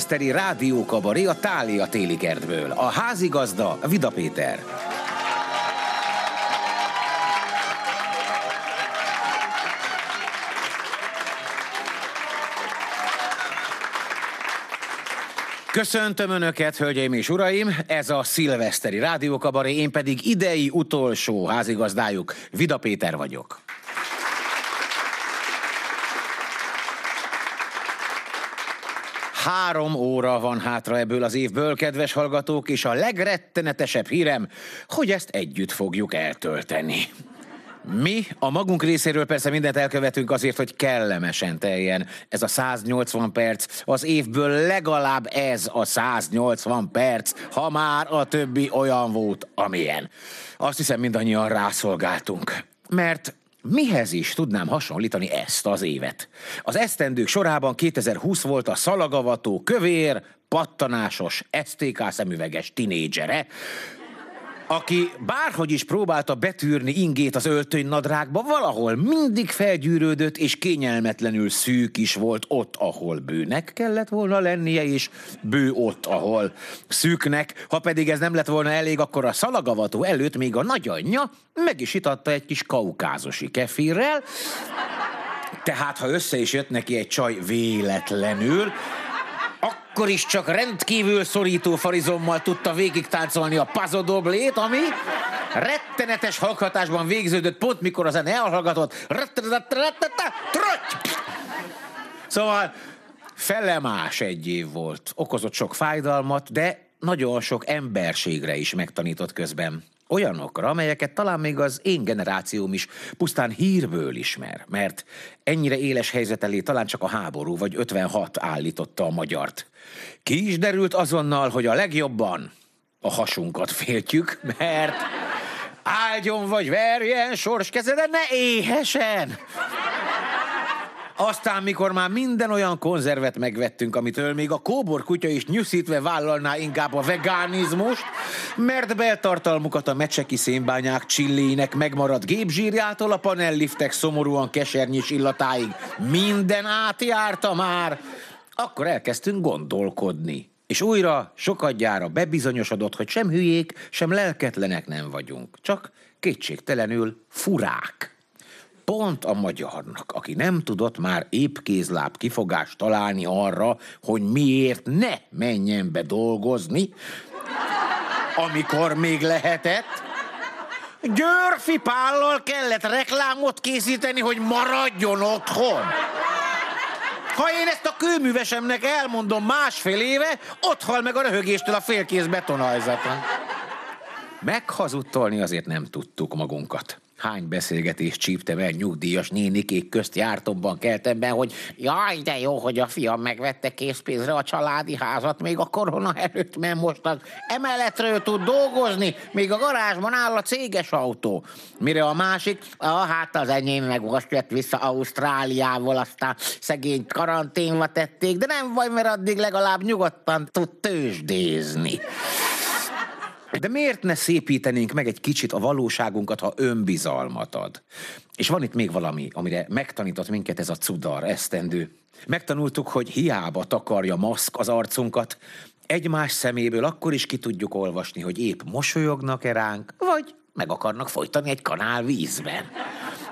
szilveszteri rádiókabaré a Tália téli kertből. A házigazda Vida Péter. Köszöntöm Önöket, hölgyeim és uraim! Ez a szilveszteri rádiókabaré, én pedig idei utolsó házigazdájuk, Vida Péter vagyok. Három óra van hátra ebből az évből, kedves hallgatók, és a legrettenetesebb hírem, hogy ezt együtt fogjuk eltölteni. Mi a magunk részéről persze mindent elkövetünk azért, hogy kellemesen teljen ez a 180 perc. Az évből legalább ez a 180 perc, ha már a többi olyan volt, amilyen. Azt hiszem mindannyian rászolgáltunk. Mert Mihez is tudnám hasonlítani ezt az évet? Az esztendők sorában 2020 volt a szalagavató, kövér, pattanásos, STK szemüveges tinédzsere, aki bárhogy is próbálta betűrni ingét az öltöny nadrágba, valahol mindig felgyűrődött és kényelmetlenül szűk is volt ott, ahol bőnek kellett volna lennie, és bő ott, ahol szűknek. Ha pedig ez nem lett volna elég, akkor a szalagavató előtt még a nagyanyja meg is itatta egy kis kaukázusi kefirrel, tehát, ha össze is jött neki egy csaj véletlenül, akkor is csak rendkívül szorító farizommal tudta végig táncolni a pazodoblét, ami rettenetes hallgatásban végződött, pont mikor a zene elhallgatott. Szóval felemás egy év volt, okozott sok fájdalmat, de nagyon sok emberségre is megtanított közben. Olyanokra, amelyeket talán még az én generációm is pusztán hírből ismer, mert ennyire éles helyzet elé talán csak a háború vagy 56 állította a magyart. Ki is derült azonnal, hogy a legjobban a hasunkat féltjük, mert áldjon vagy verjen, sors kezede ne éhesen! Aztán, mikor már minden olyan konzervet megvettünk, amitől még a kóbor kutya is nyuszítve vállalná inkább a vegánizmust, mert beltartalmukat a mecseki szénbányák csillének megmaradt gépzsírjától a panelliftek szomorúan kesernyés illatáig minden átjárta már, akkor elkezdtünk gondolkodni. És újra sokadjára bebizonyosodott, hogy sem hülyék, sem lelketlenek nem vagyunk, csak kétségtelenül furák pont a magyarnak, aki nem tudott már épkézláb kifogást találni arra, hogy miért ne menjen be dolgozni, amikor még lehetett, Györfi Pállal kellett reklámot készíteni, hogy maradjon otthon. Ha én ezt a kőművesemnek elmondom másfél éve, ott hal meg a röhögéstől a félkész betonajzaton. Meghazudtolni azért nem tudtuk magunkat. Hány beszélgetés csípte meg nyugdíjas nénikék közt jártomban keltemben, hogy jaj, de jó, hogy a fiam megvette készpénzre a családi házat még a korona előtt, mert most az emeletről tud dolgozni, még a garázsban áll a céges autó. Mire a másik, ah, hát az enyém meg most jött vissza Ausztráliából, aztán szegény karanténba tették, de nem baj, mert addig legalább nyugodtan tud tőzsdézni. De miért ne szépítenénk meg egy kicsit a valóságunkat, ha önbizalmat ad? És van itt még valami, amire megtanított minket ez a cudar, esztendő. Megtanultuk, hogy hiába takarja maszk az arcunkat, egymás szeméből akkor is ki tudjuk olvasni, hogy épp mosolyognak-e ránk, vagy meg akarnak folytani egy kanál vízben.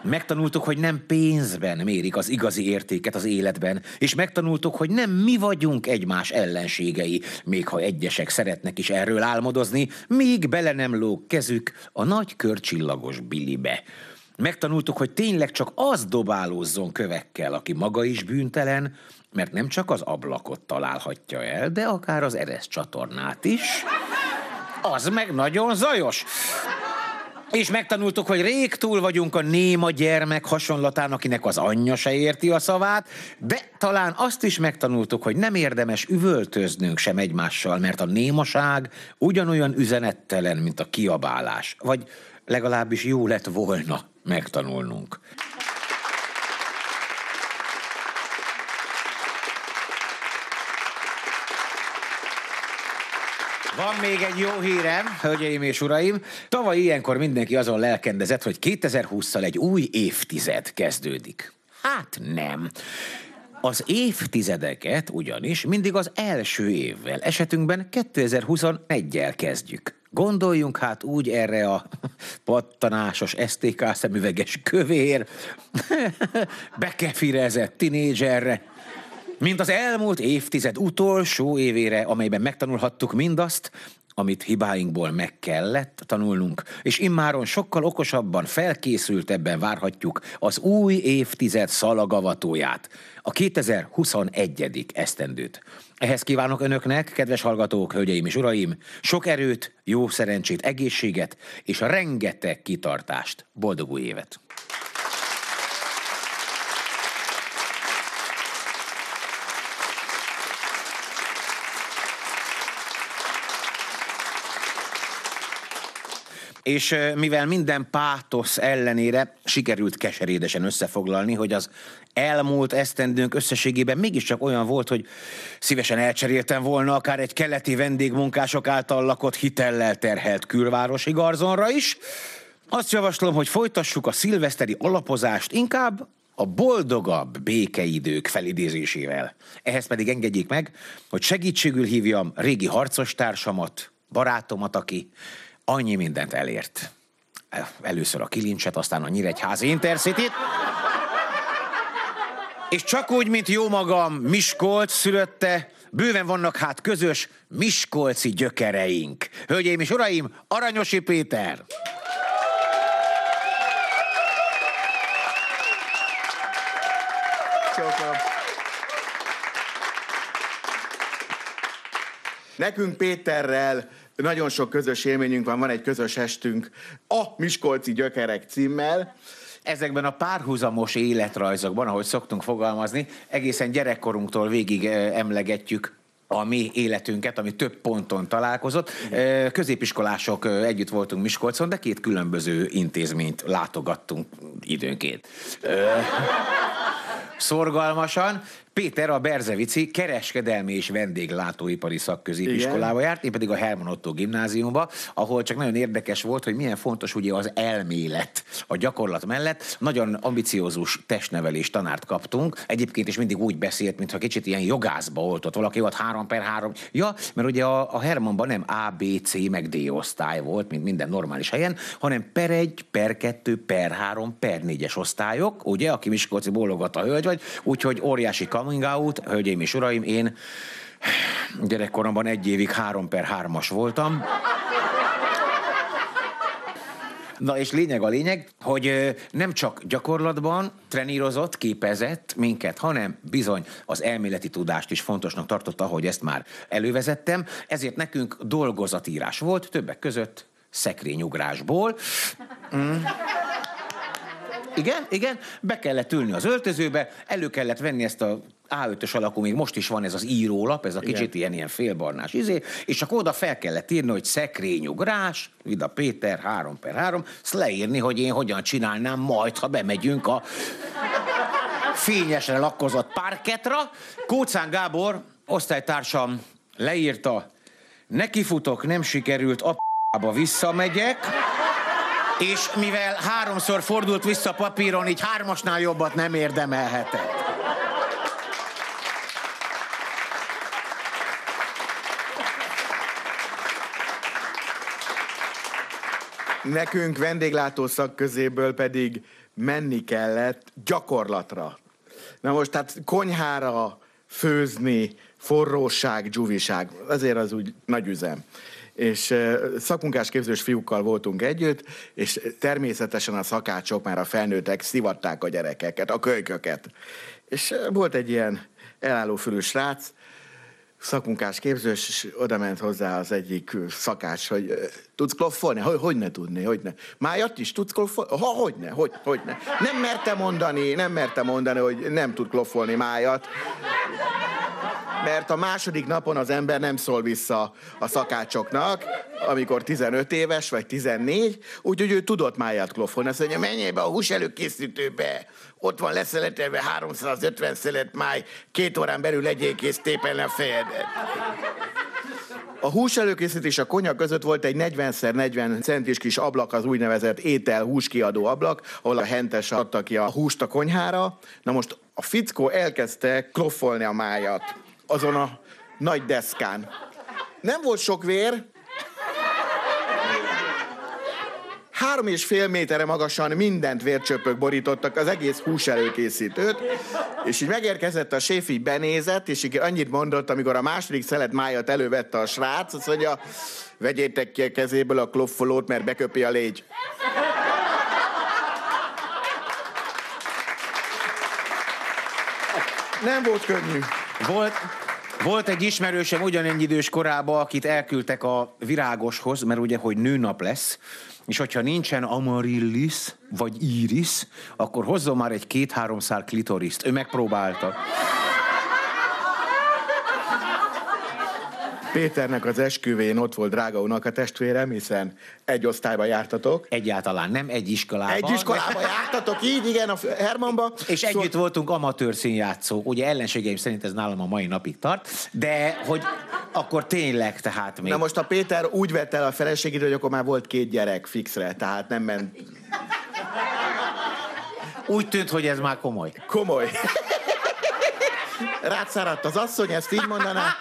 Megtanultuk, hogy nem pénzben mérik az igazi értéket az életben, és megtanultuk, hogy nem mi vagyunk egymás ellenségei, még ha egyesek szeretnek is erről álmodozni, míg bele nem lóg kezük a nagy körcsillagos bilibe. Megtanultuk, hogy tényleg csak az dobálózzon kövekkel, aki maga is bűntelen, mert nem csak az ablakot találhatja el, de akár az eres csatornát is. Az meg nagyon zajos. És megtanultuk, hogy rég túl vagyunk a néma gyermek hasonlatán, akinek az anyja se érti a szavát, de talán azt is megtanultuk, hogy nem érdemes üvöltöznünk sem egymással, mert a némaság ugyanolyan üzenettelen, mint a kiabálás. Vagy legalábbis jó lett volna megtanulnunk. Van még egy jó hírem, hölgyeim és uraim. Tavaly ilyenkor mindenki azon lelkendezett, hogy 2020-szal egy új évtized kezdődik. Hát nem. Az évtizedeket ugyanis mindig az első évvel, esetünkben 2021-el kezdjük. Gondoljunk hát úgy erre a pattanásos STK szemüveges kövér, bekefirezett tinédzserre, mint az elmúlt évtized utolsó évére, amelyben megtanulhattuk mindazt, amit hibáinkból meg kellett tanulnunk, és immáron sokkal okosabban, felkészültebben várhatjuk az új évtized szalagavatóját, a 2021. esztendőt. Ehhez kívánok önöknek, kedves hallgatók, hölgyeim és uraim, sok erőt, jó szerencsét, egészséget és rengeteg kitartást. Boldog új évet! És mivel minden pátosz ellenére sikerült keserédesen összefoglalni, hogy az elmúlt esztendőnk összességében mégiscsak olyan volt, hogy szívesen elcseréltem volna akár egy keleti vendégmunkások által lakott hitellel terhelt külvárosi garzonra is, azt javaslom, hogy folytassuk a szilveszteri alapozást inkább a boldogabb békeidők felidézésével. Ehhez pedig engedjék meg, hogy segítségül hívjam régi harcostársamat, barátomat, aki annyi mindent elért. Először a kilincset, aztán a Nyíregyházi Intercity-t. És csak úgy, mint jó magam, Miskolc szülötte, bőven vannak hát közös miskolci gyökereink. Hölgyeim és uraim, Aranyosi Péter! Nekünk Péterrel nagyon sok közös élményünk van, van egy közös estünk a Miskolci Gyökerek címmel, ezekben a párhuzamos életrajzokban, ahogy szoktunk fogalmazni, egészen gyerekkorunktól végig emlegetjük a mi életünket, ami több ponton találkozott. Középiskolások együtt voltunk Miskolcon, de két különböző intézményt látogattunk időnként. Szorgalmasan. Péter a Berzevici kereskedelmi és vendéglátóipari szakközépiskolába járt, én pedig a Herman Otto gimnáziumba, ahol csak nagyon érdekes volt, hogy milyen fontos ugye az elmélet a gyakorlat mellett. Nagyon ambiciózus testnevelés tanárt kaptunk. Egyébként is mindig úgy beszélt, mintha kicsit ilyen jogászba oltott valaki, volt 3 per 3. Ja, mert ugye a, a Hermanban nem A, B, C, meg D osztály volt, mint minden normális helyen, hanem per 1, per 2, per 3, per 4-es osztályok, ugye, aki Miskolci bólogat a hölgy vagy, úgyhogy óriási kam coming out, hölgyeim és uraim, én gyerekkoromban egy évig három per hármas voltam. Na és lényeg a lényeg, hogy nem csak gyakorlatban trenírozott, képezett minket, hanem bizony az elméleti tudást is fontosnak tartotta, hogy ezt már elővezettem. Ezért nekünk dolgozatírás volt, többek között szekrényugrásból. Mm. Igen, igen, be kellett ülni az öltözőbe, elő kellett venni ezt a A5-ös alakú, még most is van ez az írólap, ez a kicsit igen. ilyen, ilyen félbarnás izé, és csak oda fel kellett írni, hogy szekrényugrás, Vida Péter, 3 per 3, ezt leírni, hogy én hogyan csinálnám majd, ha bemegyünk a fényesre lakkozott parketra. Kócán Gábor, osztálytársam leírta, nekifutok, nem sikerült, a visszamegyek, és mivel háromszor fordult vissza papíron, így hármasnál jobbat nem érdemelhetett. Nekünk vendéglátó közéből pedig menni kellett gyakorlatra. Na most tehát konyhára főzni, forróság, dzsuviság, azért az úgy nagy üzem és szakmunkás képzős fiúkkal voltunk együtt, és természetesen a szakácsok, már a felnőttek szivatták a gyerekeket, a kölyköket. És volt egy ilyen elálló fülű srác, szakmunkás képzős, és oda ment hozzá az egyik szakács, hogy tudsz kloffolni? Hogy, hogy ne tudni, hogy ne. Májat is tudsz kloffolni? Ha, hogy ne, hogy, hogy ne. Nem merte mondani, nem merte mondani, hogy nem tud kloffolni májat mert a második napon az ember nem szól vissza a szakácsoknak, amikor 15 éves vagy 14, úgyhogy ő tudott máját klofolni. Azt mondja, menjél be a hús előkészítőbe, ott van leszeletelve 350 szelet máj, két órán belül legyél kész tépen a fejedet. A hús előkészítés a konyak között volt egy 40x40 centis kis ablak, az úgynevezett étel húskiadó ablak, ahol a hentes adta ki a húst a konyhára. Na most a fickó elkezdte kloffolni a májat azon a nagy deszkán. Nem volt sok vér, Három és fél méterre magasan mindent vércsöpök borítottak, az egész hús előkészítőt, és így megérkezett a séf, így benézett, és így annyit mondott, amikor a második szelet májat elővette a srác, azt mondja, vegyétek ki a kezéből a kloffolót, mert beköpi a légy. Nem volt könnyű. Volt, volt egy ismerősem ugyanennyi idős korában, akit elküldtek a virágoshoz, mert ugye, hogy nőnap lesz, és hogyha nincsen amarillis, vagy iris, akkor hozzon már egy két-három szál klitoriszt. Ő megpróbálta. Péternek az esküvén ott volt drága a testvérem, hiszen egy osztályba jártatok. Egyáltalán nem, egy iskolába. Egy iskolába jártatok, így igen, a Hermanba. És Szó... együtt voltunk amatőr színjátszó. Ugye ellenségeim szerint ez nálam a mai napig tart, de hogy akkor tényleg, tehát még... Na most a Péter úgy vette el a feleségét, hogy akkor már volt két gyerek fixre, tehát nem ment... Úgy tűnt, hogy ez már komoly. Komoly. Rátszáradt az asszony, ezt így mondaná.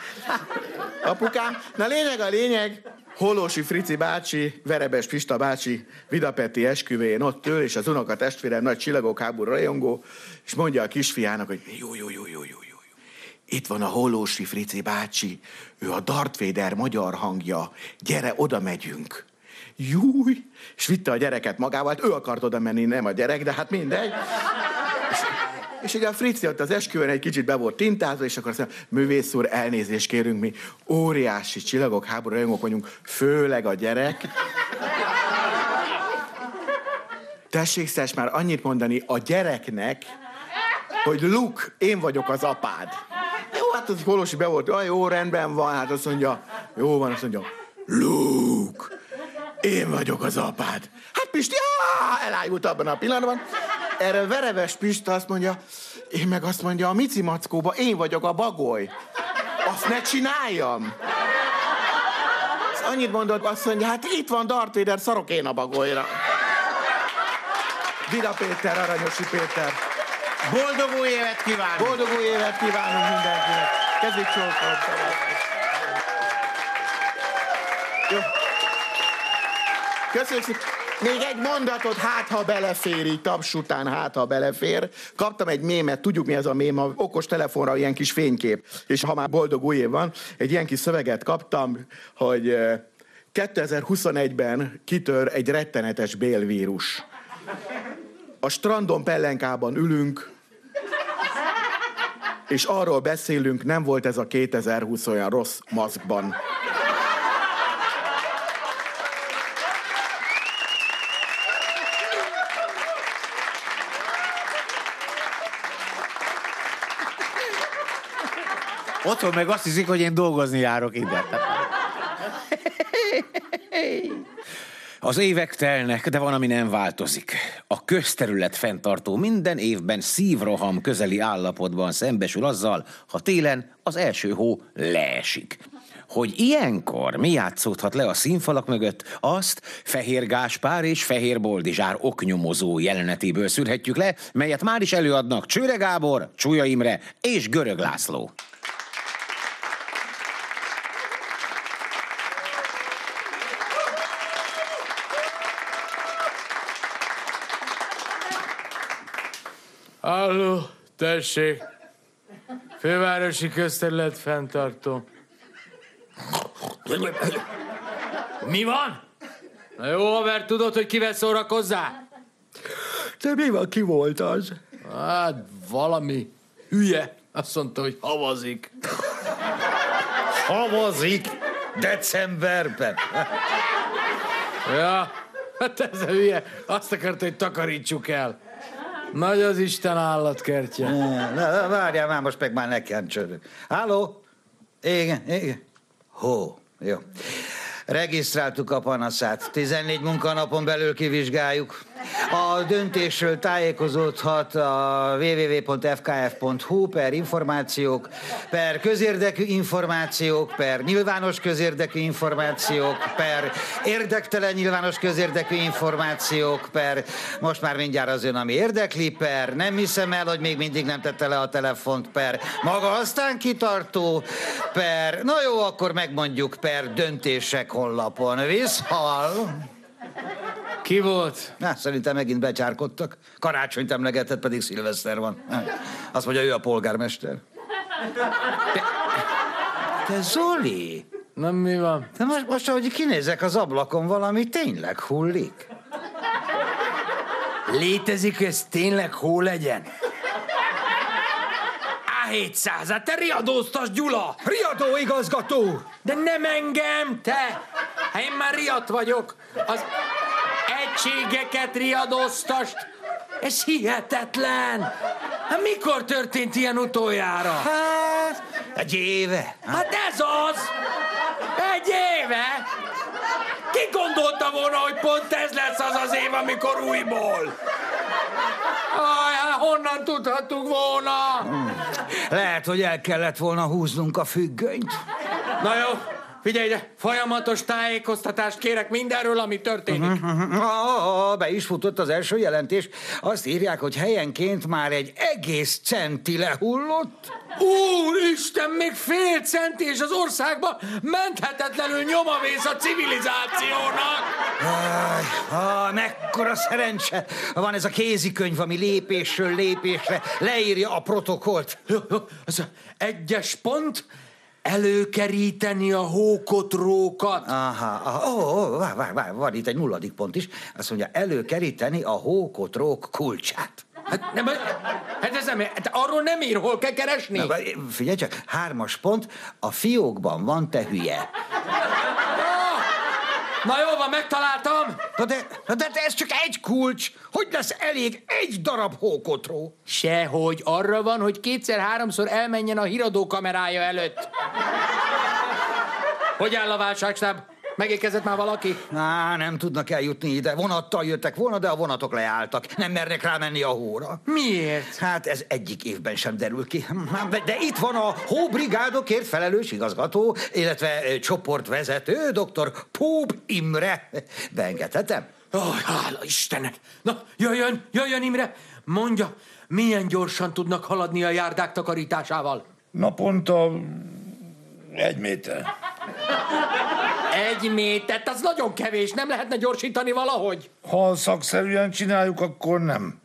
Apukám. Na lényeg a lényeg, Holósi Frici bácsi, Verebes Pista bácsi Vidapeti esküvén ott ül, és az unoka testvérem nagy csillagok háború rajongó, és mondja a kisfiának, hogy jó, jó, jó, jó, jó, jó. Itt van a Holósi Frici bácsi, ő a Darth Vader magyar hangja, gyere, oda megyünk. Júj! És vitte a gyereket magával, hát ő akart oda menni, nem a gyerek, de hát mindegy. És ugye a Fritzi ott az esküvőn egy kicsit be volt tintázva, és akkor azt mondja, művész úr, elnézést kérünk, mi óriási csillagok, háború rajongók vagyunk, főleg a gyerek. Tessék, Szes, már annyit mondani a gyereknek, hogy Luke, én vagyok az apád. Jó, hát az Holosi be volt, ah, jó, rendben van, hát azt mondja, jó van, azt mondja, Luke, én vagyok az apád. Hát Pisti, elájult abban a pillanatban. Erre vereves Pista azt mondja, én meg azt mondja, a Mici Mackóba én vagyok a bagoly. Azt ne csináljam. Azt annyit mondott, azt mondja, hát itt van Darth Vader, szarok én a bagolyra. Vida Péter, Aranyosi Péter. Boldog új évet kívánunk! Boldog új évet kívánunk mindenkinek! Kezdjük csókot! Jó. Köszönjük szépen! Még egy mondatot, hát ha belefér, így taps után, hát ha belefér. Kaptam egy mémet, tudjuk mi ez a mém, a okos telefonra ilyen kis fénykép. És ha már boldog új év van, egy ilyen kis szöveget kaptam, hogy 2021-ben kitör egy rettenetes bélvírus. A strandon pellenkában ülünk, és arról beszélünk, nem volt ez a 2020 olyan rossz maszkban. Otthon meg azt hiszik, hogy én dolgozni járok ide. Az évek telnek, de van, ami nem változik. A közterület fenntartó minden évben szívroham közeli állapotban szembesül azzal, ha télen az első hó leesik. Hogy ilyenkor mi játszódhat le a színfalak mögött, azt Fehér Gáspár és Fehér Boldizsár oknyomozó jelenetéből szűrhetjük le, melyet már is előadnak Csőre Gábor, Csúlya Imre és Görög László. Halló, tessék. Fővárosi közterület fenntartó. Mi van? Na jó, mert tudod, hogy kivel szórakozzál? Te mi van, ki volt az? Hát valami hülye. Azt mondta, hogy havazik. Havazik? Decemberben? ja, hát ez a hülye. Azt akarta, hogy takarítsuk el. Nagy az Isten állatkertje. Ne, ne, várjál már, most meg már nekem csörök. Háló? Igen, igen. Hó, jó. Regisztráltuk a panaszát. 14 munkanapon belül kivizsgáljuk. A döntésről tájékozódhat a www.fkf.hu per információk, per közérdekű információk, per nyilvános közérdekű információk, per érdektelen nyilvános közérdekű információk, per most már mindjárt az ön, ami érdekli, per nem hiszem el, hogy még mindig nem tette le a telefont, per maga aztán kitartó, per na jó, akkor megmondjuk, per döntések honlapon. Visszhal! Ki volt? Na, szerintem megint becsárkodtak. Karácsonyt emlegetett, pedig szilveszter van. Azt mondja, ő a polgármester. Te, te Zoli, Nem mi van? te most, most, ahogy kinézek az ablakon, valami tényleg hullik. Létezik, ez tényleg hó legyen? A700, hát te riadóztas, Gyula! Riadó igazgató! De nem engem, te! Hát én már riadt vagyok. Az egységeket riadóztast. Ez hihetetlen. Hát mikor történt ilyen utoljára? Hát, egy éve. Hát ez az! Egy éve! Ki gondolta volna, hogy pont ez lesz az az év, amikor újból? Aj, hát honnan tudhattuk volna? Lehet, hogy el kellett volna húznunk a függönyt. Na jó, figyelj ide, folyamatos tájékoztatást kérek mindenről, ami történik. Ah, be is futott az első jelentés. Azt írják, hogy helyenként már egy egész centi lehullott. Úristen, még fél centi és az országban menthetetlenül nyomavész a civilizációnak. Aj, ah, mekkora szerencse. Van ez a kézikönyv, ami lépésről lépésre leírja a protokollt. Jó, jó, az egyes pont, előkeríteni a hókotrókat. Aha. Ó, ó, vár, vár, vár, van itt egy nulladik pont is. Azt mondja, előkeríteni a hókotrók kulcsát. Hát, nem, hát ez nem, hát arról nem ír, hol kell keresni. Na, figyelj csak, hármas pont, a fiókban van te hülye. Na jó van, megtaláltam. Na de, na de, de ez csak egy kulcs. Hogy lesz elég egy darab hókotró? Sehogy arra van, hogy kétszer-háromszor elmenjen a híradó kamerája előtt. Hogy áll a válságstáb? Megérkezett már valaki? Á, nem tudnak eljutni ide. Vonattal jöttek volna, de a vonatok leálltak. Nem mernek rámenni a hóra. Miért? Hát ez egyik évben sem derül ki. De, de itt van a hóbrigádokért felelős igazgató, illetve csoportvezető, dr. Póp Imre. Beengedhetem? Ó, hála Istennek! Na, jöjjön, jöjjön Imre! Mondja, milyen gyorsan tudnak haladni a járdák takarításával? Naponta egy méter. Egy métert, az nagyon kevés, nem lehetne gyorsítani valahogy? Ha szakszerűen csináljuk, akkor nem.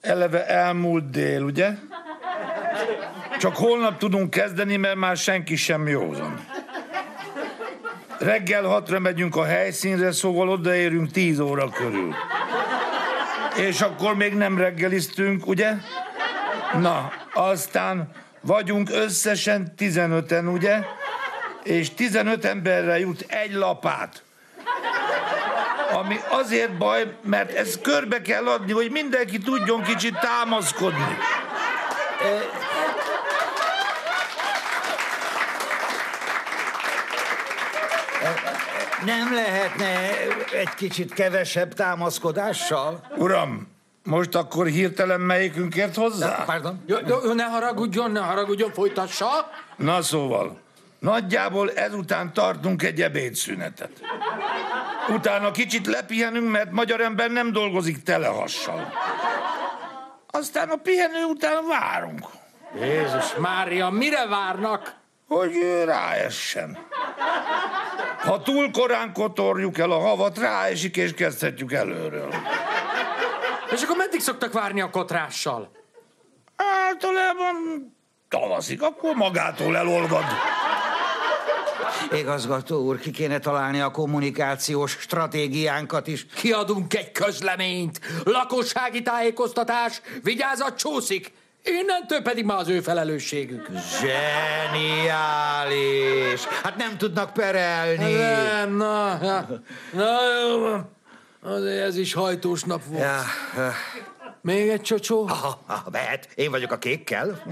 Eleve elmúlt dél, ugye? Csak holnap tudunk kezdeni, mert már senki sem józan. Reggel hatra megyünk a helyszínre, szóval odaérünk tíz óra körül. És akkor még nem reggeliztünk, ugye? Na, aztán vagyunk összesen 15-en, ugye? És 15 emberre jut egy lapát. Ami azért baj, mert ezt körbe kell adni, hogy mindenki tudjon kicsit támaszkodni. Nem lehetne egy kicsit kevesebb támaszkodással? Uram, most akkor hirtelen melyikünkért hozzá? Pardon? Jó, jó, ne haragudjon, ne haragudjon, folytassa. Na szóval, nagyjából ezután tartunk egy ebédszünetet. Utána kicsit lepihenünk, mert magyar ember nem dolgozik telehassal. Aztán a pihenő után várunk, Jézus Mária, mire várnak? hogy ő ráessen. Ha túl korán kotorjuk el a havat, ráesik és kezdhetjük előről. És akkor meddig szoktak várni a kotrással? Általában tavaszig, akkor magától elolvad. Igazgató úr, ki kéne találni a kommunikációs stratégiánkat is. Kiadunk egy közleményt. Lakossági tájékoztatás, vigyázat csúszik. Innentől pedig már az ő felelősségük. Zseniális! Hát nem tudnak perelni. Nem, na, na, na jó van. Azért ez is hajtós nap volt. Ja. Még egy csocsó? Aha, aha, mehet. Én vagyok a kékkel.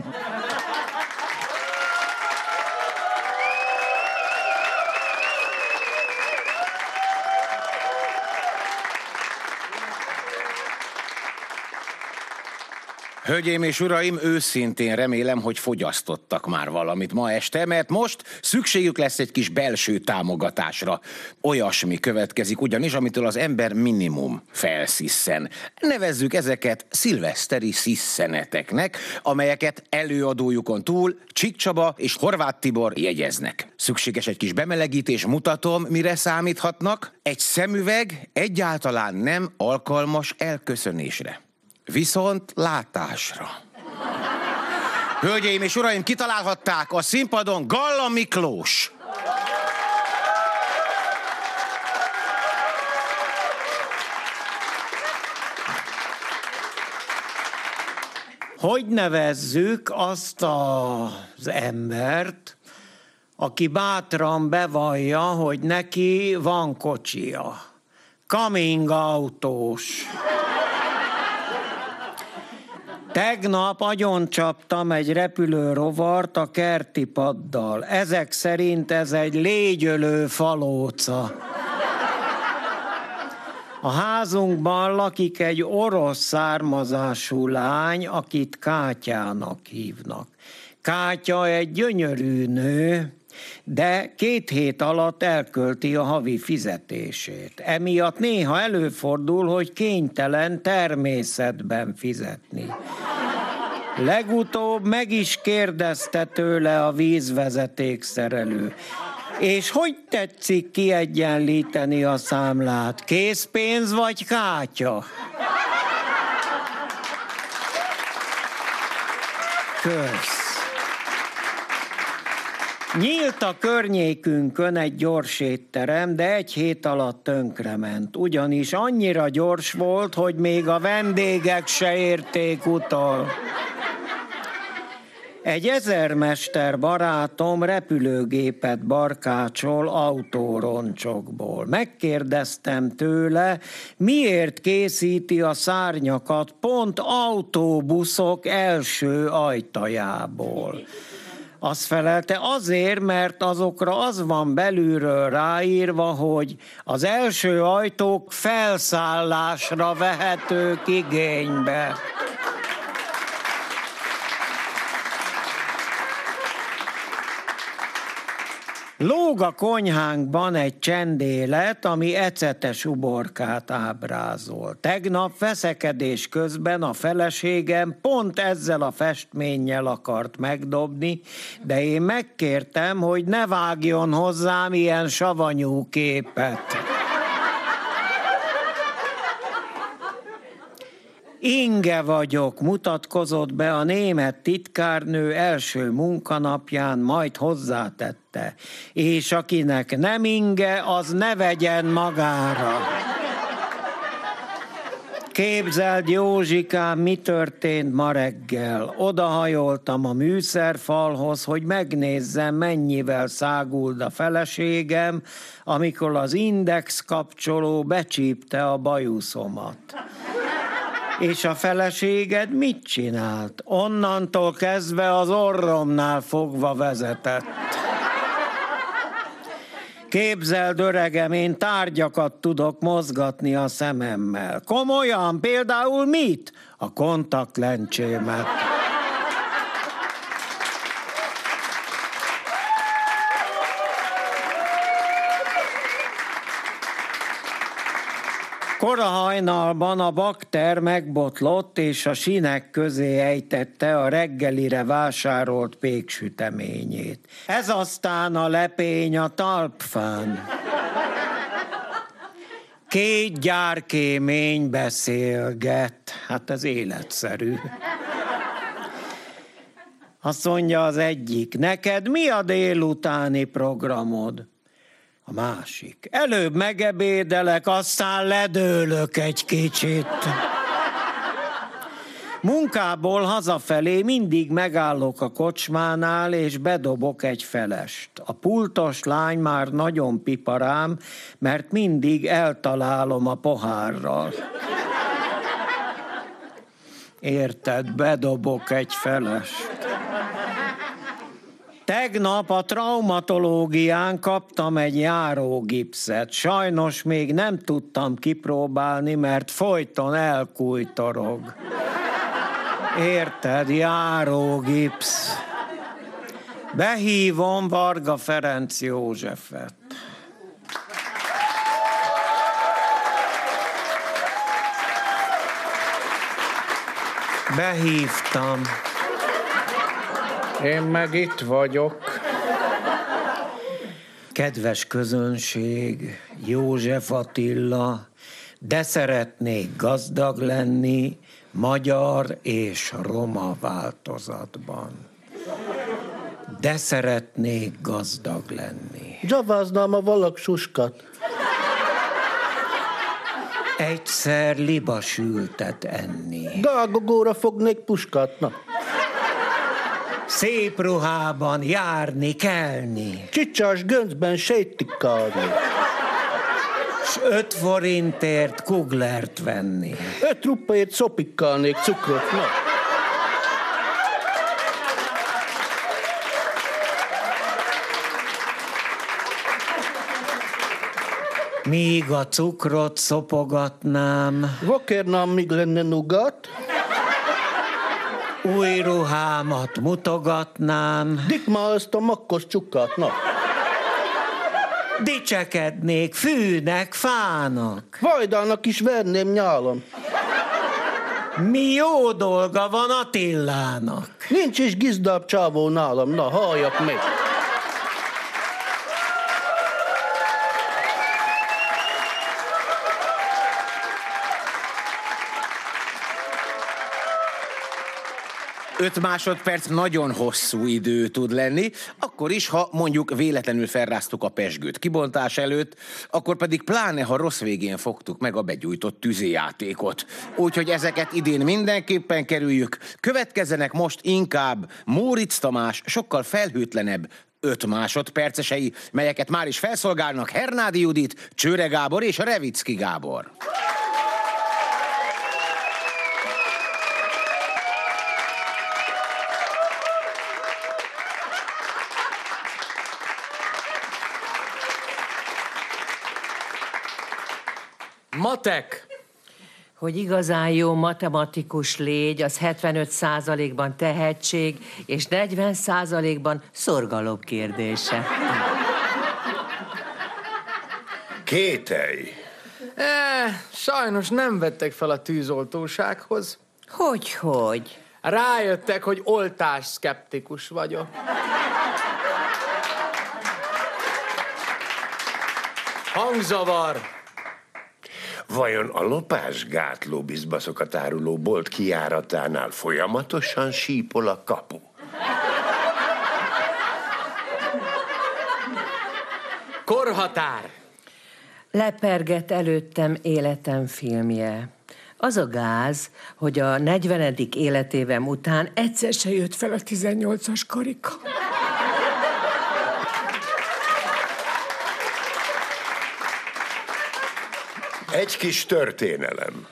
Hölgyeim és uraim, őszintén remélem, hogy fogyasztottak már valamit ma este, mert most szükségük lesz egy kis belső támogatásra. Olyasmi következik ugyanis, amitől az ember minimum felszisszen. Nevezzük ezeket szilveszteri sziszeneteknek, amelyeket előadójukon túl Csik Csaba és Horváth Tibor jegyeznek. Szükséges egy kis bemelegítés, mutatom, mire számíthatnak. Egy szemüveg egyáltalán nem alkalmas elköszönésre viszont látásra. Hölgyeim és uraim, kitalálhatták a színpadon Galla Miklós. Hogy nevezzük azt az embert, aki bátran bevallja, hogy neki van kocsia. Coming autós. Tegnap agyon csaptam egy repülő rovart a kerti paddal. Ezek szerint ez egy légyölő falóca. A házunkban lakik egy orosz származású lány, akit Kátyának hívnak. Kátya egy gyönyörű nő, de két hét alatt elkölti a havi fizetését. Emiatt néha előfordul, hogy kénytelen természetben fizetni. Legutóbb meg is kérdezte tőle a vízvezeték szerelő. És hogy tetszik kiegyenlíteni a számlát? Készpénz vagy kátya? Kösz. Nyílt a környékünkön egy gyors étterem, de egy hét alatt tönkrement. Ugyanis annyira gyors volt, hogy még a vendégek se érték utol. Egy ezermester barátom repülőgépet barkácsol autóroncsokból. Megkérdeztem tőle, miért készíti a szárnyakat pont autóbuszok első ajtajából. Azt felelte, azért, mert azokra az van belülről ráírva, hogy az első ajtók felszállásra vehetők igénybe. Lóg a konyhánkban egy csendélet, ami ecetes uborkát ábrázol. Tegnap veszekedés közben a feleségem pont ezzel a festménnyel akart megdobni, de én megkértem, hogy ne vágjon hozzám ilyen savanyú képet. Inge vagyok, mutatkozott be a német titkárnő első munkanapján, majd hozzátette. És akinek nem inge, az ne vegyen magára. Képzeld Józsikám, mi történt ma reggel. Odahajoltam a műszerfalhoz, hogy megnézzem, mennyivel száguld a feleségem, amikor az index kapcsoló becsípte a bajuszomat. És a feleséged mit csinált? Onnantól kezdve az orromnál fogva vezetett. Képzeld, öregem, én tárgyakat tudok mozgatni a szememmel. Komolyan, például mit? A kontaktlencsémet. Kora hajnalban a bakter megbotlott, és a sinek közé ejtette a reggelire vásárolt péksüteményét. Ez aztán a lepény a talpfán. Két gyárkémény beszélget. Hát ez életszerű. Azt mondja az egyik, neked mi a délutáni programod? A másik. Előbb megebédelek, aztán ledőlök egy kicsit. Munkából hazafelé mindig megállok a kocsmánál, és bedobok egy felest. A pultos lány már nagyon piparám, mert mindig eltalálom a pohárral. Érted, bedobok egy felest. Tegnap a traumatológián kaptam egy járógipszet. Sajnos még nem tudtam kipróbálni, mert folyton elkújtorog. Érted, járógipsz. Behívom Varga Ferenc Józsefet. Behívtam. Én meg itt vagyok. Kedves közönség, József Attila, de szeretnék gazdag lenni magyar és roma változatban. De szeretnék gazdag lenni. Dzsaváznám a valak suskat. Egyszer libasültet enni. Gágogóra fognék puskat, na. Szép ruhában járni, kelni. Csicsás göncben sejtikálni. S öt forintért kuglert venni. Öt ruppaért szopikálnék cukrot, na. Míg a cukrot szopogatnám, Vakernám még lenne nugat, új ruhámat mutogatnám, dik már ezt a makkos csukát, na. dicsekednék fűnek, fának. Vajdának is verném nyálom. Mi jó dolga van Attilának. Nincs is gizdább csávó nálam, na halljak meg. Öt másodperc nagyon hosszú idő tud lenni, akkor is, ha mondjuk véletlenül felráztuk a pesgőt kibontás előtt, akkor pedig pláne, ha rossz végén fogtuk meg a begyújtott tűzijátékot. Úgyhogy ezeket idén mindenképpen kerüljük. Következzenek most inkább Móricz Tamás sokkal felhőtlenebb öt másodpercesei, melyeket már is felszolgálnak Hernádi Judit, Csőre Gábor és Revicki Gábor. Matek! Hogy igazán jó matematikus légy, az 75%-ban tehetség, és 40%-ban szorgalom kérdése. Kételj. Eh, sajnos nem vettek fel a tűzoltósághoz. Hogy, hogy? Rájöttek, hogy oltás szkeptikus vagyok. Hangzavar! Vajon a lopás gátló bizbaszokat áruló bolt kijáratánál folyamatosan sípol a kapu? Korhatár! Leperget előttem életem filmje. Az a gáz, hogy a 40. életévem után egyszer se jött fel a 18-as karika. Egy kis történelem.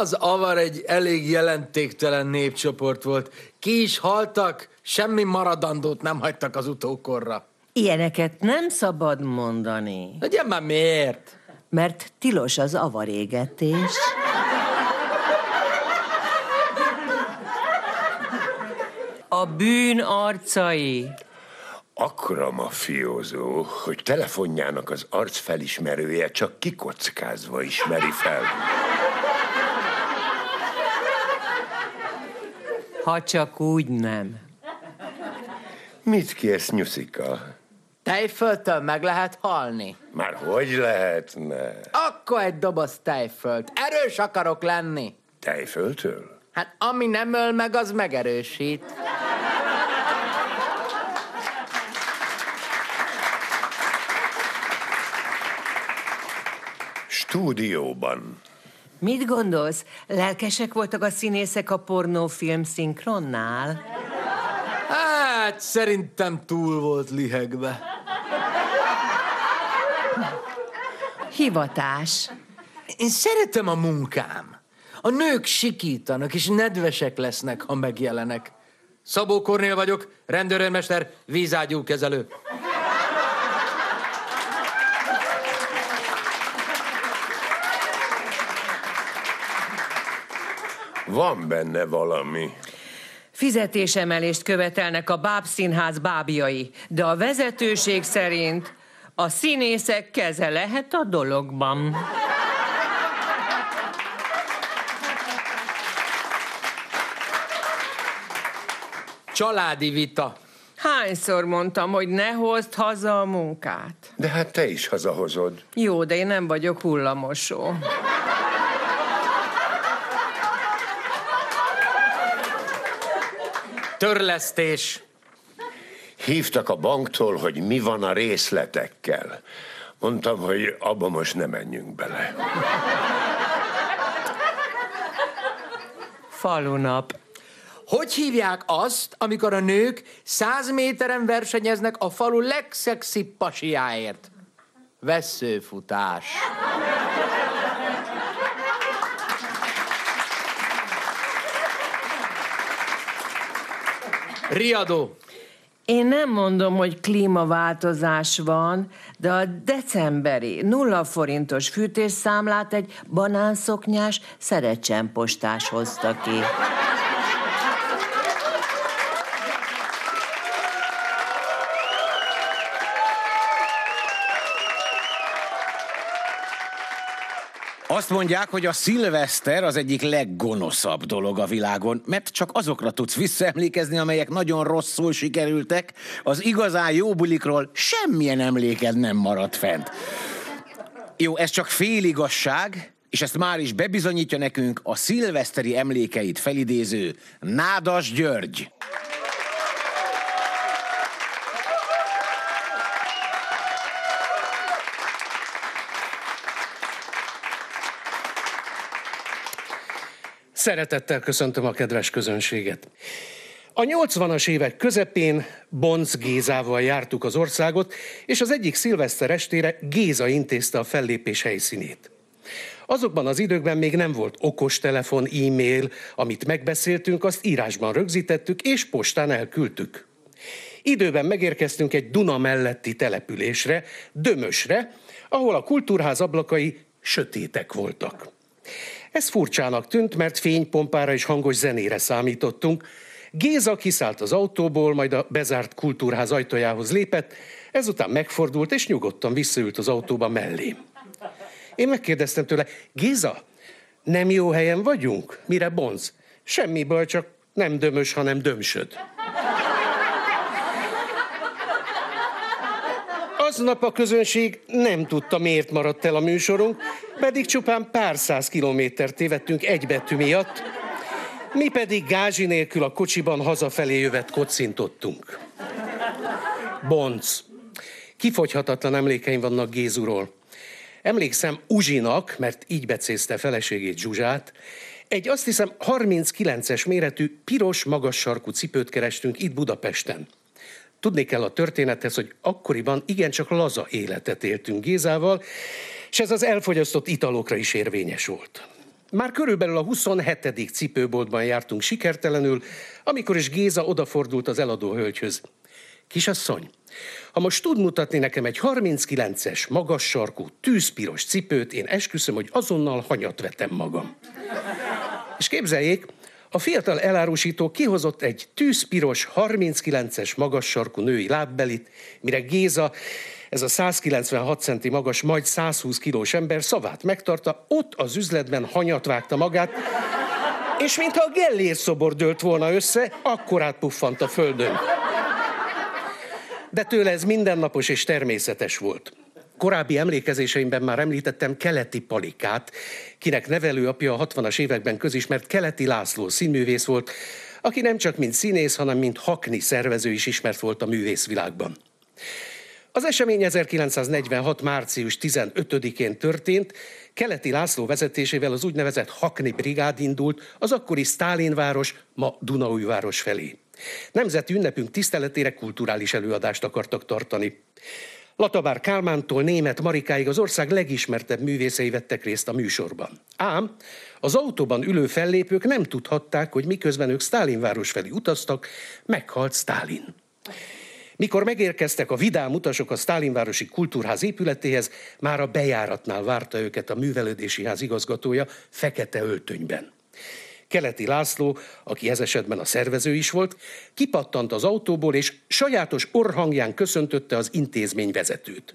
Az avar egy elég jelentéktelen népcsoport volt. Ki is haltak, semmi maradandót nem hagytak az utókorra. Ilyeneket nem szabad mondani, Legyen már miért? mert tilos az avarégetés. A bűn arcai. Akkora mafiózó, hogy telefonjának az arcfelismerője csak kikockázva ismeri fel. Ha csak úgy nem. Mit kérsz, Nyuszika? Tejföltől meg lehet halni. Már hogy lehetne? Akkor egy doboz tejfölt. Erős akarok lenni. Tejföltől? Hát ami nem öl meg, az megerősít. Stúdióban. Mit gondolsz? Lelkesek voltak a színészek a pornófilm szinkronnál? Hát, szerintem túl volt lihegve. Hivatás. Én szeretem a munkám. A nők sikítanak és nedvesek lesznek, ha megjelenek. Szabó Kornél vagyok, rendőrőrmester, vízágyúkezelő. Van benne valami. Fizetésemelést követelnek a bábszínház bábjai, de a vezetőség szerint a színészek keze lehet a dologban. Családi vita. Hányszor mondtam, hogy ne hozd haza a munkát? De hát te is hazahozod. Jó, de én nem vagyok hullamosó. Törlesztés. Hívtak a banktól, hogy mi van a részletekkel. Mondtam, hogy abba most nem menjünk bele. Falunap. Hogy hívják azt, amikor a nők száz méteren versenyeznek a falu legszexibb pasiáért? Vesszőfutás. Riadó. Én nem mondom, hogy klímaváltozás van, de a decemberi nulla forintos fűtésszámlát egy banánszoknyás szerecsenpostás hozta ki. Azt mondják, hogy a szilveszter az egyik leggonoszabb dolog a világon, mert csak azokra tudsz visszaemlékezni, amelyek nagyon rosszul sikerültek, az igazán jó bulikról semmilyen emléked nem maradt fent. Jó, ez csak féligasság, és ezt már is bebizonyítja nekünk a szilveszteri emlékeit felidéző Nádas György. Szeretettel köszöntöm a kedves közönséget. A 80-as évek közepén Bonc Gézával jártuk az országot, és az egyik szilveszter estére Géza intézte a fellépés helyszínét. Azokban az időkben még nem volt okostelefon, e-mail, amit megbeszéltünk, azt írásban rögzítettük, és postán elküldtük. Időben megérkeztünk egy Duna melletti településre, Dömösre, ahol a kultúrház ablakai sötétek voltak. Ez furcsának tűnt, mert fénypompára és hangos zenére számítottunk. Géza kiszállt az autóból, majd a bezárt kultúrház ajtajához lépett, ezután megfordult és nyugodtan visszaült az autóba mellé. Én megkérdeztem tőle, Géza, nem jó helyen vagyunk? Mire bonz? Semmi baj, csak nem dömös, hanem dömsöd. Aznap a közönség nem tudta, miért maradt el a műsorunk, pedig csupán pár száz kilométert tévedtünk egy betű miatt, mi pedig gázsi nélkül a kocsiban hazafelé jövet kocintottunk. Bonc. Kifogyhatatlan emlékeim vannak Gézuról. Emlékszem Uzsinak, mert így becézte feleségét Zsuzsát, egy azt hiszem 39-es méretű piros magas sarkú cipőt kerestünk itt Budapesten. Tudni kell a történethez, hogy akkoriban igencsak laza életet éltünk Gézával, és ez az elfogyasztott italokra is érvényes volt. Már körülbelül a 27. cipőboltban jártunk sikertelenül, amikor is Géza odafordult az eladó hölgyhöz. Kisasszony, ha most tud mutatni nekem egy 39-es, magas sarkú, tűzpiros cipőt, én esküszöm, hogy azonnal hanyat vetem magam. És képzeljék, a fiatal elárusító kihozott egy tűzpiros, 39-es magas sarkú női lábbelit, mire Géza, ez a 196 centi magas, majd 120 kilós ember szavát megtarta, ott az üzletben hanyat vágta magát, és mintha a Gellér szobor dőlt volna össze, akkor átpuffant a földön. De tőle ez mindennapos és természetes volt. Korábbi emlékezéseimben már említettem Keleti Palikát, kinek nevelőapja a 60-as években közismert Keleti László színművész volt, aki nem csak mint színész, hanem mint hakni szervező is ismert volt a művészvilágban. Az esemény 1946. március 15-én történt, Keleti László vezetésével az úgynevezett Hakni Brigád indult az akkori Stálinváros, ma Dunaújváros felé. Nemzeti ünnepünk tiszteletére kulturális előadást akartak tartani. Latabár Kálmántól német Marikáig az ország legismertebb művészei vettek részt a műsorban. Ám az autóban ülő fellépők nem tudhatták, hogy miközben ők Stálinváros felé utaztak, meghalt Stálin. Mikor megérkeztek a vidám utasok a Stálinvárosi Kultúrház épületéhez, már a bejáratnál várta őket a művelődési ház igazgatója fekete öltönyben. Keleti László, aki ez esetben a szervező is volt, kipattant az autóból, és sajátos orhangján köszöntötte az intézmény vezetőt.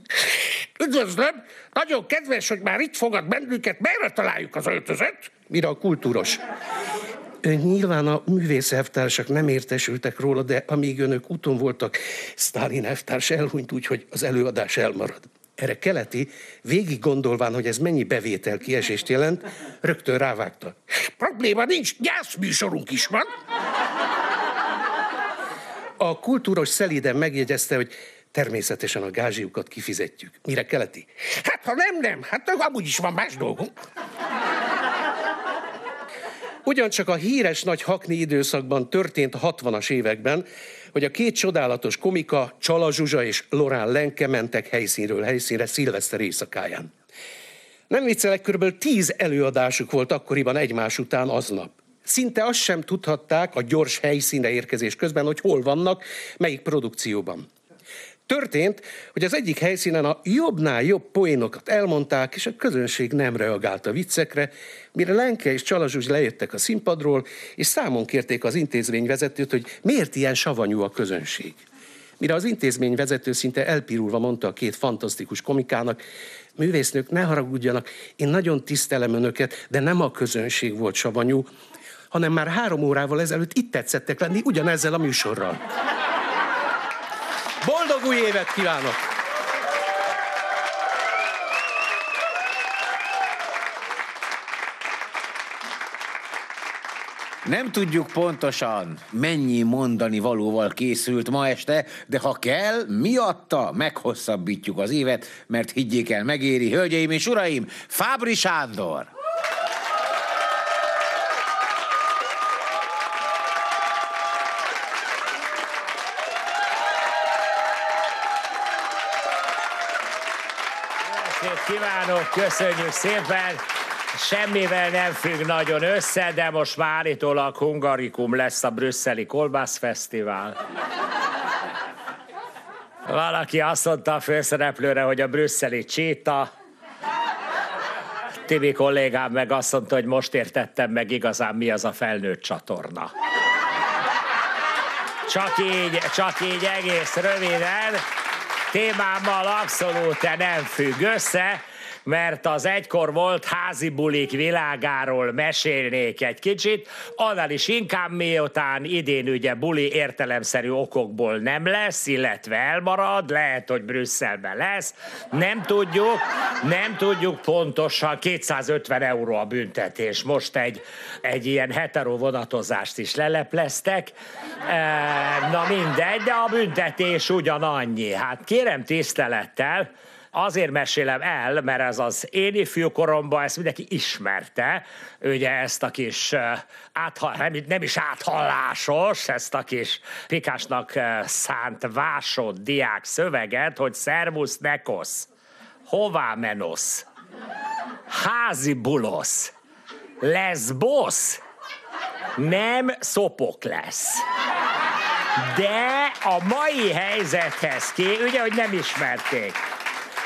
Üdvözlöm! Nagyon kedves, hogy már itt fogad bennünket. Merre találjuk az öltözet? Mire a kultúros. Nyilván a művész elvtársak nem értesültek róla, de amíg önök úton voltak, Stalin elvtárs elhunyt úgy, hogy az előadás elmarad. Erre keleti, végig gondolván, hogy ez mennyi bevétel kiesést jelent, rögtön rávágta. Probléma nincs, gyászműsorunk is van. A kultúros szelíden megjegyezte, hogy természetesen a gázsiukat kifizetjük. Mire keleti? Hát ha nem, nem. Hát amúgy is van más dolgunk. Ugyancsak a híres nagy hakni időszakban történt a 60-as években, hogy a két csodálatos komika, Csala Zsuzsa és Lorán Lenke mentek helyszínről helyszínre szilveszter éjszakáján. Nem viccelek, kb. tíz előadásuk volt akkoriban egymás után aznap. Szinte azt sem tudhatták a gyors helyszínre érkezés közben, hogy hol vannak, melyik produkcióban. Történt, hogy az egyik helyszínen a jobbnál jobb poénokat elmondták, és a közönség nem reagált a viccekre, mire Lenke és Csalazsus lejöttek a színpadról, és számon kérték az intézményvezetőt, hogy miért ilyen savanyú a közönség. Mire az intézményvezető szinte elpirulva mondta a két fantasztikus komikának, művésznők, ne haragudjanak, én nagyon tisztelem önöket, de nem a közönség volt savanyú, hanem már három órával ezelőtt itt tetszettek lenni ugyanezzel a műsorral. Boldog új évet kívánok! Nem tudjuk pontosan, mennyi mondani valóval készült ma este, de ha kell, miatta meghosszabbítjuk az évet, mert higgyék el, megéri, hölgyeim és uraim, Fábri Sándor! Kívánok, köszönjük szépen! Semmivel nem függ nagyon össze, de most már állítólag hungarikum lesz a brüsszeli kolbászfesztivál. Valaki azt mondta a főszereplőre, hogy a brüsszeli csíta. Tibi kollégám meg azt mondta, hogy most értettem meg igazán mi az a felnőtt csatorna. Csak így, csak így egész röviden. Témámmal abszolút nem függ össze, mert az egykor volt házi bulik világáról mesélnék egy kicsit, annál is inkább miután idén ugye buli értelemszerű okokból nem lesz, illetve elmarad, lehet, hogy Brüsszelben lesz, nem tudjuk, nem tudjuk pontosan, 250 euró a büntetés. Most egy, egy ilyen hetero vonatozást is lelepleztek, E, na mindegy, de a büntetés ugyanannyi. Hát kérem tisztelettel, azért mesélem el, mert ez az én ifjúkoromban ezt mindenki ismerte, ugye ezt a kis eh, átha, nem, nem is áthallásos, ezt a kis pikásnak szánt vásott diák szöveget, hogy szervusz nekosz, hová menosz, házi bulosz, lesbosz, nem szopok lesz. De a mai helyzethez ké, ugye, hogy nem ismerték.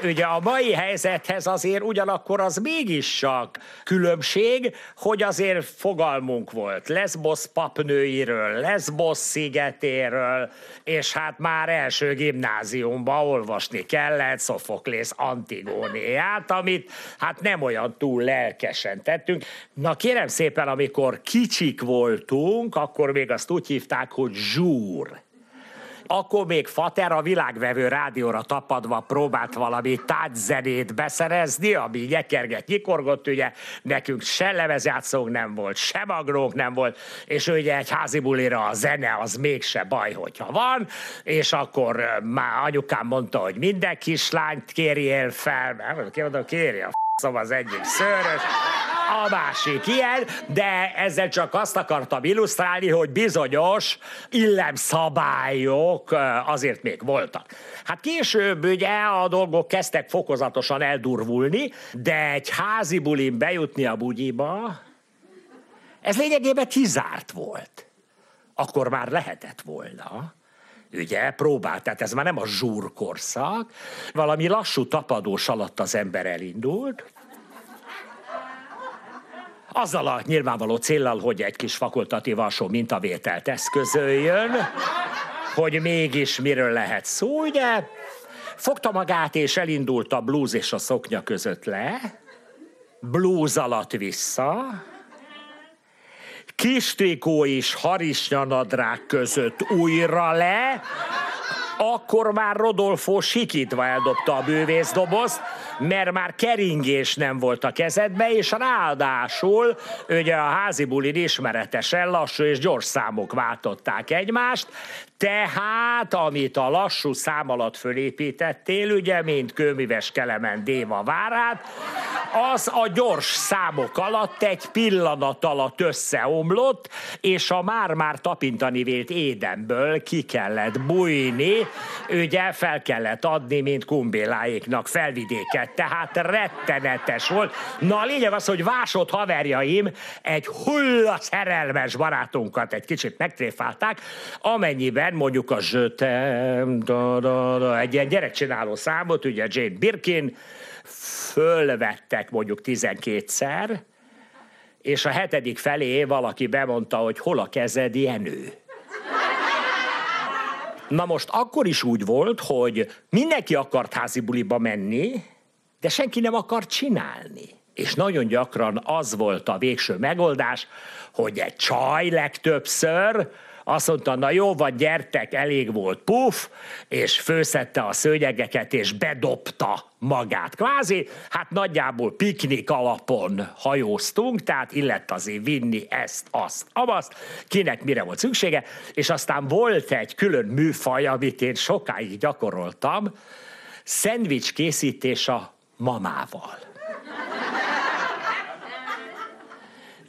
Ugye a mai helyzethez azért ugyanakkor az mégis csak különbség, hogy azért fogalmunk volt Lesbos papnőiről, Lesbos szigetéről, és hát már első gimnáziumban olvasni kellett Szofoklész Antigónéját, amit hát nem olyan túl lelkesen tettünk. Na kérem szépen, amikor kicsik voltunk, akkor még azt úgy hívták, hogy zsúr akkor még Fater a világvevő rádióra tapadva próbált valami tájzenét beszerezni, ami nyekerget, nyikorgott, ugye. Nekünk se lemezjátszónk nem volt, se magnónk nem volt, és ugye egy házi bulira a zene az mégse baj, hogyha van, és akkor már anyukám mondta, hogy minden kislányt kérjél fel, mert mondom, kéri a f***om az egyik szőrös, a másik ilyen, de ezzel csak azt akartam illusztrálni, hogy bizonyos illemszabályok azért még voltak. Hát később ugye a dolgok kezdtek fokozatosan eldurvulni, de egy házi bulin bejutni a bugyiba, ez lényegében kizárt volt. Akkor már lehetett volna ugye, próbált, tehát ez már nem a zsúrkorszak, valami lassú tapadós alatt az ember elindult, Azzal a nyilvánvaló céllal, hogy egy kis fakultatív alsó mintavételt eszközöljön, hogy mégis miről lehet szó, ugye? Fogta magát és elindult a blúz és a szoknya között le, blúz alatt vissza, kis trikó és harisnyanadrág között újra le, akkor már Rodolfo sikítva eldobta a bővészdobozt, mert már keringés nem volt a kezedbe, és ráadásul ugye a házi bulin ismeretesen lassú és gyors számok váltották egymást, tehát, amit a lassú szám alatt fölépítettél, ugye, mint kőműves Kelemen Déva várát, az a gyors számok alatt egy pillanat alatt összeomlott, és a már-már tapintani vélt édenből ki kellett bújni, ugye fel kellett adni, mint kumbéláéknak felvidéket, tehát rettenetes volt. Na a lényeg az, hogy vásott haverjaim egy hulla szerelmes barátunkat egy kicsit megtréfálták, amennyiben mondjuk a zsötem, da, da, da, egy ilyen gyerekcsináló számot, ugye Jane Birkin, fölvettek mondjuk 12-szer, és a hetedik felé valaki bemondta, hogy hol a kezed, Jenő. Na most akkor is úgy volt, hogy mindenki akart házi buliba menni, de senki nem akart csinálni. És nagyon gyakran az volt a végső megoldás, hogy egy csaj legtöbbször azt mondta, na jó, vagy gyertek, elég volt puf, és főszette a szőnyegeket, és bedobta magát. Kvázi, hát nagyjából piknik alapon hajóztunk, tehát illett azért vinni ezt, azt, amazt, kinek mire volt szüksége, és aztán volt egy külön műfaj, amit én sokáig gyakoroltam, szendvics készítés a mamával.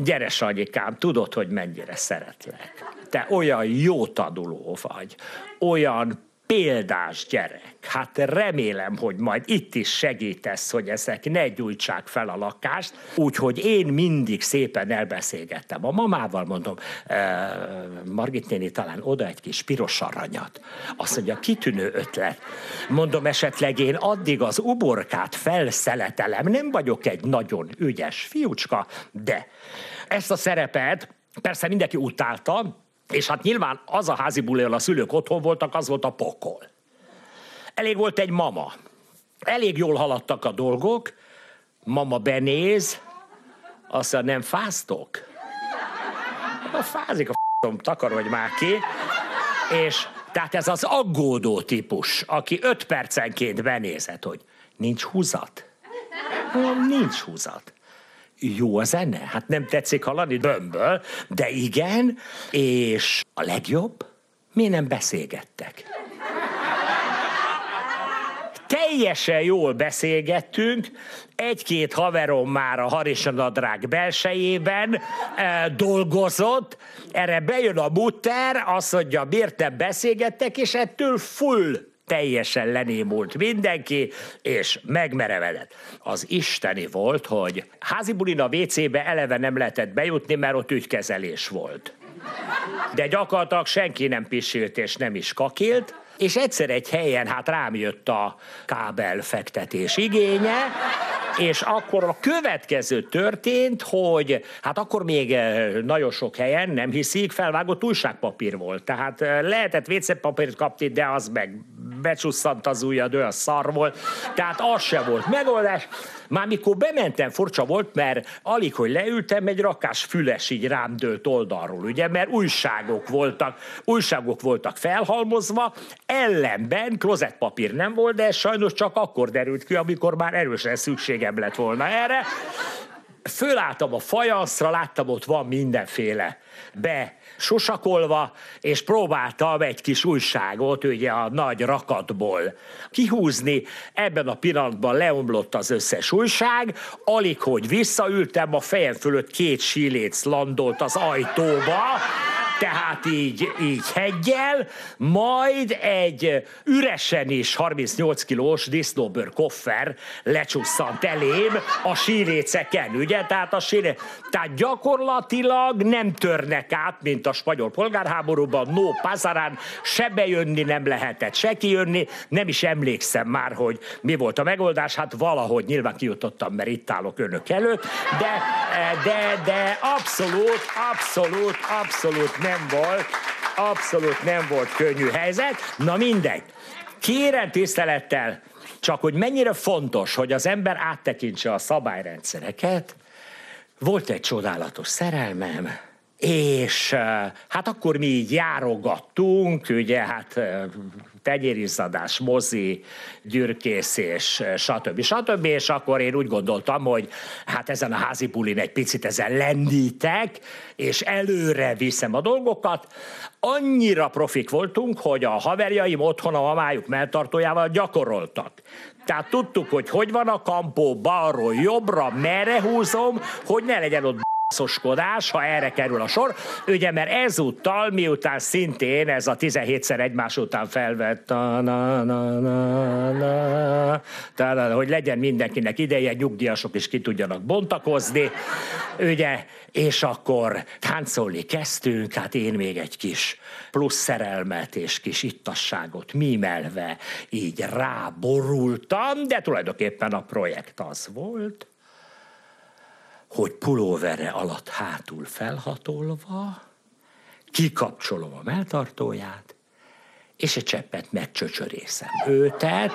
Gyere, Sanyikám, tudod, hogy mennyire szeretlek te olyan jó tanuló vagy, olyan példás gyerek. Hát remélem, hogy majd itt is segítesz, hogy ezek ne gyújtsák fel a lakást. Úgyhogy én mindig szépen elbeszélgettem. A mamával mondom, e, Margit néni talán oda egy kis piros aranyat. Azt mondja, kitűnő ötlet. Mondom, esetleg én addig az uborkát felszeletelem. Nem vagyok egy nagyon ügyes fiúcska, de ezt a szerepet persze mindenki utálta, és hát nyilván az a házi buli, a szülők otthon voltak, az volt a pokol. Elég volt egy mama. Elég jól haladtak a dolgok, mama benéz, azt mondja, nem fáztok? A fázik a f***om, takarodj már ki. És tehát ez az aggódó típus, aki öt percenként benézett, hogy nincs húzat. Nincs húzat jó a zene. Hát nem tetszik hallani bömböl, de igen, és a legjobb, mi nem beszélgettek. Teljesen jól beszélgettünk, egy-két haverom már a Harisanadrág belsejében e, dolgozott, erre bejön a mutter, azt mondja, miért te beszélgettek, és ettől full teljesen lenémult mindenki, és megmerevedett. Az isteni volt, hogy házi bulin a WC-be eleve nem lehetett bejutni, mert ott ügykezelés volt. De gyakorlatilag senki nem pisilt és nem is kakilt, és egyszer egy helyen hát rám jött a kábelfektetés igénye, és akkor a következő történt, hogy hát akkor még eh, nagyon sok helyen, nem hiszik, felvágott újságpapír volt. Tehát eh, lehetett WC-papírt kapni, de az meg becsusszant az ujjad, olyan szar volt. Tehát az se volt megoldás. Már mikor bementem, furcsa volt, mert alig, hogy leültem, egy rakás füles így rám dőlt oldalról, ugye, mert újságok voltak, újságok voltak felhalmozva, ellenben klozetpapír nem volt, de ez sajnos csak akkor derült ki, amikor már erősen szükségem lett volna erre. Fölálltam a fajaszra, láttam, ott van mindenféle be sosakolva, és próbáltam egy kis újságot, ugye a nagy rakatból kihúzni. Ebben a pillanatban leomlott az összes újság, alig, hogy visszaültem, a fejem fölött két síléc landolt az ajtóba, tehát így, így hegyel, majd egy üresen is 38 kilós disznóbőr koffer lecsusszant elém a síréceken, ugye? Tehát a síré... Tehát gyakorlatilag nem törnek át, mint a spanyol polgárháborúban, no pazarán, se bejönni nem lehetett, se kijönni, nem is emlékszem már, hogy mi volt a megoldás, hát valahogy nyilván kijutottam, mert itt állok önök előtt, de, de, de abszolút, abszolút, abszolút nem volt, abszolút nem volt könnyű helyzet. Na mindegy. Kérem tisztelettel, csak hogy mennyire fontos, hogy az ember áttekintse a szabályrendszereket. Volt egy csodálatos szerelmem, és hát akkor mi így járogattunk, ugye hát tegyérizzadás, mozi, gyürkészés, stb. stb. És akkor én úgy gondoltam, hogy hát ezen a házi bulin egy picit ezen lendítek, és előre viszem a dolgokat. Annyira profik voltunk, hogy a haverjaim otthon a mamájuk melltartójával gyakoroltak. Tehát tudtuk, hogy hogy van a kampó, balról jobbra, merre húzom, hogy ne legyen ott szoskodás, ha erre kerül a sor. Ugye, mert ezúttal, miután szintén ez a 17-szer egymás után felvett, na, hogy legyen mindenkinek ideje, nyugdíjasok is ki tudjanak bontakozni, ugye, és akkor táncolni kezdtünk, hát én még egy kis plusz szerelmet és kis ittasságot mímelve így ráborultam, de tulajdonképpen a projekt az volt, hogy pulóvere alatt hátul felhatolva, kikapcsolom a melltartóját, és egy cseppet megcsöcsörészem őtet.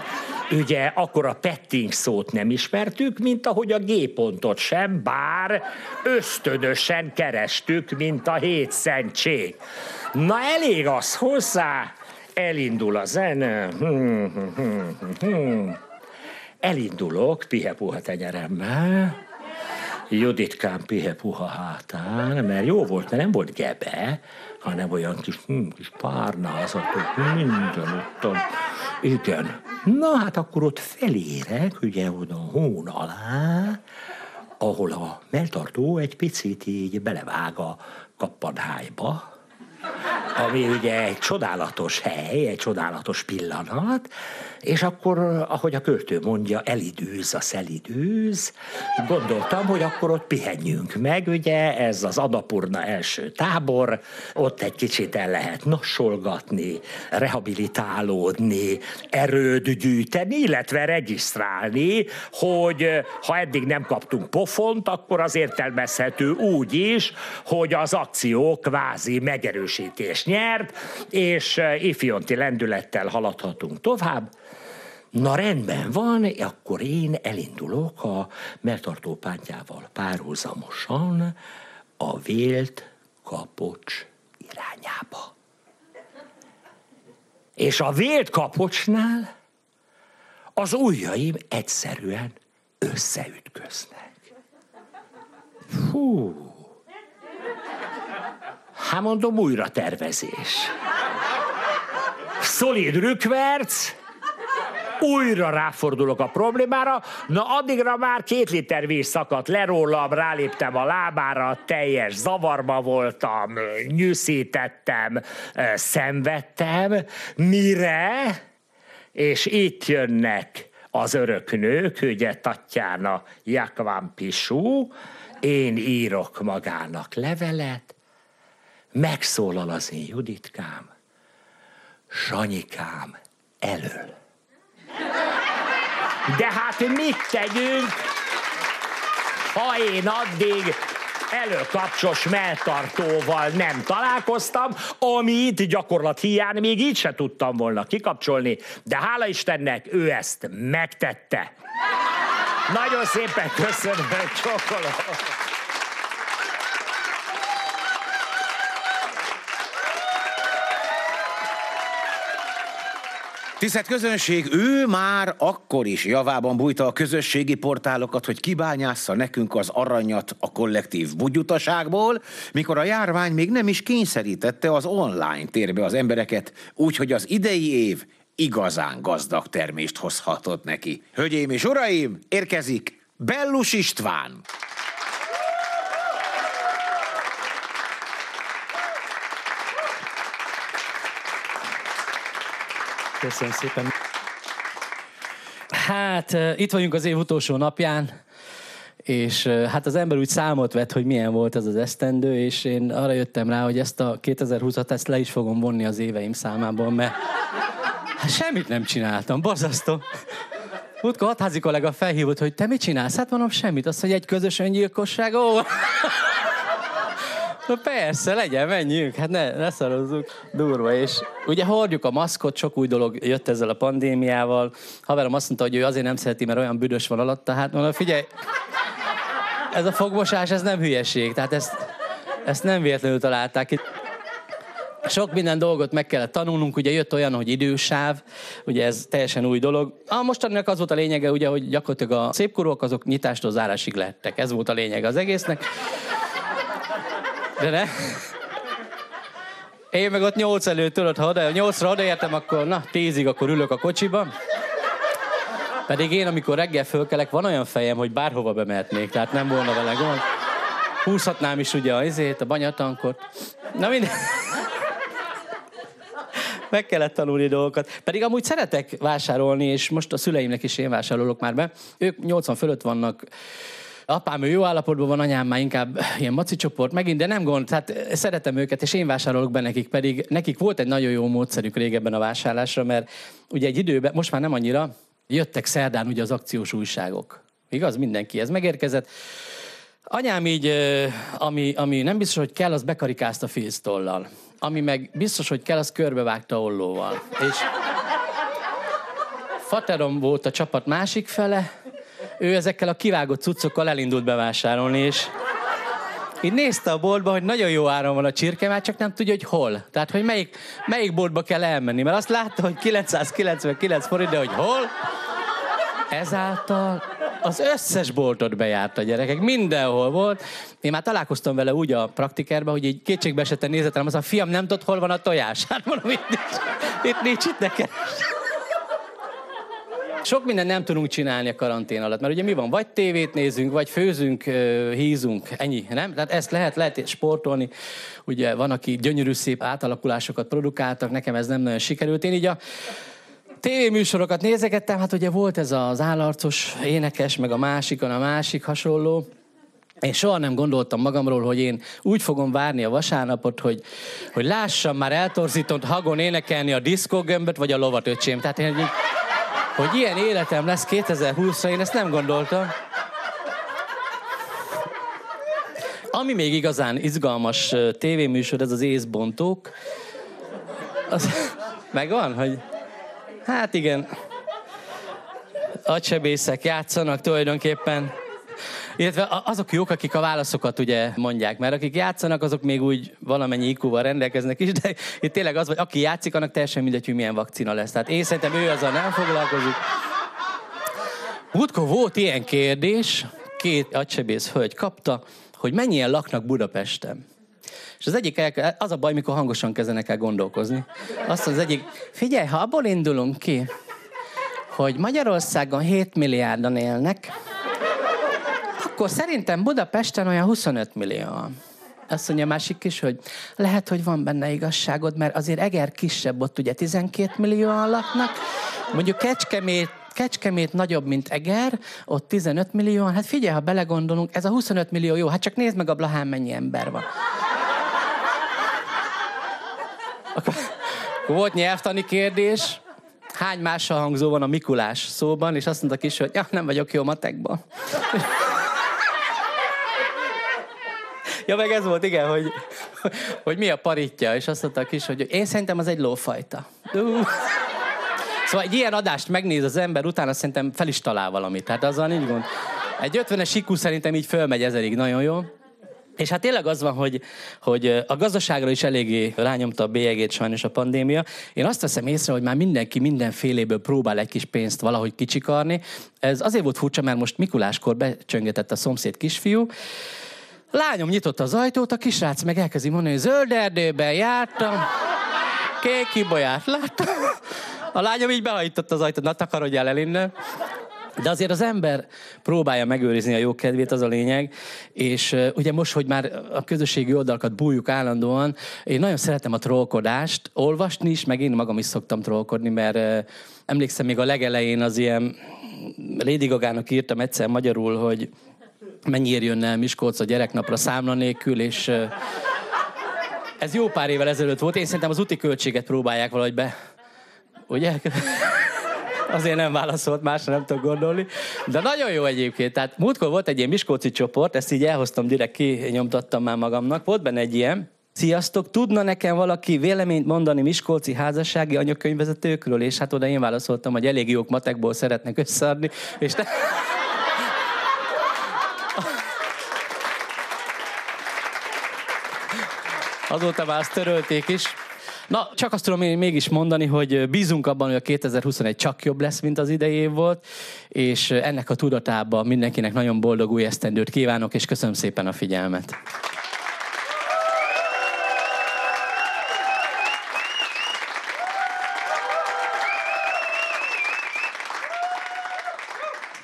Ugye akkor a petting szót nem ismertük, mint ahogy a G-pontot sem, bár ösztönösen kerestük, mint a hét szentség. Na elég az hozzá, elindul a zene. Elindulok pihepuha tenyeremmel, Juditkám pihe puha hátán, mert jó volt, mert nem volt gebe, hanem olyan kis, hm, kis párnázatok mindenütt. Igen. Na hát akkor ott felérek, ugye oda a hón alá, ahol a melltartó egy picit így belevág a kappadhájba, ami ugye egy csodálatos hely, egy csodálatos pillanat, és akkor, ahogy a költő mondja, elidőz a szelidőz, gondoltam, hogy akkor ott pihenjünk meg, ugye, ez az Adapurna első tábor, ott egy kicsit el lehet nossolgatni, rehabilitálódni, erőd gyűjteni, illetve regisztrálni, hogy ha eddig nem kaptunk pofont, akkor az értelmezhető úgy is, hogy az akció kvázi megerősítés nyert, és ifjonti lendülettel haladhatunk tovább. Na rendben van, akkor én elindulok a melltartó pántjával párhuzamosan a vélt kapocs irányába. És a vélt kapocsnál az ujjaim egyszerűen összeütköznek. Hú. Hát mondom, újra tervezés. Szolid rükverc, újra ráfordulok a problémára, na addigra már két liter víz szakadt le rólam, ráléptem a lábára, teljes zavarba voltam, nyűszítettem, szenvedtem, mire, és itt jönnek az öröknők, ugye Tatjana Jakván Pisú, én írok magának levelet, megszólal az én Juditkám, Sanyikám elől. De hát mit tegyünk, ha én addig előkapcsos melltartóval nem találkoztam, amit gyakorlat hiány még így se tudtam volna kikapcsolni, de hála Istennek ő ezt megtette. Nagyon szépen köszönöm, csokolom. Tisztelt közönség, ő már akkor is javában bújta a közösségi portálokat, hogy kibányásza nekünk az aranyat a kollektív bugyutaságból, mikor a járvány még nem is kényszerítette az online térbe az embereket, úgyhogy az idei év igazán gazdag termést hozhatott neki. Hölgyeim és uraim, érkezik Bellus István! Köszönöm szépen. Hát itt vagyunk az év utolsó napján, és hát az ember úgy számot vett, hogy milyen volt ez az esztendő, és én arra jöttem rá, hogy ezt a 2020-at ezt le is fogom vonni az éveim számából, mert hát semmit nem csináltam, borzasztó. Múltkor hatházi kollega felhívott, hogy te mit csinálsz? Hát mondom, semmit. Azt, hogy egy közös öngyilkosság, ó. Na persze, legyen, menjünk, hát ne, ne szarozzuk. Durva, és ugye hordjuk a maszkot, sok új dolog jött ezzel a pandémiával. Haverom azt mondta, hogy ő azért nem szereti, mert olyan büdös van alatta. Hát mondom, figyelj, ez a fogmosás, ez nem hülyeség. Tehát ezt, ezt nem véletlenül találták ki. Sok minden dolgot meg kellett tanulnunk, ugye jött olyan, hogy idősáv, ugye ez teljesen új dolog. A mostaninak az volt a lényege, ugye, hogy gyakorlatilag a szépkorúak azok nyitástól zárásig lehettek. Ez volt a lényege az egésznek. De ne? Én meg ott nyolc előtt, tudod, ha oda, nyolcra odaértem, akkor na, tízig, akkor ülök a kocsiba. Pedig én, amikor reggel fölkelek, van olyan fejem, hogy bárhova bemehetnék, tehát nem volna vele gond. Húzhatnám is ugye a izét, a banyatankot. Na minden. Meg kellett tanulni dolgokat. Pedig amúgy szeretek vásárolni, és most a szüleimnek is én vásárolok már be. Ők 80 fölött vannak, Apám ő jó állapotban van, anyám már inkább ilyen maci csoport megint, de nem gond, tehát szeretem őket, és én vásárolok be nekik, pedig nekik volt egy nagyon jó módszerük régebben a vásárlásra, mert ugye egy időben, most már nem annyira, jöttek szerdán ugye az akciós újságok. Igaz? Mindenki ez megérkezett. Anyám így, ami, ami nem biztos, hogy kell, az bekarikázta filztollal. Ami meg biztos, hogy kell, az körbevágta ollóval. És Faterom volt a csapat másik fele, ő ezekkel a kivágott cuccokkal elindult bevásárolni, és így nézte a boltba, hogy nagyon jó áron van a csirke, már csak nem tudja, hogy hol. Tehát, hogy melyik, melyik boltba kell elmenni. Mert azt látta, hogy 999 forint, de hogy hol? Ezáltal az összes boltot bejárt a gyerekek, mindenhol volt. Én már találkoztam vele úgy a praktikerben, hogy egy kétségbe esetten nézett rám, az a fiam nem tudott, hol van a tojás. Hát mondom, itt nincs, itt nincs, itt nekem. Sok mindent nem tudunk csinálni a karantén alatt, mert ugye mi van, vagy tévét nézünk, vagy főzünk, hízunk, ennyi, nem? Tehát ezt lehet, lehet sportolni. Ugye van, aki gyönyörű szép átalakulásokat produkáltak, nekem ez nem nagyon sikerült. Én így a tévéműsorokat nézegettem, hát ugye volt ez az állarcos énekes, meg a másikon a másik hasonló. Én soha nem gondoltam magamról, hogy én úgy fogom várni a vasárnapot, hogy, hogy lássam már eltorzított hagon énekelni a diszkógömböt, vagy a lovat öcsém. Tehát én hogy ilyen életem lesz 2020-ra, én ezt nem gondoltam. Ami még igazán izgalmas tévéműsor, ez az észbontók. Az, megvan, hogy hát igen, agysebészek játszanak tulajdonképpen illetve azok jók, akik a válaszokat ugye mondják, mert akik játszanak, azok még úgy valamennyi iq rendelkeznek is, de itt tényleg az, hogy aki játszik, annak teljesen mindegy, hogy milyen vakcina lesz. Tehát én szerintem ő azzal nem foglalkozik. Múltkor volt ilyen kérdés, két agysebész hölgy kapta, hogy mennyien laknak Budapesten. És az egyik, az a baj, mikor hangosan kezdenek el gondolkozni. Azt az egyik, figyelj, ha abból indulunk ki, hogy Magyarországon 7 milliárdan élnek, akkor szerintem Budapesten olyan 25 millió. Azt mondja a másik is, hogy lehet, hogy van benne igazságod, mert azért Eger kisebb, ott ugye 12 millióan laknak. Mondjuk Kecskemét Kecskemét nagyobb, mint Eger, ott 15 millióan. Hát figyelj, ha belegondolunk, ez a 25 millió jó, hát csak nézd meg a Blahán mennyi ember van. Akkor volt nyelvtani kérdés, hány mással hangzó van a Mikulás szóban, és azt mondta is, hogy ja, nem vagyok jó matekban. Ja, meg ez volt, igen, hogy, hogy mi a paritja, és azt mondta a kis, hogy én szerintem az egy lófajta. Szóval egy ilyen adást megnéz az ember, utána szerintem fel is talál valamit. Tehát azzal nincs gond. Egy 50-es IQ szerintem így fölmegy ezerig, nagyon jó. És hát tényleg az van, hogy, hogy a gazdaságra is eléggé rányomta a bélyegét sajnos a pandémia. Én azt veszem észre, hogy már mindenki mindenféléből próbál egy kis pénzt valahogy kicsikarni. Ez azért volt furcsa, mert most Mikuláskor becsöngetett a szomszéd kisfiú, Lányom nyitotta az ajtót, a kisrác meg elkezdi mondani, hogy zöld erdőben jártam, kék kibolyát láttam. A lányom így behajította az ajtót, na takarodjál el innen. De azért az ember próbálja megőrizni a jó kedvét, az a lényeg, és uh, ugye most, hogy már a közösségi oldalakat bújjuk állandóan, én nagyon szeretem a trollkodást, olvasni is, meg én magam is szoktam trollkodni, mert uh, emlékszem még a legelején az ilyen Lady Gaga-nak írtam egyszer magyarul, hogy mennyiért jönne el Miskolc a gyereknapra számla nélkül, és ez jó pár évvel ezelőtt volt. Én szerintem az úti költséget próbálják valahogy be. Ugye? Azért nem válaszolt, másra nem tudok gondolni. De nagyon jó egyébként. Tehát múltkor volt egy ilyen Miskolci csoport, ezt így elhoztam, direkt kinyomtattam már magamnak. Volt benne egy ilyen, Sziasztok, tudna nekem valaki véleményt mondani Miskolci házassági anyakönyvvezetőkről? És hát oda én válaszoltam, hogy elég jók matekból szeretnek összeadni, és te... Azóta már azt törölték is. Na, csak azt tudom én mégis mondani, hogy bízunk abban, hogy a 2021 csak jobb lesz, mint az idei év volt, és ennek a tudatában mindenkinek nagyon boldog új esztendőt kívánok, és köszönöm szépen a figyelmet.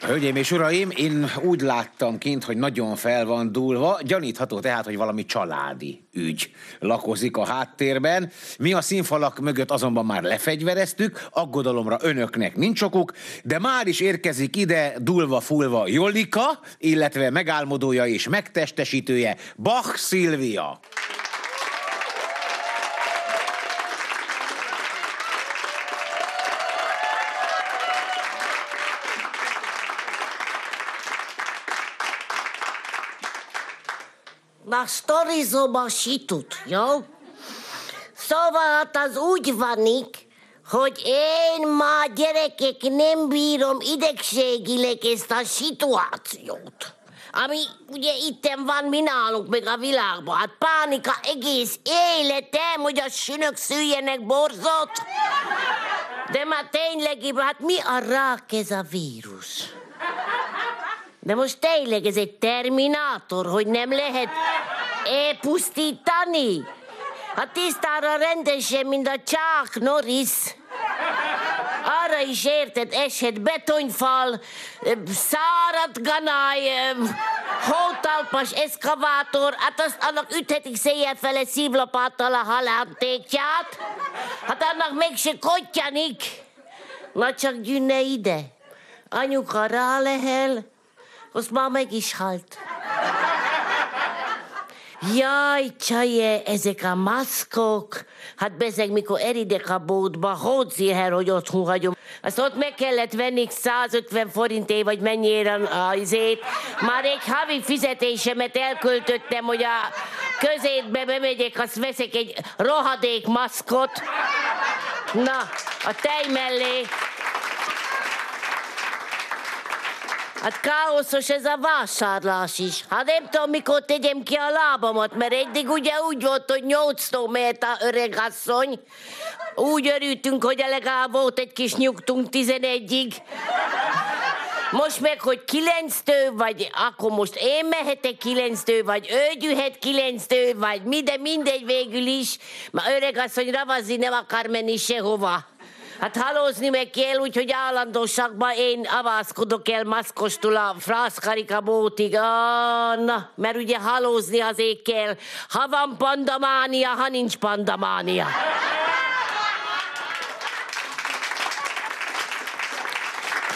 Hölgyeim és uraim, én úgy láttam kint, hogy nagyon fel van dúlva. Gyanítható tehát, hogy valami családi ügy lakozik a háttérben. Mi a színfalak mögött azonban már lefegyvereztük, aggodalomra önöknek nincs okuk, de már is érkezik ide dulva-fulva Jolika, illetve megálmodója és megtestesítője Bach Szilvia. Na, sztorizom a situt, jó? Szóval hát az úgy vanik, hogy én már gyerekek nem bírom idegségileg ezt a szituációt. Ami ugye itten van mi nálunk meg a világban. Hát pánika egész életem, hogy a sünök szüljenek borzot. De már tényleg, hát mi a rák ez a vírus? De most tényleg ez egy terminátor, hogy nem lehet elpusztítani? Hát tisztára rendesen, mint a Chuck Norris. Arra is érted, esett betonyfal, száradt ganály, hótalpas eszkavátor, hát azt annak üthetik széjjel fele szívlapáttal a halántékját. Hát annak még se kottyanik. Na csak gyűnne ide. Anyuka rálehel, az már meg is halt. Jaj, csaje, ezek a maszkok. Hát bezeg, mikor eridek a bótba, hogy her, hogy otthon hagyom. Azt ott meg kellett venni 150 forinté, vagy mennyire azért. Már egy havi fizetésemet elköltöttem, hogy a közétbe bemegyek, azt veszek egy rohadék maszkot. Na, a tej mellé Hát káoszos ez a vásárlás is. Hát nem tudom, mikor tegyem ki a lábamat, mert eddig ugye úgy volt, hogy nyolctól mert a öregasszony. Úgy örültünk, hogy legalább volt egy kis nyugtunk tizenegyig. Most meg, hogy kilenctől, vagy akkor most én mehetek kilenctől, vagy ő gyűhet kilenctől, vagy mi, de mindegy végül is. Ma öregasszony ravazni nem akar menni sehova. Hát halózni meg kell, úgyhogy állandóságban én avászkodok el maszkostul a frászkarika bótig. Ah, mert ugye halózni azért kell. Ha van pandamánia, ha nincs pandamánia.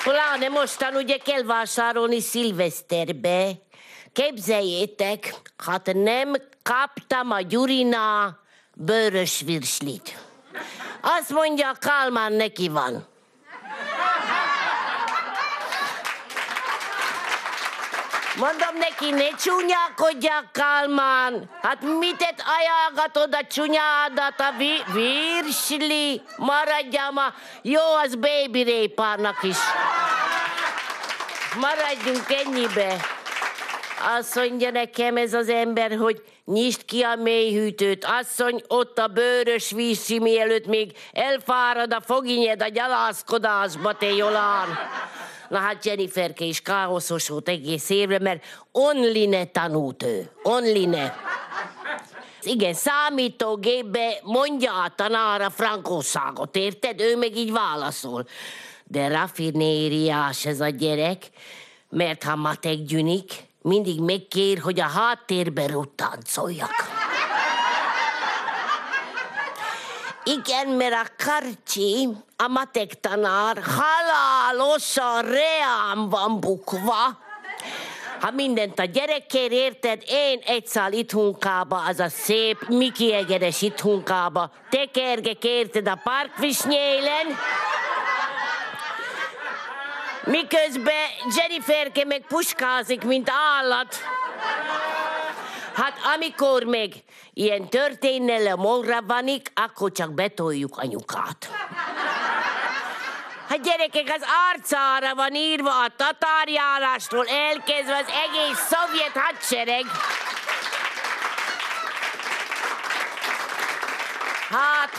Pláne mostan ugye kell vásárolni szilveszterbe. Képzeljétek, hát nem kaptam a Gyurina bőrös virslit. Azt mondja, Kálmán neki van. Mondom neki, ne csúnyákodjak, Kálmán. Hát mit ajánlgatod a csúnyádat, a vi- virsli? Maradjam ma. Jó, az baby répárnak is. Maradjunk ennyibe. Azt mondja nekem ez az ember, hogy nyisd ki a mélyhűtőt. Asszony, ott a bőrös vízsi, mielőtt még elfárad a foginyed a gyalászkodásba, te Jolán. Na hát Jenniferke is káoszos volt egész évre, mert online tanult ő. Online. Igen, számítógépbe mondja a tanár a frankóságot, érted? Ő meg így válaszol. de raffinériás ez a gyerek, mert ha matek gyűnik, mindig megkér, hogy a háttérbe ruttancoljak. Igen, mert a Karcsi, a matek tanár halálosan reám van bukva. Ha mindent a gyerekért érted, én egy szál itthunkába, az a szép Miki Egeres itthunkába, tekergek érted a parkvisnyélen, miközben Jenniferke meg puskázik, mint állat. Hát amikor még ilyen történnele morra vanik, akkor csak betoljuk anyukát. Hát gyerekek, az arcára van írva a tatárjárástól elkezdve az egész szovjet hadsereg. Hát,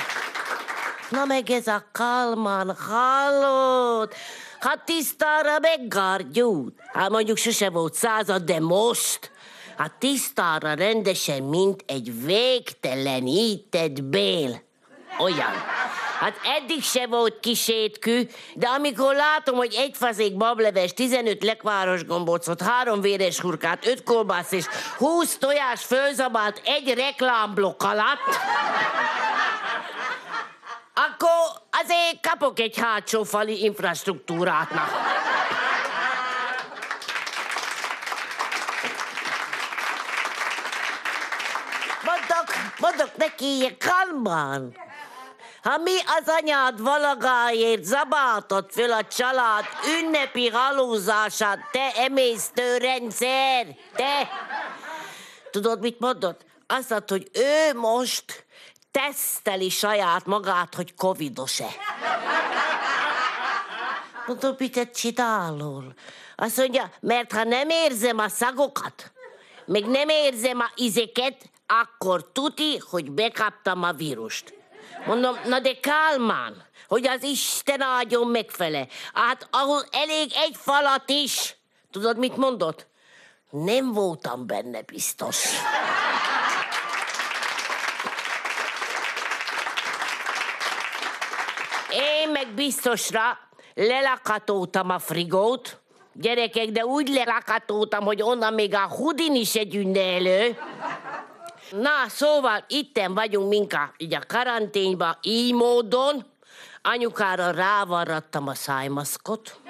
na meg ez a Kalman, hallod? Hát tisztára meggárgyút. Hát mondjuk sose volt század, de most. Hát tisztára rendesen, mint egy végtelenített bél. Olyan. Hát eddig se volt kisétkű, de amikor látom, hogy egy fazék bableves, 15 lekváros gombócot, három véres hurkát, öt kolbász és 20 tojás fölzabált egy reklámblokk alatt, akkor azért kapok egy hátsó fali infrastruktúrát. Na. Mondok, mondok neki, Kalman, ha mi az anyád valagáért zabáltott föl a család ünnepi halúzását, te emésztőrendszer, te! Tudod, mit mondott? Azt hogy ő most teszteli saját magát, hogy covidos-e. Mondom, mit csinálol? Azt mondja, mert ha nem érzem a szagokat, meg nem érzem a izeket, akkor tuti, hogy bekaptam a vírust. Mondom, na de Kálmán, hogy az Isten áldjon megfele. Hát ahol elég egy falat is. Tudod, mit mondott? Nem voltam benne biztos. Meg biztosra lelakatoltam a frigót, gyerekek, de úgy lelakatoltam, hogy onnan még a hudin is egy elő. Na, szóval itten vagyunk minka, így a karanténba, így módon. Anyukára rávarrattam a szájmaszkot.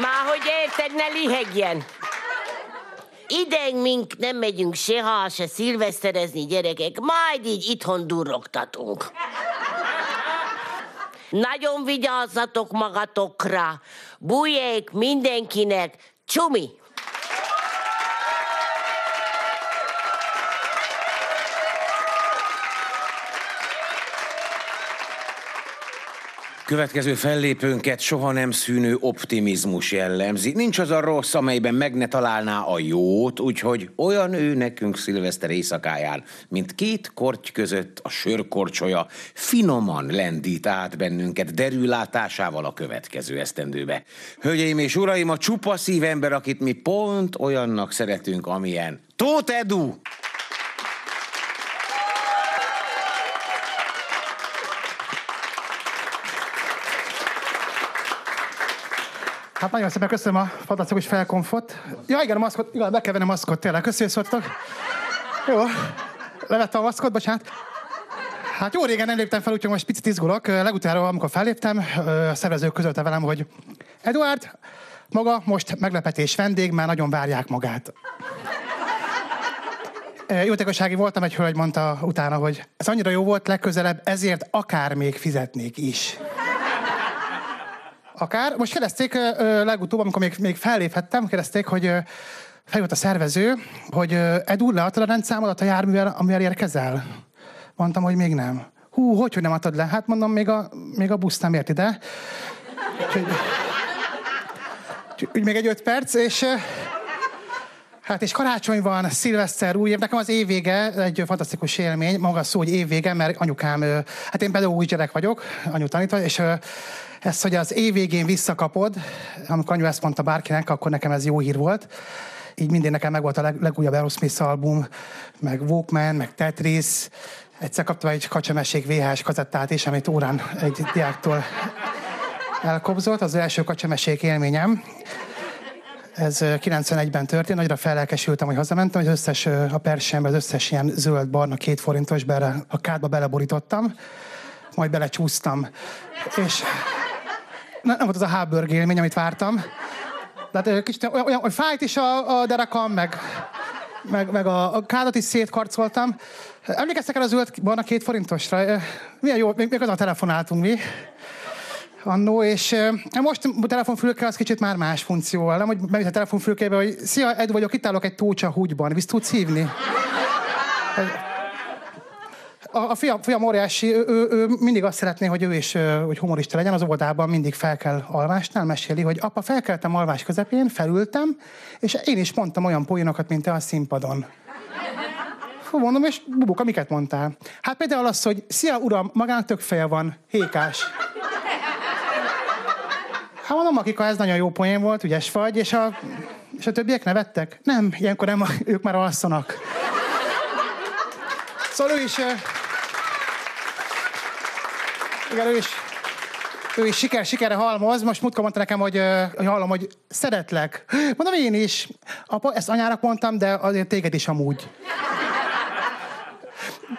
Már hogy érted, ne lihegjen. Ideg mink nem megyünk seha, se szilveszterezni, gyerekek, majd így itthon durrogtatunk. Nagyon vigyázzatok magatokra, bujék mindenkinek, csumi! Következő fellépőnket soha nem szűnő optimizmus jellemzi. Nincs az a rossz, amelyben meg ne találná a jót, úgyhogy olyan ő nekünk szilveszter éjszakáján, mint két korty között a sörkorcsolya finoman lendít át bennünket derülátásával a következő esztendőbe. Hölgyeim és uraim, a csupa szívember, akit mi pont olyannak szeretünk, amilyen Tóth Edu! Hát nagyon szépen köszönöm a fantasztikus felkonfot. Ja, igen, a maszkot, igen, be kell venni a maszkot, tényleg. Köszönjük, szóltok. Jó, levettem a maszkot, bocsánat. Hát jó régen nem léptem fel, úgyhogy most picit izgulok. Legutább, amikor felléptem, a szervezők közölte velem, hogy Eduard, maga most meglepetés vendég, már nagyon várják magát. Jótékossági voltam, egy hölgy mondta utána, hogy ez annyira jó volt legközelebb, ezért akár még fizetnék is akár. Most kérdezték legutóbb, amikor még, még felléphettem, kérdezték, hogy feljött a szervező, hogy Edu, leadtad a rendszámodat a járművel, amivel érkezel? Mondtam, hogy még nem. Hú, hogy, hogy nem adtad le? Hát mondom, még a, még a busz nem ért ide. Úgy még egy öt perc, és Hát és karácsony van, szilveszter, új év. Nekem az évvége egy fantasztikus élmény, maga szó, hogy évvége, mert anyukám, hát én pedagógus gyerek vagyok, anyu tanítva, és ezt, hogy az év végén visszakapod, amikor anyu ezt mondta bárkinek, akkor nekem ez jó hír volt. Így minden nekem meg volt a leg, legújabb Aerosmith album, meg Walkman, meg Tetris, Egyszer kaptam egy kacsamesék VHS kazettát is, amit órán egy diáktól elkobzott. Az első kacsamesék élményem. Ez 91-ben történt, nagyra fellelkesültem, hogy hazamentem, hogy összes a persembe, az összes ilyen zöld-barna két forintos bele, a kádba beleborítottam, majd belecsúsztam. És nem, volt az a Hábörg élmény, amit vártam. Tehát kicsit olyan, olyan hogy fájt is a, a derekam, meg, meg, meg a, a kádat is szétkarcoltam. Emlékeztek el a zöld barna két forintosra? Milyen jó, még, még azon telefonáltunk mi annó, és most a telefonfülke az kicsit már más funkcióval, nem, hogy bevisz a telefonfülkébe, hogy szia, Ed vagyok, itt állok egy tócsa húgyban, visz tudsz hívni? A, a fiam, fiam óriási, ő, ő, ő, mindig azt szeretné, hogy ő is hogy humorista legyen, az óvodában mindig fel kell alvásnál, meséli, hogy apa, felkeltem alvás közepén, felültem, és én is mondtam olyan poénokat, mint te a színpadon. Fú, mondom, és bubuka, miket mondtál? Hát például az, hogy szia uram, magának tök feje van, hékás. Hát mondom, akik ez nagyon jó poén volt, ügyes vagy, és a, és a többiek nevettek? Nem, ilyenkor nem, ők már alszanak. Szóval ő is... Igen, ő is, ő is siker, sikerre halmoz. Most mutka mondta nekem, hogy, hogy hallom, hogy szeretlek. Mondom, én is. Apa, ezt anyának mondtam, de azért téged is amúgy.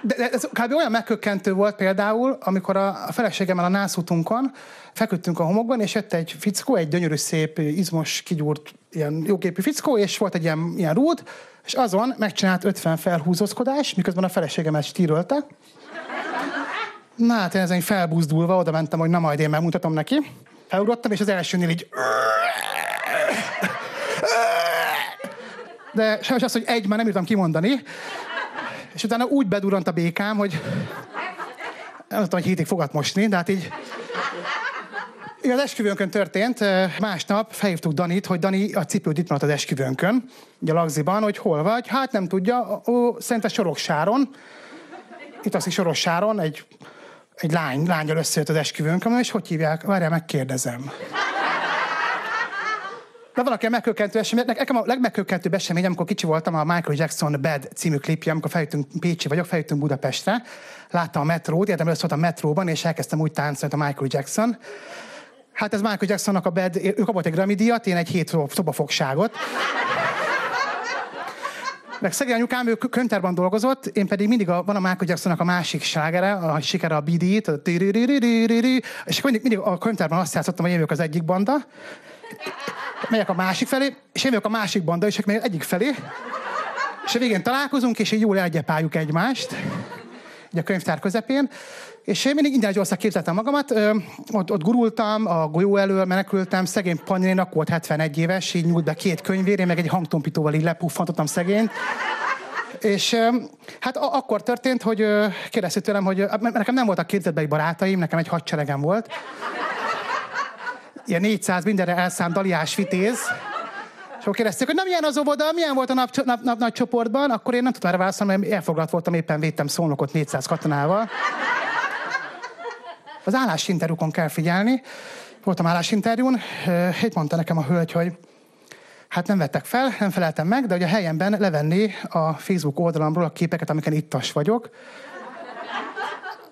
De, de ez kb. olyan megkökkentő volt például, amikor a, a feleségemmel a nászútunkon feküdtünk a homokban, és jött egy fickó, egy gyönyörű, szép, izmos, kigyúrt, ilyen jóképű fickó, és volt egy ilyen, ilyen rúd, és azon megcsinált 50 felhúzózkodás, miközben a feleségemet stírölte. Na hát én ezen felbuzdulva oda mentem, hogy na majd én megmutatom neki. Felugrottam, és az elsőnél így... De sajnos az, hogy egy már nem írtam kimondani. És utána úgy bedurrant a békám, hogy nem tudom, hogy hétig fogat mosni, de hát így az esküvőnkön történt. Másnap felhívtuk Danit, hogy Dani a cipőd itt maradt az esküvőnkön, ugye a Lagziban, hogy hol vagy. Hát nem tudja, ó, szerintem Soroksáron. Itt azt is Soroksáron, egy, egy lány, lányjal összejött az esküvőnkön, és hogy hívják? Várjál, megkérdezem. De valaki a megkökkentő esemény, nekem a legmegkökkentőbb esemény, amikor kicsi voltam, a Michael Jackson Bad című klipje, amikor feljöttünk, Pécsi vagyok, feljöttünk Budapestre, láttam a metrót, értem először a metróban, és elkezdtem úgy táncolni, a Michael Jackson. Hát ez Michael Jacksonnak a Bad, ő kapott egy Grammy díjat, én egy hét szobafogságot. Meg szegény anyukám, ő könyvtárban dolgozott, én pedig mindig a, van a Michael Jacksonnak a másik slágere, a sikere a BD-t, és akkor mindig, mindig a könyvtárban azt játszottam, hogy én vagyok az egyik banda, megyek a másik felé, és én vagyok a másik banda, és ők egyik felé, és a végén találkozunk, és így jól elgyepáljuk egymást, így a könyvtár közepén, és én mindig Indiana jones képzeltem magamat, ö, ott, ott gurultam, a golyó elől menekültem, szegény Panninak volt 71 éves, így nyúlt be két könyvér, én meg egy hangtompítóval így lepuffantottam szegényt. És hát akkor történt, hogy kérdezte tőlem, hogy nekem nem voltak képzetbeli barátaim, nekem egy hadseregem volt. Ilyen 400 mindenre elszánt daliás vitéz. És akkor kérdezték, hogy nem milyen az óvoda, milyen volt a nap, nap, nap, nagy csoportban, akkor én nem tudtam erre válaszolni, mert elfoglalt voltam, éppen védtem szolnokot 400 katonával. Az állásinterjúkon kell figyelni. Voltam állásinterjún, itt mondta nekem a hölgy, hogy hát nem vettek fel, nem feleltem meg, de hogy a helyemben levenni a Facebook oldalamról a képeket, amiken ittas vagyok.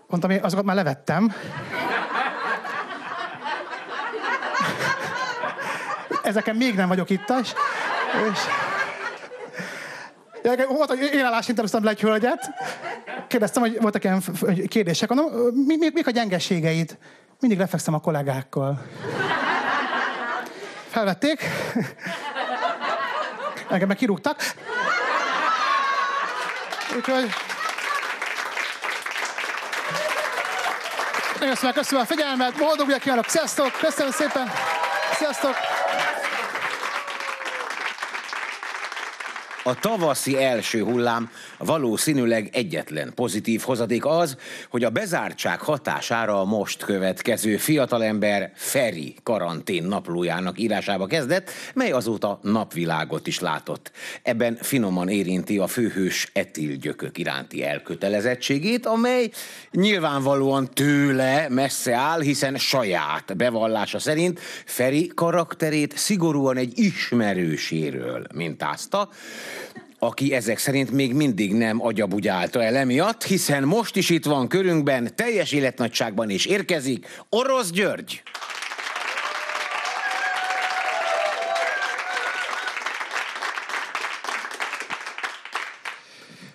Mondtam, hogy azokat már levettem. Ezeken még nem vagyok ittas. És... Volt, hogy én állásinterjúztam egy hölgyet, kérdeztem, hogy voltak ilyen kérdések, mondom, mi, mi, mik a gyengeségeid? Mindig lefekszem a kollégákkal. Felvették. Engem meg kirúgtak. Úgyhogy... Nagyon szépen köszönöm a figyelmet, boldog újra kívánok, sziasztok, köszönöm szépen, sziasztok! A tavaszi első hullám valószínűleg egyetlen pozitív hozadék az, hogy a bezártság hatására a most következő fiatalember Feri karantén naplójának írásába kezdett, mely azóta napvilágot is látott. Ebben finoman érinti a főhős etilgyökök iránti elkötelezettségét, amely nyilvánvalóan tőle messze áll, hiszen saját bevallása szerint Feri karakterét szigorúan egy ismerőséről mintázta, aki ezek szerint még mindig nem agyabugyálta el emiatt, hiszen most is itt van körünkben, teljes életnagyságban is érkezik, Orosz György.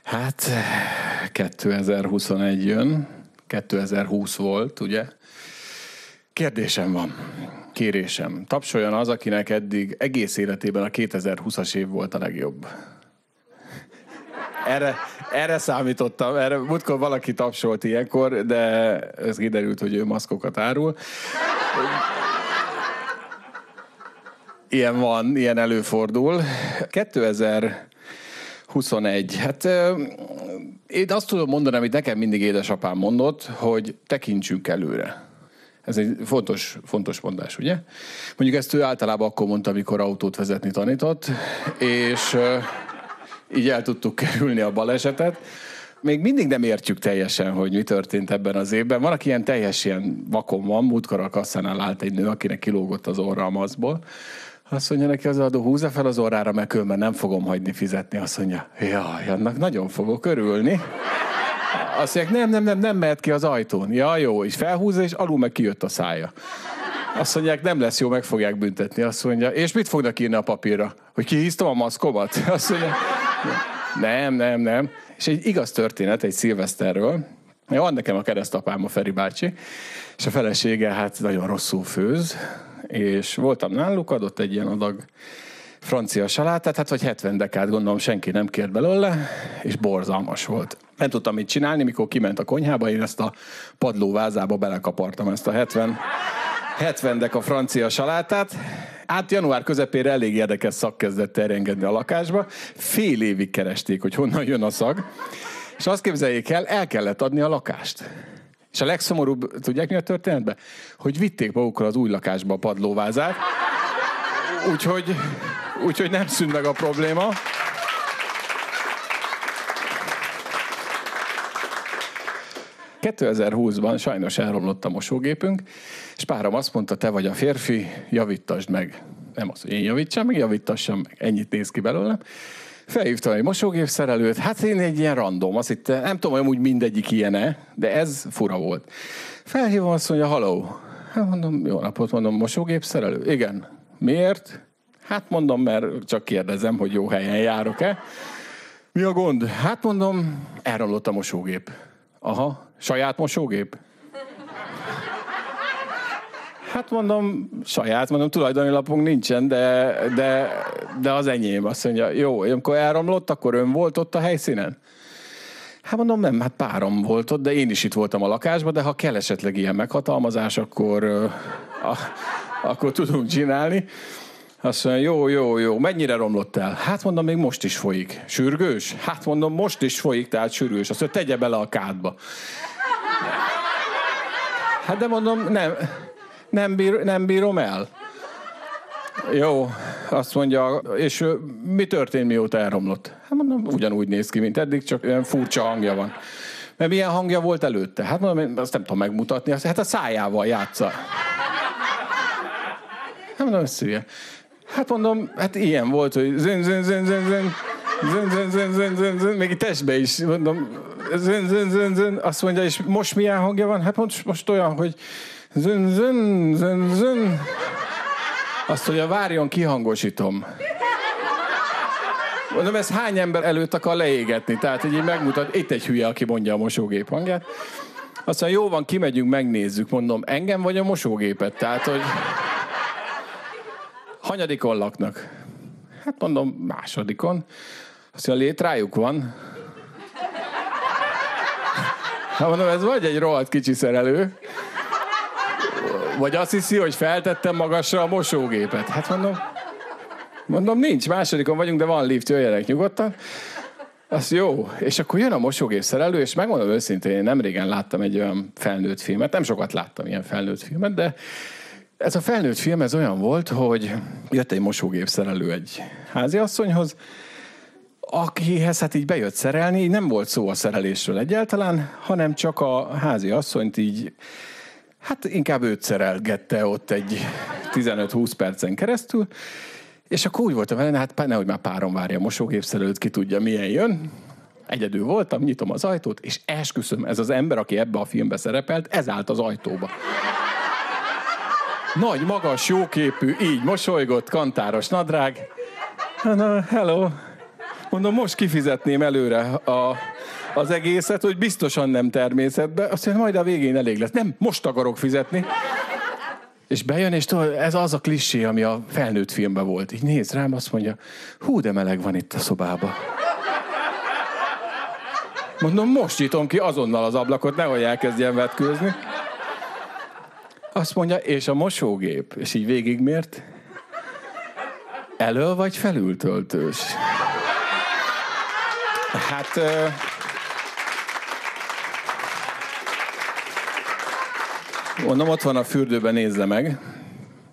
Hát 2021 jön, 2020 volt, ugye? Kérdésem van, kérésem. Tapsoljon az, akinek eddig egész életében a 2020-as év volt a legjobb. Erre, erre számítottam, erre múltkor valaki tapsolt ilyenkor, de ez kiderült, hogy ő maszkokat árul. Ilyen van, ilyen előfordul. 2021. Hát ö, én azt tudom mondani, amit nekem mindig édesapám mondott, hogy tekintsünk előre. Ez egy fontos, fontos mondás, ugye? Mondjuk ezt ő általában akkor mondta, amikor autót vezetni tanított, és így el tudtuk kerülni a balesetet. Még mindig nem értjük teljesen, hogy mi történt ebben az évben. Van, aki ilyen teljes ilyen vakon van, múltkor a kasszánál állt egy nő, akinek kilógott az orra a maszkból. Azt mondja neki az adó, húzza fel az orrára, mert különben nem fogom hagyni fizetni. Azt mondja, jaj, annak nagyon fogok örülni. Azt mondják, nem, nem, nem, nem mehet ki az ajtón. Ja, jó, és felhúzza, és alul meg kijött a szája. Azt mondják, nem lesz jó, meg fogják büntetni. Azt mondja, és mit fognak írni a papírra? Hogy kihíztam a maszkomat? Azt mondja, nem, nem, nem. És egy igaz történet egy szilveszterről. Van nekem a keresztapám, a Feri bácsi, és a felesége hát nagyon rosszul főz, és voltam náluk, adott egy ilyen adag francia salátát, hát vagy 70 dekát, gondolom senki nem kért belőle, és borzalmas volt. Nem tudtam mit csinálni, mikor kiment a konyhába, én ezt a padlóvázába belekapartam ezt a 70, 70 deka francia salátát. Hát január közepére elég érdekes szak kezdett terjengedni a lakásba. Fél évig keresték, hogy honnan jön a szag. És azt képzeljék el, el kellett adni a lakást. És a legszomorúbb, tudják mi a történetben? Hogy vitték magukkal az új lakásba a padlóvázát. Úgyhogy, úgyhogy nem szűnt meg a probléma. ...2020-ban sajnos elromlott a mosógépünk, és párom azt mondta, te vagy a férfi, javítasd meg. Nem az, hogy én javítsam meg, javítassam meg. Ennyit néz ki belőlem. Felhívtam egy mosógépszerelőt, hát én egy ilyen random, azt itt, nem tudom, hogy amúgy mindegyik ilyene, de ez fura volt. Felhívom, azt mondja, haló. Hát mondom, jó napot, mondom, mosógépszerelő? Igen. Miért? Hát mondom, mert csak kérdezem, hogy jó helyen járok-e. Mi a gond? Hát mondom, elromlott a mosógép. Aha, saját mosógép? Hát mondom, saját, mondom, tulajdoni lapunk nincsen, de, de, de az enyém. Azt mondja, jó, amikor elromlott, akkor ön volt ott a helyszínen? Hát mondom, nem, hát párom volt ott, de én is itt voltam a lakásban, de ha kell esetleg ilyen meghatalmazás, akkor, a, akkor tudunk csinálni. Azt mondja, jó, jó, jó, mennyire romlott el? Hát mondom, még most is folyik. Sürgős? Hát mondom, most is folyik, tehát sürgős. Azt mondja, tegye bele a kádba. Hát de mondom, nem, nem, bír, nem bírom el. Jó, azt mondja, és mi történt, mióta elromlott? Hát mondom, ugyanúgy néz ki, mint eddig, csak olyan furcsa hangja van. Mert milyen hangja volt előtte? Hát mondom, én azt nem tudom megmutatni, hát a szájával játsza. Hát mondom, szülye. Hát mondom, hát ilyen volt, hogy zen, zen, zen, zen, zen. Zen, zen, zen, zen, zen, zen, még itt testbe is, mondom, zen, zen, zen, zen, azt mondja, és most milyen hangja van? Hát most, most olyan, hogy zen, zen, zen, zen. Azt mondja, várjon, kihangosítom. Mondom, ez hány ember előtt akar leégetni? Tehát így megmutat, itt egy hülye, aki mondja a mosógép hangját. Aztán jó van, kimegyünk, megnézzük. Mondom, engem vagy a mosógépet? Tehát, hogy hanyadikon laknak? Hát mondom, másodikon. Azt mondja, létrájuk van. Hát mondom, ez vagy egy rohadt kicsi szerelő, vagy azt hiszi, hogy feltettem magasra a mosógépet. Hát mondom, mondom, nincs, másodikon vagyunk, de van lift, jöjjenek nyugodtan. Az jó. És akkor jön a mosógép szerelő, és megmondom őszintén, én nem régen láttam egy olyan felnőtt filmet, nem sokat láttam ilyen felnőtt filmet, de ez a felnőtt film, ez olyan volt, hogy jött egy mosógép szerelő egy háziasszonyhoz, akihez hát így bejött szerelni, nem volt szó a szerelésről egyáltalán, hanem csak a házi asszonyt így, hát inkább őt szerelgette ott egy 15-20 percen keresztül, És akkor úgy voltam vele, hát nehogy már párom várja a mosógépszer előtt, ki tudja milyen jön. Egyedül voltam, nyitom az ajtót, és esküszöm, ez az ember, aki ebbe a filmbe szerepelt, ez állt az ajtóba. Nagy, magas, jóképű, így mosolygott, kantáros nadrág. Na, hello. Mondom, most kifizetném előre a, az egészet, hogy biztosan nem természetbe. Azt mondja, majd a végén elég lesz. Nem, most akarok fizetni. És bejön, és tudod, ez az a klisé, ami a felnőtt filmben volt. Így néz rám, azt mondja, hú, de meleg van itt a szobában. Mondom, most nyitom ki azonnal az ablakot, nehogy elkezdjen vetkőzni. Azt mondja, és a mosógép, és így végigmért, elől vagy felültöltős? Hát... ö, Mondom, ott van a fürdőben, nézze meg.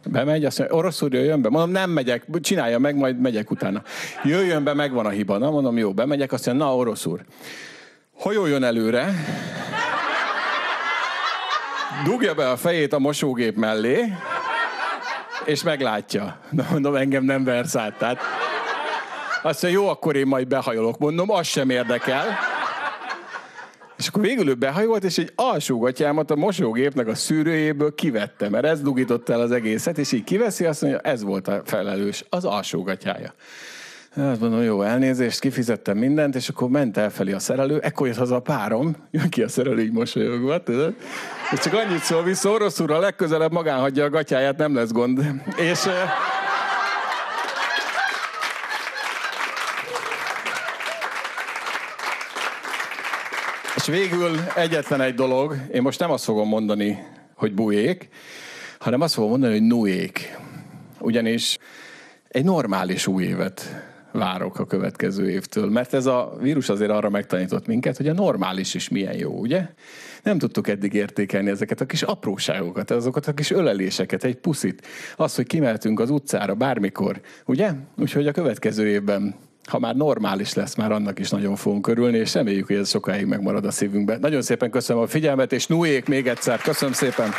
Bemegy, azt mondja, orosz úr, jöjjön be. Mondom, nem megyek, csinálja meg, majd megyek utána. Jöjjön be, megvan a hiba. Na, mondom, jó, bemegyek, azt mondja, na, orosz úr. Hajoljon előre, dugja be a fejét a mosógép mellé, és meglátja. Na, mondom, engem nem versz át. Tehát azt mondja, jó, akkor én majd behajolok. Mondom, az sem érdekel. És akkor végül ő behajolt, és egy alsógatyámat a mosógépnek a szűrőjéből kivette, mert ez dugította el az egészet, és így kiveszi, azt mondja, ez volt a felelős, az alsógatyája. Azt mondom, jó, elnézést, kifizettem mindent, és akkor ment elfelé a szerelő, ekkor jött haza a párom, jön ki a szerelő, így mosolyogva, tudod? És csak annyit szól vissza, orosz úr, a legközelebb magán hagyja a gatyáját, nem lesz gond. És És végül egyetlen egy dolog, én most nem azt fogom mondani, hogy bujék, hanem azt fogom mondani, hogy nuék. Ugyanis egy normális új évet várok a következő évtől, mert ez a vírus azért arra megtanított minket, hogy a normális is milyen jó, ugye? Nem tudtuk eddig értékelni ezeket a kis apróságokat, azokat a kis öleléseket, egy puszit, az, hogy kimeltünk az utcára bármikor, ugye? Úgyhogy a következő évben ha már normális lesz, már annak is nagyon fogunk örülni, és reméljük, hogy ez sokáig megmarad a szívünkben. Nagyon szépen köszönöm a figyelmet, és Nuék még egyszer. Köszönöm szépen.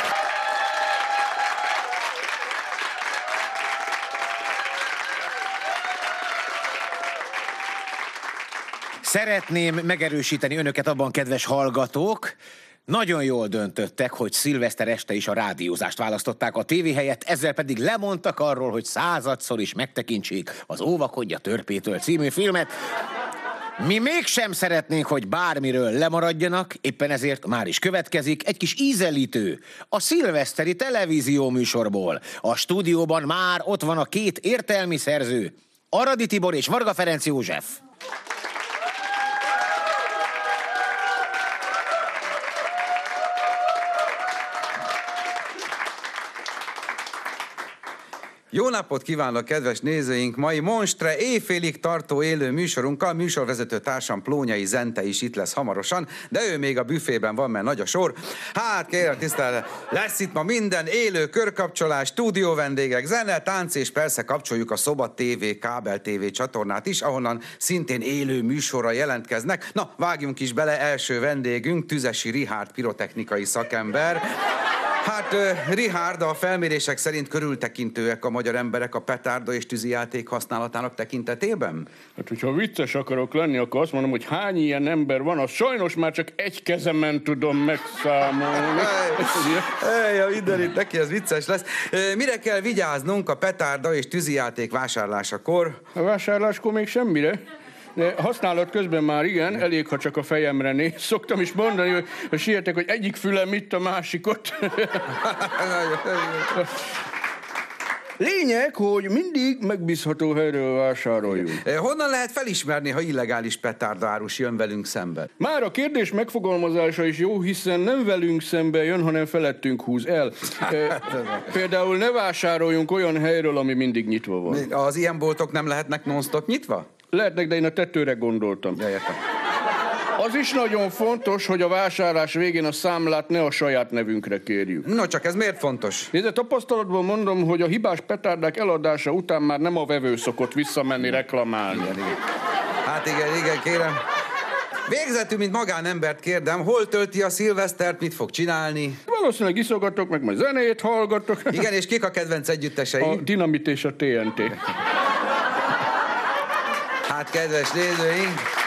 Szeretném megerősíteni önöket abban, kedves hallgatók, nagyon jól döntöttek, hogy szilveszter este is a rádiózást választották a tévé helyett, ezzel pedig lemondtak arról, hogy századszor is megtekintsék az Óvakodja törpétől című filmet. Mi mégsem szeretnénk, hogy bármiről lemaradjanak, éppen ezért már is következik egy kis ízelítő a szilveszteri televízió műsorból. A stúdióban már ott van a két értelmi szerző, Aradi Tibor és Varga Ferenc József. Jó napot kívánok, kedves nézőink! Mai Monstre éjfélig tartó élő műsorunkkal műsorvezető társam Plónyai Zente is itt lesz hamarosan, de ő még a büfében van, mert nagy a sor. Hát kérem, tisztel, lesz itt ma minden élő körkapcsolás, stúdió vendégek, zene, tánc és persze kapcsoljuk a Szoba TV, kábel TV csatornát is, ahonnan szintén élő műsorra jelentkeznek. Na, vágjunk is bele, első vendégünk, Tüzesi Rihárd pirotechnikai szakember. Hát ö, Richard, a felmérések szerint körültekintőek a magyar emberek a petárda és tűzijáték használatának tekintetében? Hát, hogyha vicces akarok lenni, akkor azt mondom, hogy hány ilyen ember van, az sajnos már csak egy kezemen tudom megszámolni. Ej, a mindenit neki, ez vicces lesz. Mire kell vigyáznunk a petárda és tűzijáték vásárlásakor? A vásárláskor még semmire. De használat közben már igen, elég, ha csak a fejemre néz. Szoktam is mondani, hogy, hogy sietek, hogy egyik fülem itt, a másikot. Lényeg, hogy mindig megbízható helyről vásároljunk. Ö, Honnan lehet felismerni, ha illegális petárdárus jön velünk szembe? Már a kérdés megfogalmazása is jó, hiszen nem velünk szembe jön, hanem felettünk húz el. E, például ne vásároljunk olyan helyről, ami mindig nyitva van. Az ilyen boltok nem lehetnek non-stop nyitva? Lehetnek, de én a tetőre gondoltam. Ja, értem. Az is nagyon fontos, hogy a vásárlás végén a számlát ne a saját nevünkre kérjük. No, csak ez miért fontos? Nézd, tapasztalatból mondom, hogy a hibás petárdák eladása után már nem a vevő szokott visszamenni reklamálni. Igen, igen. Hát igen, igen, kérem. Végzetű, mint magánembert kérdem, hol tölti a szilvesztert, mit fog csinálni? Valószínűleg iszogatok, meg majd zenét hallgatok. Igen, és kik a kedvenc együttesei? A Dinamit és a TNT. Hát, kedves nézőink,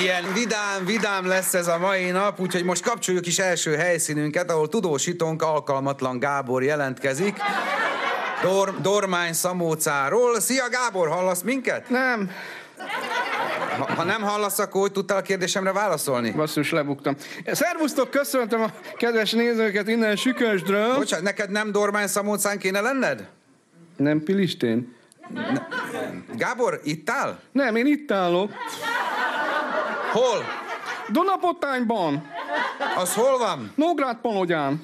Ilyen vidám, vidám lesz ez a mai nap, úgyhogy most kapcsoljuk is első helyszínünket, ahol tudósítónk alkalmatlan Gábor jelentkezik. Dor, Dormány Szamócáról. Szia Gábor, hallasz minket? Nem. Ha, ha nem hallasz, akkor hogy tudtál a kérdésemre válaszolni? Basszus, lebuktam. Szervusztok, köszöntöm a kedves nézőket innen Sükösdről. Bocsánat, neked nem Dormány Szamócán kéne lenned? Nem Pilistén? Ne. Gábor, itt áll? Nem, én itt állok. Hol? Dunapotányban. Az hol van? Nógrád Palogyán.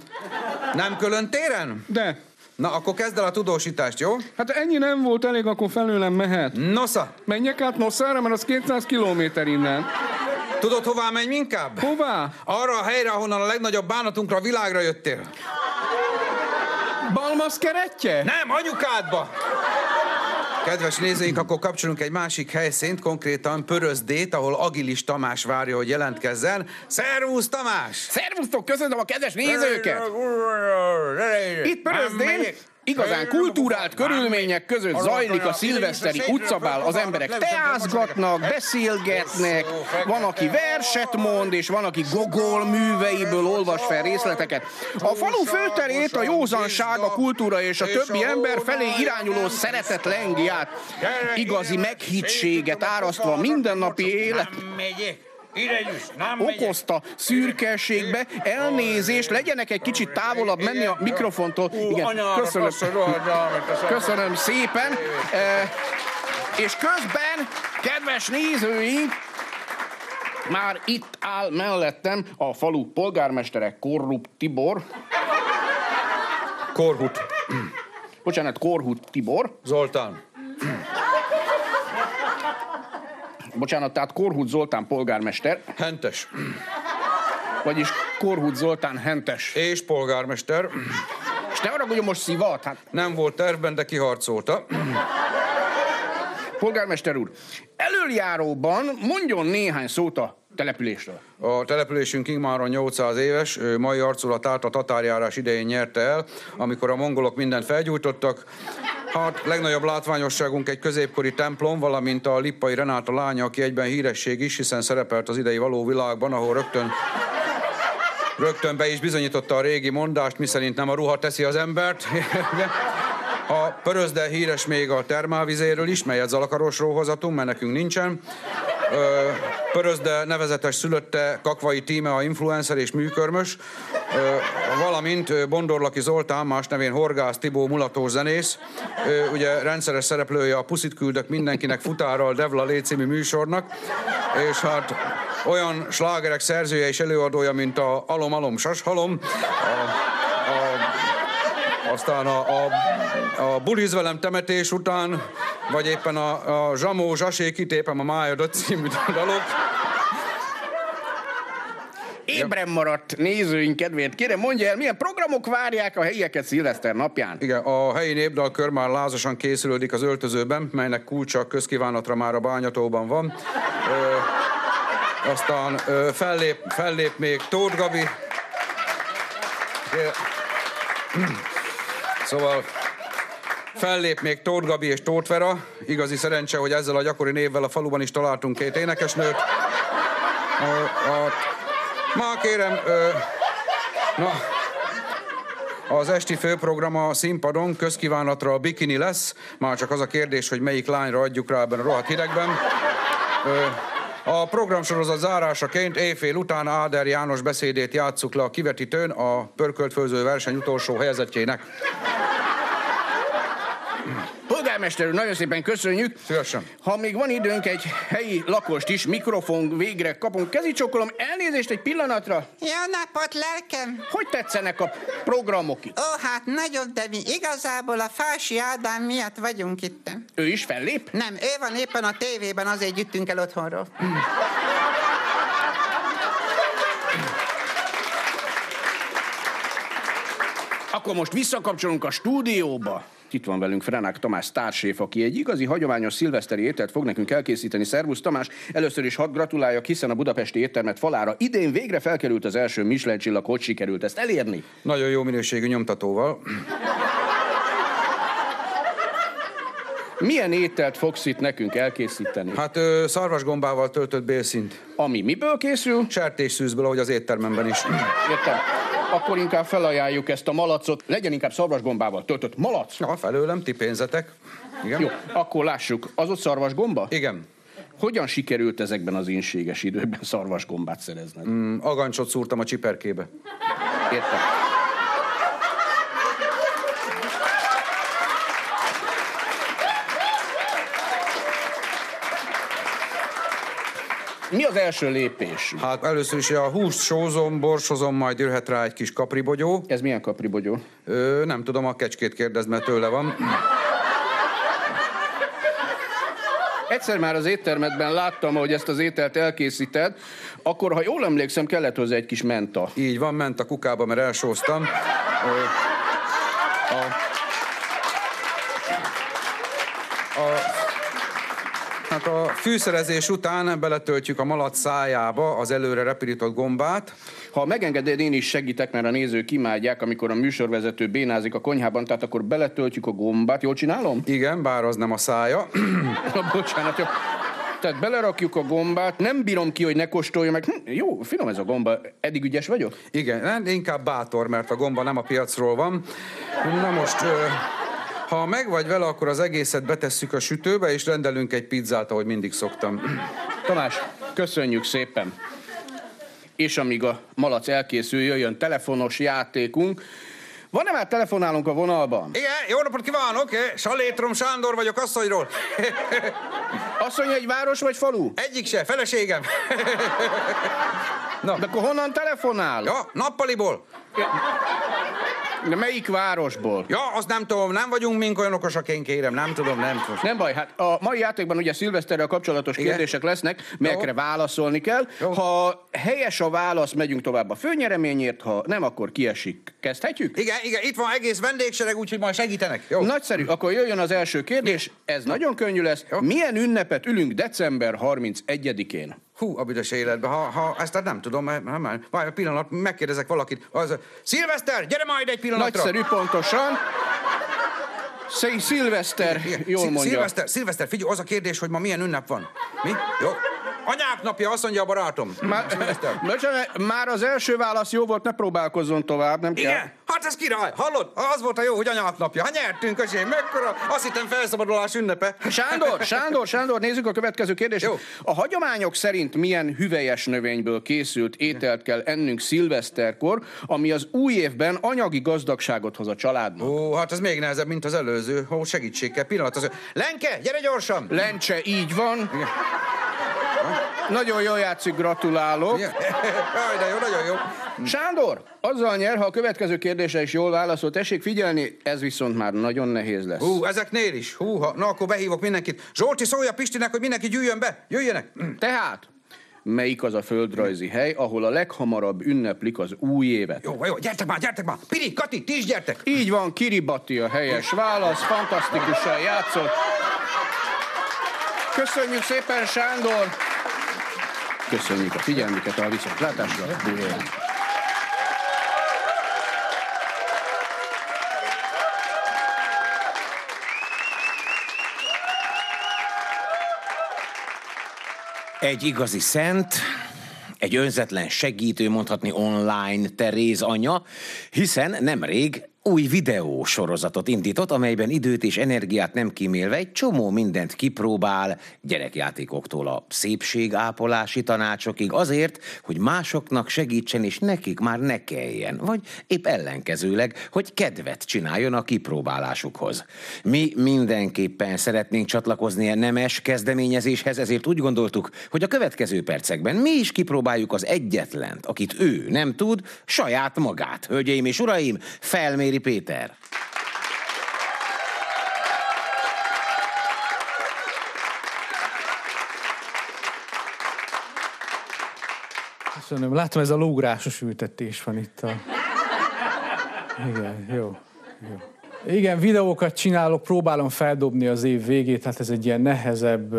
Nem Kölön téren? De. Na, akkor kezd el a tudósítást, jó? Hát ennyi nem volt elég, akkor felőlem mehet. Nosza! Menjek át Nosszára, mert az 200 kilométer innen. Tudod, hová menj inkább? Hová? Arra a helyre, ahonnan a legnagyobb bánatunkra a világra jöttél. Balmasz keretje? Nem, anyukádba! Kedves nézőink, akkor kapcsolunk egy másik helyszínt, konkrétan Pörözdét, ahol Agilis Tamás várja, hogy jelentkezzen. Szervusz, Tamás! Szervusztok, köszönöm a kedves nézőket! Itt Pörözdén igazán kultúrált körülmények között zajlik a szilveszteri utcabál. Az emberek teázgatnak, beszélgetnek, van, aki verset mond, és van, aki gogol műveiből olvas fel részleteket. A falu főterét a józanság, a kultúra és a többi ember felé irányuló szeretet lengi át. Igazi meghittséget árasztva mindennapi élet okozta szürkeségbe, elnézést, legyenek egy kicsit távolabb menni a mikrofontól. Igen, köszönöm, köszönöm szépen. E, és közben, kedves nézőink, már itt áll mellettem a falu polgármestere Korrupt Tibor. Korhut. Bocsánat, Korhut Tibor. Zoltán. Bocsánat, tehát Korhut Zoltán polgármester. Hentes. Vagyis Korhut Zoltán Hentes. És polgármester. És ne haragudjon, most szivat, hát. Nem volt tervben, de kiharcolta. Polgármester úr, elöljáróban mondjon néhány szót a településről. A településünk immáron 800 éves, mai arculatát a tatárjárás idején nyerte el, amikor a mongolok mindent felgyújtottak. Hát legnagyobb látványosságunk egy középkori templom, valamint a Lippai Renáta lánya, aki egyben híresség is, hiszen szerepelt az idei való világban, ahol rögtön rögtön be is bizonyította a régi mondást, miszerint nem a ruha teszi az embert. A pörözde híres még a termálvizéről is, melyet Zalakarosról hozatunk, mert nekünk nincsen. Ö, Pörözde nevezetes szülötte Kakvai Tíme a influencer és műkörmös, ö, valamint Bondorlaki Zoltán, más nevén Horgász Tibó mulatós zenész, ö, ugye rendszeres szereplője a Puszit küldök mindenkinek futárral Devla Lé című műsornak, és hát olyan slágerek szerzője és előadója, mint a Alom Alom Sashalom, a aztán a, a, a buliz velem temetés után, vagy éppen a, a Zsamó Zsasé kitépem a májadat című dalok. Ébren maradt nézőink kedvéért kérem, mondja el, milyen programok várják a helyieket szilveszter napján? Igen, a helyi népdalkör már lázasan készülődik az öltözőben, melynek kulcsa közkívánatra már a bányatóban van. Ö, aztán ö, fellép, fellép még Tóth Gabi. Szóval fellép még Tóth Gabi és Tóth Vera. Igazi szerencse, hogy ezzel a gyakori névvel a faluban is találtunk két énekesnőt. A, a, ma kérem, ö, na, az esti főprogram a színpadon közkívánatra a bikini lesz. Már csak az a kérdés, hogy melyik lányra adjuk rá ebben a rohadt hidegben. Ö, a programsorozat zárásaként éjfél után Áder János beszédét játsszuk le a kivetítőn a pörköltfőző verseny utolsó helyezettjének. Polgármester úr, nagyon szépen köszönjük. Szívesen. Ha még van időnk, egy helyi lakost is, mikrofon végre kapunk. Kezicsokolom, elnézést egy pillanatra. Jó napot, lelkem! Hogy tetszenek a programok itt? Ó, hát nagyon, de mi igazából a Fási Ádám miatt vagyunk itt. Ő is fellép? Nem, ő van éppen a tévében, azért jöttünk el otthonról. Akkor most visszakapcsolunk a stúdióba. Itt van velünk Frenák Tamás társéf, aki egy igazi hagyományos szilveszteri ételt fog nekünk elkészíteni. Szervusz Tamás, először is hadd gratuláljak, hiszen a budapesti éttermet falára idén végre felkerült az első Michelin csillag, hogy sikerült ezt elérni? Nagyon jó minőségű nyomtatóval. Milyen ételt fogsz itt nekünk elkészíteni? Hát ö, szarvasgombával töltött bélszint. Ami miből készül? Sertésszűzből, ahogy az éttermemben is. Értem. Akkor inkább felajánljuk ezt a malacot. Legyen inkább szarvasgombával töltött malac. Ja, felőlem, ti pénzetek. Igen. Jó, akkor lássuk. Az ott szarvasgomba? Igen. Hogyan sikerült ezekben az inséges időben szarvasgombát szerezned? Mm, agancsot szúrtam a csiperkébe. Értem. Mi az első lépés? Hát először is a húst sózom, borsozom, majd jöhet rá egy kis kapribogyó. Ez milyen kapribogyó? Ö, nem tudom, a kecskét kérdezd, mert tőle van. Egyszer már az éttermedben láttam, hogy ezt az ételt elkészíted, akkor, ha jól emlékszem, kellett hozzá egy kis menta. Így van, ment a kukába, mert elsóztam. Ö, a, a, hát a fűszerezés után beletöltjük a malac szájába az előre repirított gombát. Ha megengeded, én is segítek, mert a nézők imádják, amikor a műsorvezető bénázik a konyhában, tehát akkor beletöltjük a gombát. Jól csinálom? Igen, bár az nem a szája. Bocsánat, jó. Tehát belerakjuk a gombát, nem bírom ki, hogy ne kóstolja meg. Hm, jó, finom ez a gomba. Eddig ügyes vagyok? Igen, inkább bátor, mert a gomba nem a piacról van. Na most, ö, ha meg vagy vele, akkor az egészet betesszük a sütőbe, és rendelünk egy pizzát, ahogy mindig szoktam. Tamás, köszönjük szépen. És amíg a malac elkészül, jöjjön telefonos játékunk. Van-e már telefonálunk a vonalban? Igen, jó napot kívánok! Salétrom Sándor vagyok, asszonyról. Asszony egy város vagy falu? Egyik se, feleségem. Na. De akkor honnan telefonál? Ja, nappaliból. De melyik városból? Ja, azt nem tudom, nem vagyunk mink olyan okosak, én kérem, nem tudom, nem tudom. Nem baj, hát a mai játékban ugye szilveszterrel kapcsolatos Igen. kérdések lesznek, melyekre válaszolni kell. Ha helyes a válasz, megyünk tovább a főnyereményért, ha nem, akkor kiesik. Kezdhetjük? Igen, igen, itt van egész vendégsereg, úgyhogy majd segítenek. Jó. Nagyszerű, akkor jöjjön az első kérdés, ez nagyon könnyű lesz. Milyen ünnepet ülünk december 31-én? Hú, a büdös életben, ha, ha ezt nem tudom, mert, mert, mert várj, pillanat, megkérdezek valakit. Az, Szilveszter, gyere majd egy pillanatra! Nagyszerű, pontosan. Szilveszter, jól mondja. Szilveszter, Szilveszter, figyelj, az a kérdés, hogy ma milyen ünnep van. Mi? Jó. Anyák napja, azt mondja a barátom. Már, bocsánat, már az első válasz jó volt, ne próbálkozzon tovább, nem kell. Igen? Hát ez király, hallod? Az volt a jó, hogy anyák napja. Ha nyertünk, öcsém, mekkora, azt hittem felszabadulás ünnepe. Sándor, Sándor, Sándor, nézzük a következő kérdést. Jó. A hagyományok szerint milyen hüvelyes növényből készült ételt kell ennünk szilveszterkor, ami az új évben anyagi gazdagságot hoz a családnak? Ó, hát ez még nehezebb, mint az előző. Ó, segítség kell, pillanat. Az... Lenke, gyere gyorsan! Lencse, így van. Nagyon jól játszik, gratulálok. Jaj, de jó, nagyon jó. Sándor, azzal nyer, ha a következő kérdésre is jól válaszol. Tessék figyelni, ez viszont már nagyon nehéz lesz. Hú, ezeknél is. Hú, ha, na akkor behívok mindenkit. Zsolti, szólja Pistinek, hogy mindenki gyűjjön be. Jöjjenek. Tehát, melyik az a földrajzi hely, ahol a leghamarabb ünneplik az új évet? Jó, jó, gyertek már, gyertek már. Piri, Kati, ti is gyertek. Így van, Kiribati a helyes válasz, fantasztikusan játszott. Köszönjük szépen, Sándor! Köszönjük a figyelmüket, a viszontlátásra. Egy igazi szent, egy önzetlen segítő, mondhatni online Teréz anya, hiszen nemrég új videó sorozatot indított, amelyben időt és energiát nem kímélve egy csomó mindent kipróbál, gyerekjátékoktól a szépségápolási tanácsokig azért, hogy másoknak segítsen és nekik már ne kelljen, vagy épp ellenkezőleg, hogy kedvet csináljon a kipróbálásukhoz. Mi mindenképpen szeretnénk csatlakozni a nemes kezdeményezéshez, ezért úgy gondoltuk, hogy a következő percekben mi is kipróbáljuk az egyetlent, akit ő nem tud, saját magát. Hölgyeim és uraim, felméri Péter. Köszönöm. Látom, ez a lógrásos ültetés van itt a... Igen, jó. jó. Igen, videókat csinálok, próbálom feldobni az év végét, hát ez egy ilyen nehezebb,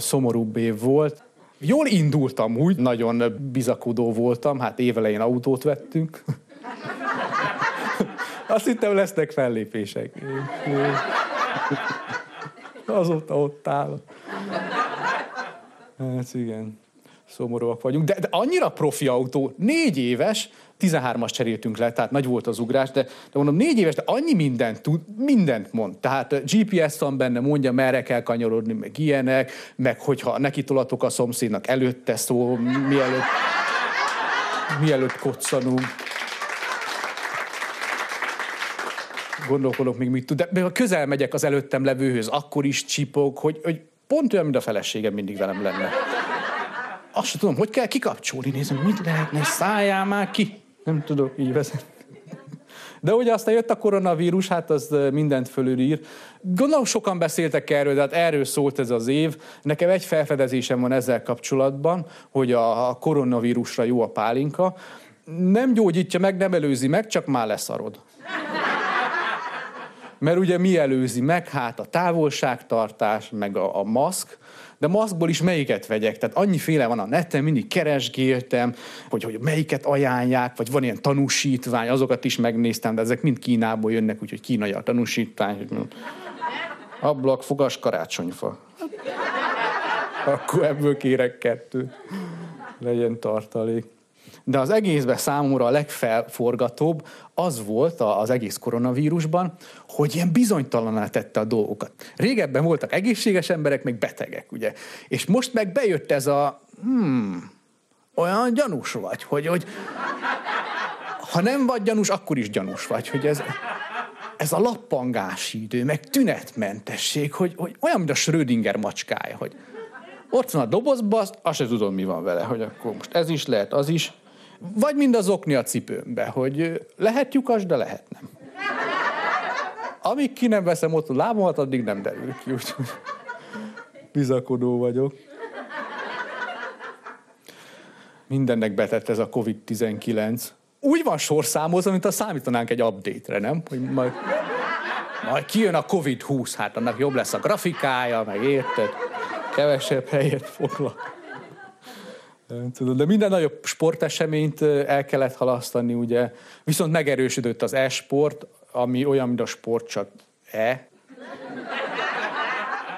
szomorúbb év volt. Jól indultam úgy, nagyon bizakodó voltam, hát évelején autót vettünk. Azt hittem, lesznek fellépések. Azóta ott áll. Hát igen, szomorúak vagyunk. De, de annyira profi autó, négy éves, 13-as cseréltünk le, tehát nagy volt az ugrás, de, de mondom, négy éves, de annyi mindent tud, mindent mond. Tehát eh, GPS van benne, mondja, merre kell kanyarodni, meg ilyenek, meg hogyha neki tolatok a szomszédnak előtte szó, mielőtt, mielőtt koccanunk. Gondolkodok még mit tud, de ha közel megyek az előttem levőhöz, akkor is csipog, hogy, hogy pont olyan, mint a feleségem mindig velem lenne. Azt sem tudom, hogy kell kikapcsolni, nézem, mit lehetne, szálljál már ki. Nem tudok így vezetni. De ugye aztán jött a koronavírus, hát az mindent fölülír. Gondolom sokan beszéltek erről, de hát erről szólt ez az év. Nekem egy felfedezésem van ezzel kapcsolatban, hogy a koronavírusra jó a pálinka. Nem gyógyítja meg, nem előzi meg, csak már leszarod. Mert ugye mi előzi meg? Hát a távolságtartás, meg a, a maszk, de maszkból is melyiket vegyek? Tehát annyiféle van a neten, mindig keresgéltem, hogy, hogy melyiket ajánlják, vagy van ilyen tanúsítvány, azokat is megnéztem, de ezek mind Kínából jönnek, úgyhogy kínai a tanúsítvány. Ablak, fogas, karácsonyfa. Akkor ebből kérek kettő. Legyen tartalék. De az egészben számomra a legfelforgatóbb az volt az egész koronavírusban, hogy ilyen bizonytalaná tette a dolgokat. Régebben voltak egészséges emberek, meg betegek, ugye? És most meg bejött ez a, hmm, olyan gyanús vagy, hogy, hogy ha nem vagy gyanús, akkor is gyanús vagy, hogy ez, ez a lappangási idő, meg tünetmentesség, hogy, hogy olyan, mint a Schrödinger macskája, hogy ott van a dobozba, azt, azt se tudom, mi van vele, hogy akkor most ez is lehet, az is. Vagy mind az okni a cipőmbe, hogy lehet lyukas, de lehet nem. Amíg ki nem veszem ott a lábamat, addig nem derül ki, úgyhogy bizakodó vagyok. Mindennek betett ez a COVID-19. Úgy van sorszámozva, mint a számítanánk egy update-re, nem? Hogy majd, majd kijön a COVID-20, hát annak jobb lesz a grafikája, meg érted? Kevesebb helyet foglal. Nem tudom, de minden nagyobb sporteseményt el kellett halasztani, ugye. Viszont megerősödött az e-sport, ami olyan, mint a sport, csak e.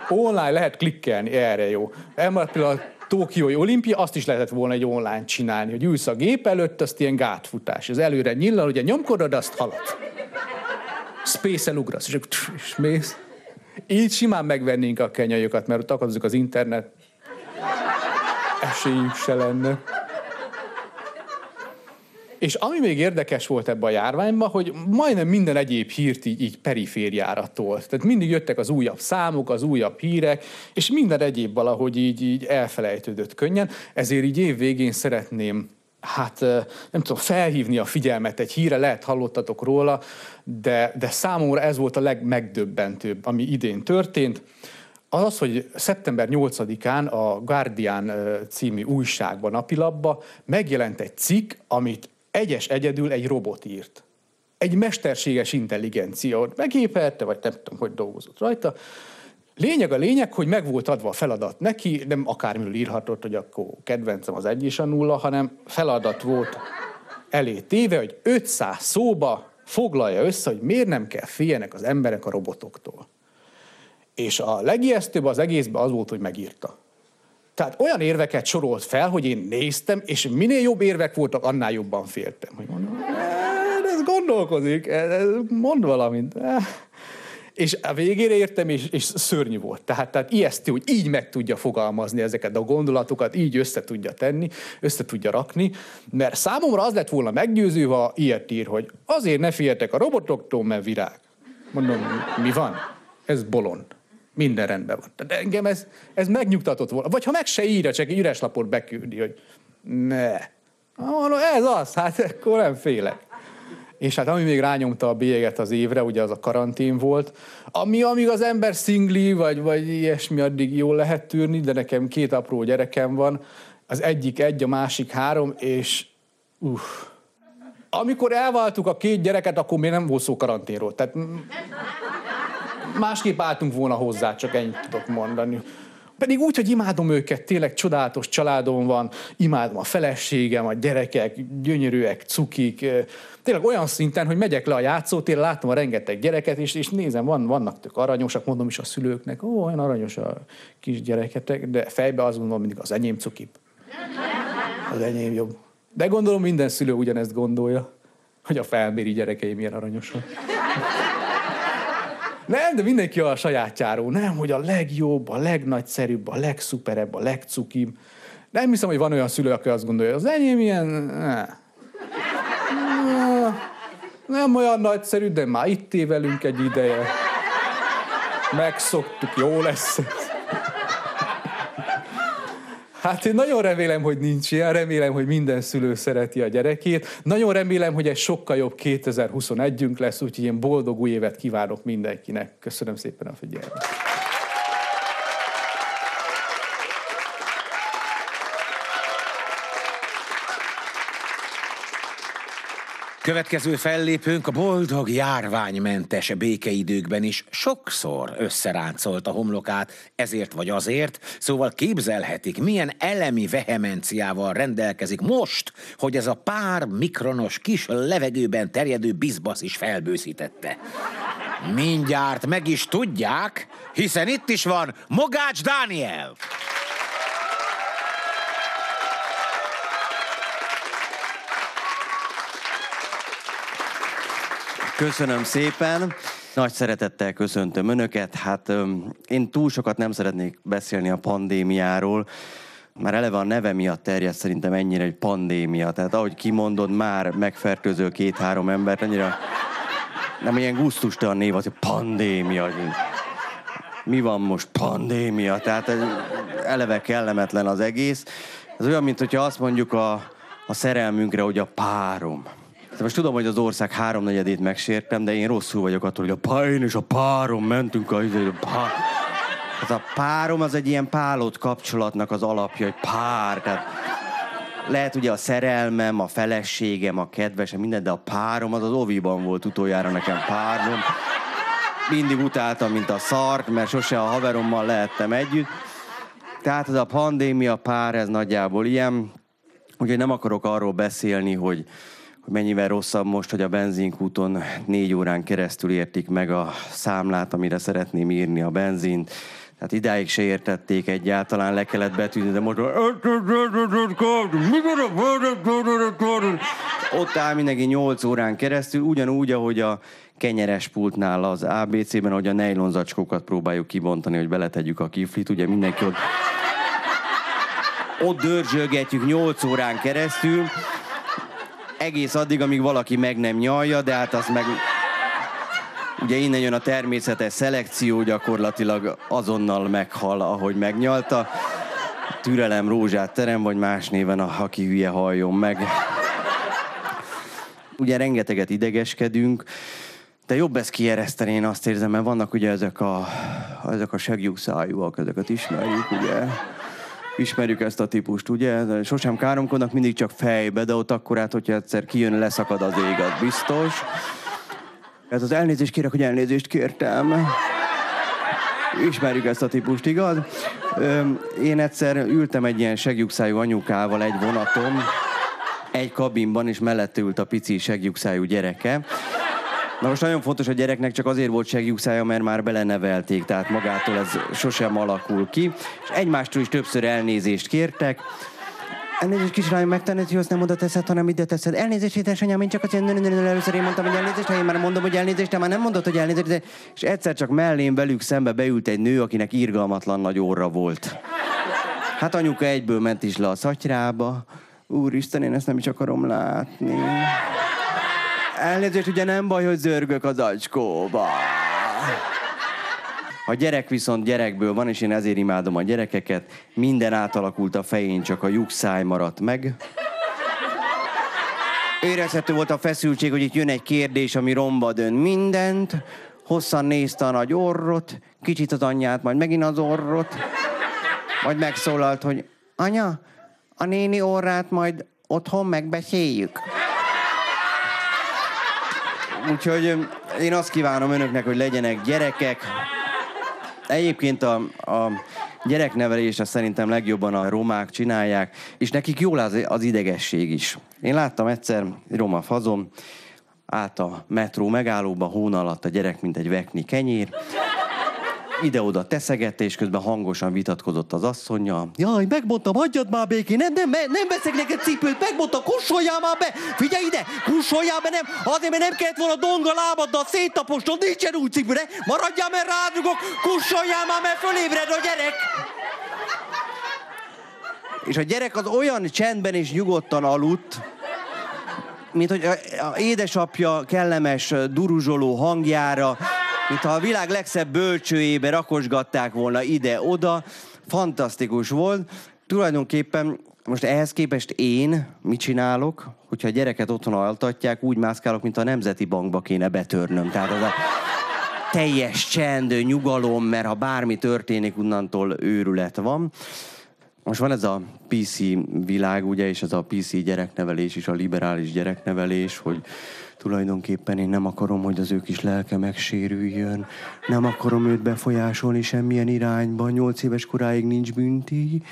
Online lehet klikkelni, erre jó. Elmaradt például a Tokiói olimpia, azt is lehetett volna egy online csinálni, hogy ülsz a gép előtt, azt ilyen gátfutás. Az előre nyillal, ugye nyomkodod, azt halad. Space-el ugrasz, és, és mész. Így simán megvennénk a kenyajokat, mert ott akadozik az internet. Esélyük se lenne. És ami még érdekes volt ebben a járványban, hogy majdnem minden egyéb hírt így, így perifériára tolt. Tehát mindig jöttek az újabb számok, az újabb hírek, és minden egyéb valahogy így, így elfelejtődött könnyen. Ezért így év végén szeretném hát nem tudom, felhívni a figyelmet egy híre, lehet hallottatok róla, de, de számomra ez volt a legmegdöbbentőbb, ami idén történt. Az az, hogy szeptember 8-án a Guardian című újságban, napilapba megjelent egy cikk, amit egyes egyedül egy robot írt. Egy mesterséges intelligencia ott megépelte, vagy nem tudom, hogy dolgozott rajta. Lényeg a lényeg, hogy meg volt adva a feladat neki, nem akármiről írhatott, hogy akkor kedvencem az egy és a nulla, hanem feladat volt elé téve, hogy 500 szóba foglalja össze, hogy miért nem kell féljenek az emberek a robotoktól. És a legijesztőbb az egészben az volt, hogy megírta. Tehát olyan érveket sorolt fel, hogy én néztem, és minél jobb érvek voltak, annál jobban féltem. Hogy mondom, ez gondolkozik, ez mond valamit. És a végére értem, és, és szörnyű volt. Tehát, tehát ijesztő, hogy így meg tudja fogalmazni ezeket a gondolatokat, így össze tudja tenni, össze tudja rakni, mert számomra az lett volna meggyőző, ha ilyet ír, hogy azért ne féljetek a robotoktól, mert virág. Mondom, mi van? Ez bolond. Minden rendben van. Tehát engem ez, ez megnyugtatott volna. Vagy ha meg se írja, csak egy üres lapot beküldi, hogy ne. Mondom, ez az, hát akkor nem félek. És hát ami még rányomta a bélyeget az évre, ugye az a karantén volt, ami amíg az ember szingli, vagy, vagy ilyesmi, addig jól lehet tűrni, de nekem két apró gyerekem van, az egyik egy, a másik három, és uff. Amikor elváltuk a két gyereket, akkor még nem volt szó karanténról. Tehát másképp álltunk volna hozzá, csak ennyit tudok mondani. Pedig úgy, hogy imádom őket, tényleg csodálatos családom van, imádom a feleségem, a gyerekek, gyönyörűek, cukik, tényleg olyan szinten, hogy megyek le a játszótérre, látom a rengeteg gyereket, és, és nézem, van, vannak tök aranyosak, mondom is a szülőknek, ó, olyan aranyos a kis gyereketek, de fejbe azt gondolom mindig az enyém cukip. Az enyém jobb. De gondolom minden szülő ugyanezt gondolja, hogy a felméri gyerekeim milyen aranyosak. Nem, de mindenki a sajátjáról. Nem, hogy a legjobb, a legnagyszerűbb, a legszuperebb, a legcukim. Nem hiszem, hogy van olyan szülő, aki azt gondolja, az enyém ilyen... Ne. Nem olyan nagyszerű, de már itt évelünk egy ideje. Megszoktuk, jó lesz. Hát én nagyon remélem, hogy nincs ilyen, remélem, hogy minden szülő szereti a gyerekét. Nagyon remélem, hogy egy sokkal jobb 2021-ünk lesz, úgyhogy én boldog új évet kívánok mindenkinek. Köszönöm szépen a figyelmet. Következő fellépőnk a boldog járványmentes békeidőkben is sokszor összeráncolt a homlokát, ezért vagy azért, szóval képzelhetik, milyen elemi vehemenciával rendelkezik most, hogy ez a pár mikronos kis levegőben terjedő bizbasz is felbőszítette. Mindjárt meg is tudják, hiszen itt is van Mogács Dániel. Köszönöm szépen. Nagy szeretettel köszöntöm Önöket. Hát én túl sokat nem szeretnék beszélni a pandémiáról. Már eleve a neve miatt terjed szerintem ennyire egy pandémia. Tehát ahogy kimondod, már megfertőző két-három embert, annyira nem ilyen gusztustalan név az, hogy pandémia. Mi van most? Pandémia. Tehát eleve kellemetlen az egész. Ez olyan, mint hogyha azt mondjuk a, a szerelmünkre, hogy a párom. De most tudom, hogy az ország háromnegyedét megsértem, de én rosszul vagyok attól, hogy a páin és a párom mentünk a, a. Az a párom az egy ilyen pálott kapcsolatnak az alapja, hogy pár. Tehát lehet ugye a szerelmem, a feleségem, a kedvesem, minden, de a párom az az oviban volt utoljára nekem párom. Mindig utáltam, mint a szart, mert sose a haverommal lehettem együtt. Tehát ez a pandémia pár, ez nagyjából ilyen. Úgyhogy nem akarok arról beszélni, hogy mennyivel rosszabb most, hogy a benzinkúton négy órán keresztül értik meg a számlát, amire szeretném írni a benzint. Tehát idáig se értették egyáltalán, le kellett betűzni, de most ott áll mindenki 8 órán keresztül, ugyanúgy, ahogy a kenyeres pultnál az ABC-ben, hogy a nejlonzacskókat próbáljuk kibontani, hogy beletegyük a kiflit, ugye mindenki ott ott dörzsölgetjük 8 órán keresztül, egész addig, amíg valaki meg nem nyalja, de hát az meg... Ugye innen jön a természetes szelekció, gyakorlatilag azonnal meghal, ahogy megnyalta. Türelem rózsát terem, vagy más néven, a aki hülye halljon meg. Ugye rengeteget idegeskedünk, de jobb ezt kiereszteni, én azt érzem, mert vannak ugye ezek a, ezek a segjuk szájúak, ezeket ismerjük, ugye ismerjük ezt a típust, ugye? Sosem káromkodnak, mindig csak fejbe, de ott akkor át, hogyha egyszer kijön, leszakad az ég, az biztos. Ez az elnézést kérek, hogy elnézést kértem. Ismerjük ezt a típust, igaz? Én egyszer ültem egy ilyen segjukszájú anyukával egy vonatom, egy kabinban, és mellette ült a pici segjukszájú gyereke. Na most nagyon fontos, a gyereknek csak azért volt segjukszája, mert már belenevelték, tehát magától ez sosem alakul ki. És egymástól is többször elnézést kértek. Elnézést kislányom, megtanít, hogy azt nem oda teszed, hanem ide teszed. Elnézést, édesanyám, én csak azért először én mondtam, hogy elnézést, ha én már mondom, hogy elnézést, te már nem mondod, hogy elnézést, és egyszer csak mellém velük szembe beült egy nő, akinek irgalmatlan nagy óra volt. Hát anyuka egyből ment is le a szatyrába. Úristen, én ezt nem is akarom látni. Elnézést, ugye nem baj, hogy zörgök az acskóba. A gyerek viszont gyerekből van, és én ezért imádom a gyerekeket. Minden átalakult a fején, csak a lyukszáj maradt meg. Érezhető volt a feszültség, hogy itt jön egy kérdés, ami romba dön mindent. Hosszan nézte a nagy orrot, kicsit az anyját, majd megint az orrot. Majd megszólalt, hogy anya, a néni orrát majd otthon megbeszéljük. Úgyhogy én azt kívánom önöknek, hogy legyenek gyerekek, Egyébként a, a gyereknevelést azt szerintem legjobban a romák csinálják, és nekik jól az, az idegesség is. Én láttam egyszer egy roma fazon, át a metró megállóba, hón alatt a gyerek, mint egy vekni kenyér, ide-oda és közben hangosan vitatkozott az asszonya. Jaj, megmondtam, hagyjad már békén, nem, nem, nem veszek neked cipőt, megmondtam, kussoljál már be, figyelj ide, kussoljál be, nem, azért, mert nem kellett volna donga lábaddal széttaposton, nincsen új cipőre, maradjál, mert rádugok, kussoljál már, mert fölébred a gyerek. És a gyerek az olyan csendben és nyugodtan aludt, mint hogy a, a édesapja kellemes, duruzsoló hangjára, mintha a világ legszebb bölcsőjébe rakosgatták volna ide-oda. Fantasztikus volt. Tulajdonképpen most ehhez képest én mit csinálok, hogyha a gyereket otthon altatják, úgy mászkálok, mint a Nemzeti Bankba kéne betörnöm. Tehát az a teljes csend, nyugalom, mert ha bármi történik, onnantól őrület van. Most van ez a PC világ, ugye, és ez a PC gyereknevelés is, a liberális gyereknevelés, hogy tulajdonképpen én nem akarom, hogy az ő kis lelke megsérüljön, nem akarom őt befolyásolni semmilyen irányba, nyolc éves koráig nincs bünti.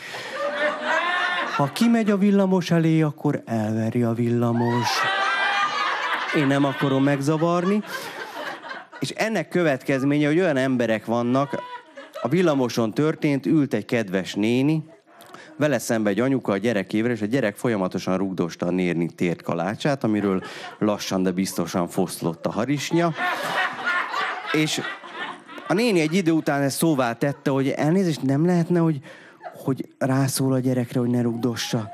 Ha kimegy a villamos elé, akkor elveri a villamos. Én nem akarom megzavarni. És ennek következménye, hogy olyan emberek vannak, a villamoson történt, ült egy kedves néni, vele szembe egy anyuka a gyerekével, és a gyerek folyamatosan rugdosta a nérni tért kalácsát, amiről lassan, de biztosan foszlott a harisnya. És a néni egy idő után ezt szóvá tette, hogy elnézést nem lehetne, hogy, hogy rászól a gyerekre, hogy ne rugdossa.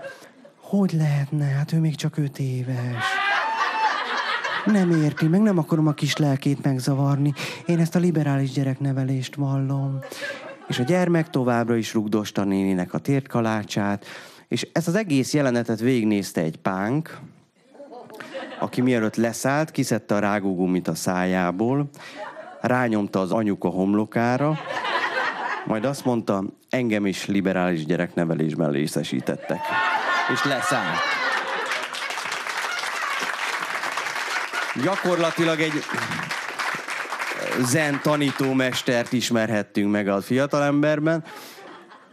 Hogy lehetne? Hát ő még csak öt éves. Nem érti, meg nem akarom a kis lelkét megzavarni. Én ezt a liberális gyereknevelést vallom. És a gyermek továbbra is rugdosta a néninek a tértkalácsát, és ezt az egész jelenetet végignézte egy pánk, aki mielőtt leszállt, kiszedte a rágógumit a szájából, rányomta az anyuka homlokára, majd azt mondta, engem is liberális gyereknevelésben részesítettek. És leszállt. Gyakorlatilag egy zen tanítómestert ismerhettünk meg a fiatalemberben.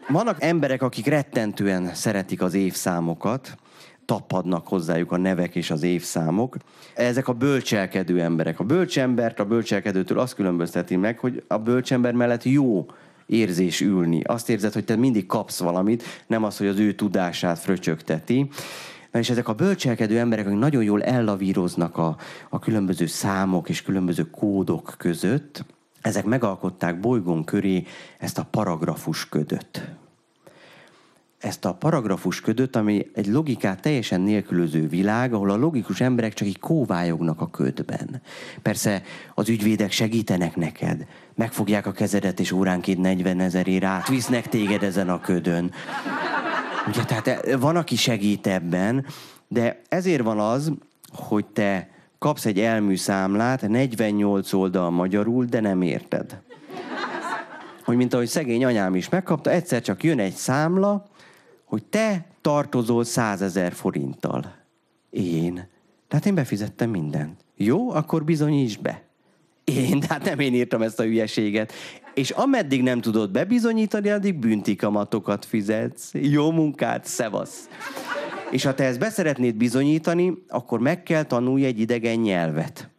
Vannak emberek, akik rettentően szeretik az évszámokat, tapadnak hozzájuk a nevek és az évszámok. Ezek a bölcselkedő emberek. A bölcsembert a bölcselkedőtől azt különbözteti meg, hogy a bölcsember mellett jó érzés ülni. Azt érzed, hogy te mindig kapsz valamit, nem az, hogy az ő tudását fröcsögteti. És ezek a bölcselkedő emberek, akik nagyon jól ellavíroznak a, a különböző számok és különböző kódok között, ezek megalkották bolygón köré ezt a paragrafus ködöt. Ezt a paragrafus ködöt, ami egy logikát teljesen nélkülöző világ, ahol a logikus emberek csak így kóvályognak a ködben. Persze az ügyvédek segítenek neked, megfogják a kezedet, és óránként 40 ezerért átvisznek téged ezen a ködön. Ugye, tehát eh, van, aki segít ebben, de ezért van az, hogy te kapsz egy elműszámlát, 48 oldal magyarul, de nem érted. Hogy mint ahogy szegény anyám is megkapta, egyszer csak jön egy számla, hogy te tartozol 100 ezer forinttal. Én. Tehát én befizettem mindent. Jó, akkor bizonyíts be. Én, tehát nem én írtam ezt a hülyeséget. És ameddig nem tudod bebizonyítani, addig büntikamatokat fizetsz. Jó munkát, szevasz. És ha te ezt beszeretnéd bizonyítani, akkor meg kell tanulj egy idegen nyelvet.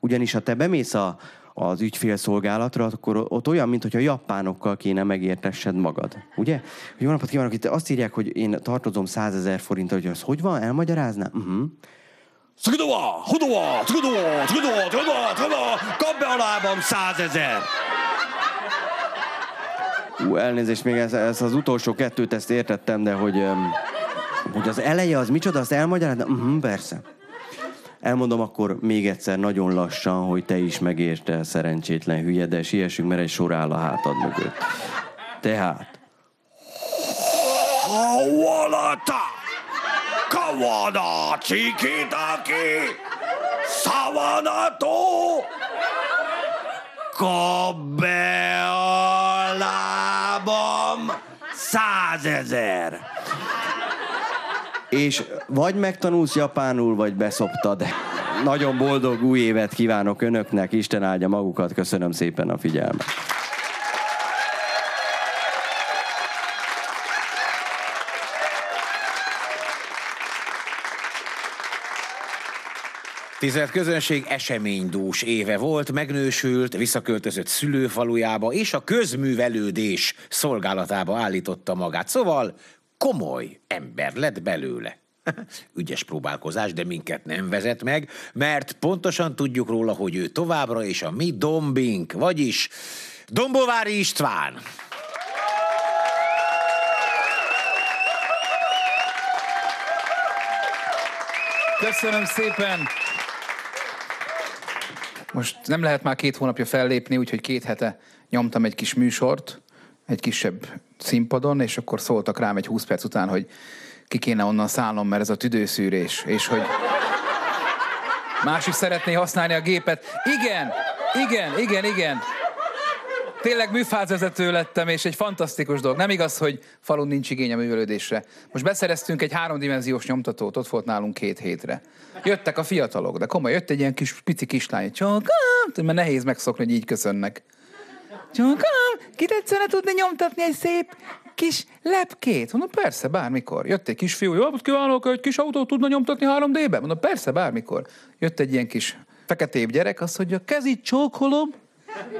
Ugyanis ha te bemész a, az ügyfélszolgálatra, akkor ott olyan, mintha japánokkal kéne megértessed magad. Ugye? Jó napot kívánok, itt azt írják, hogy én tartozom 100 ezer forinttal, hogy az hogy van, elmagyarázná? Uh-huh. Szakadova! Hodova! Szakadova! Szakadova! Szakadova! Szakadova! Kap be a lábam százezer! Ú, elnézést, még ezt, ezt az utolsó kettőt ezt értettem, de hogy, hogy az eleje az micsoda, azt elmagyarázna? Uh-huh, persze. Elmondom akkor még egyszer nagyon lassan, hogy te is megérte, szerencsétlen hülye, de siessünk, mert egy sor áll a hátad mögött. Tehát. Hawalata! Kawada be a lábam százezer! És vagy megtanulsz japánul, vagy beszoptad. Nagyon boldog új évet kívánok önöknek, Isten áldja magukat, köszönöm szépen a figyelmet. Tisztelt közönség eseménydús éve volt, megnősült, visszaköltözött szülőfalujába, és a közművelődés szolgálatába állította magát. Szóval komoly ember lett belőle. Ügyes próbálkozás, de minket nem vezet meg, mert pontosan tudjuk róla, hogy ő továbbra is a mi dombink, vagyis Dombovári István. Köszönöm szépen! Most nem lehet már két hónapja fellépni, úgyhogy két hete nyomtam egy kis műsort, egy kisebb színpadon, és akkor szóltak rám egy 20 perc után, hogy ki kéne onnan szállnom, mert ez a tüdőszűrés, és hogy másik szeretné használni a gépet. Igen, igen, igen, igen. Tényleg műfázvezető lettem, és egy fantasztikus dolog. Nem igaz, hogy falun nincs igény a művelődésre. Most beszereztünk egy háromdimenziós nyomtatót, ott volt nálunk két hétre. Jöttek a fiatalok, de komoly, jött egy ilyen kis pici kislány, csak mert nehéz megszokni, hogy így köszönnek. Csak ki tetszene tudni nyomtatni egy szép kis lepkét? Mondom, persze, bármikor. Jött egy kisfiú, jó, kívánok, egy kis autót tudna nyomtatni 3D-be? Mondom, persze, bármikor. Jött egy ilyen kis feketébb gyerek, azt mondja, kezit csókolom,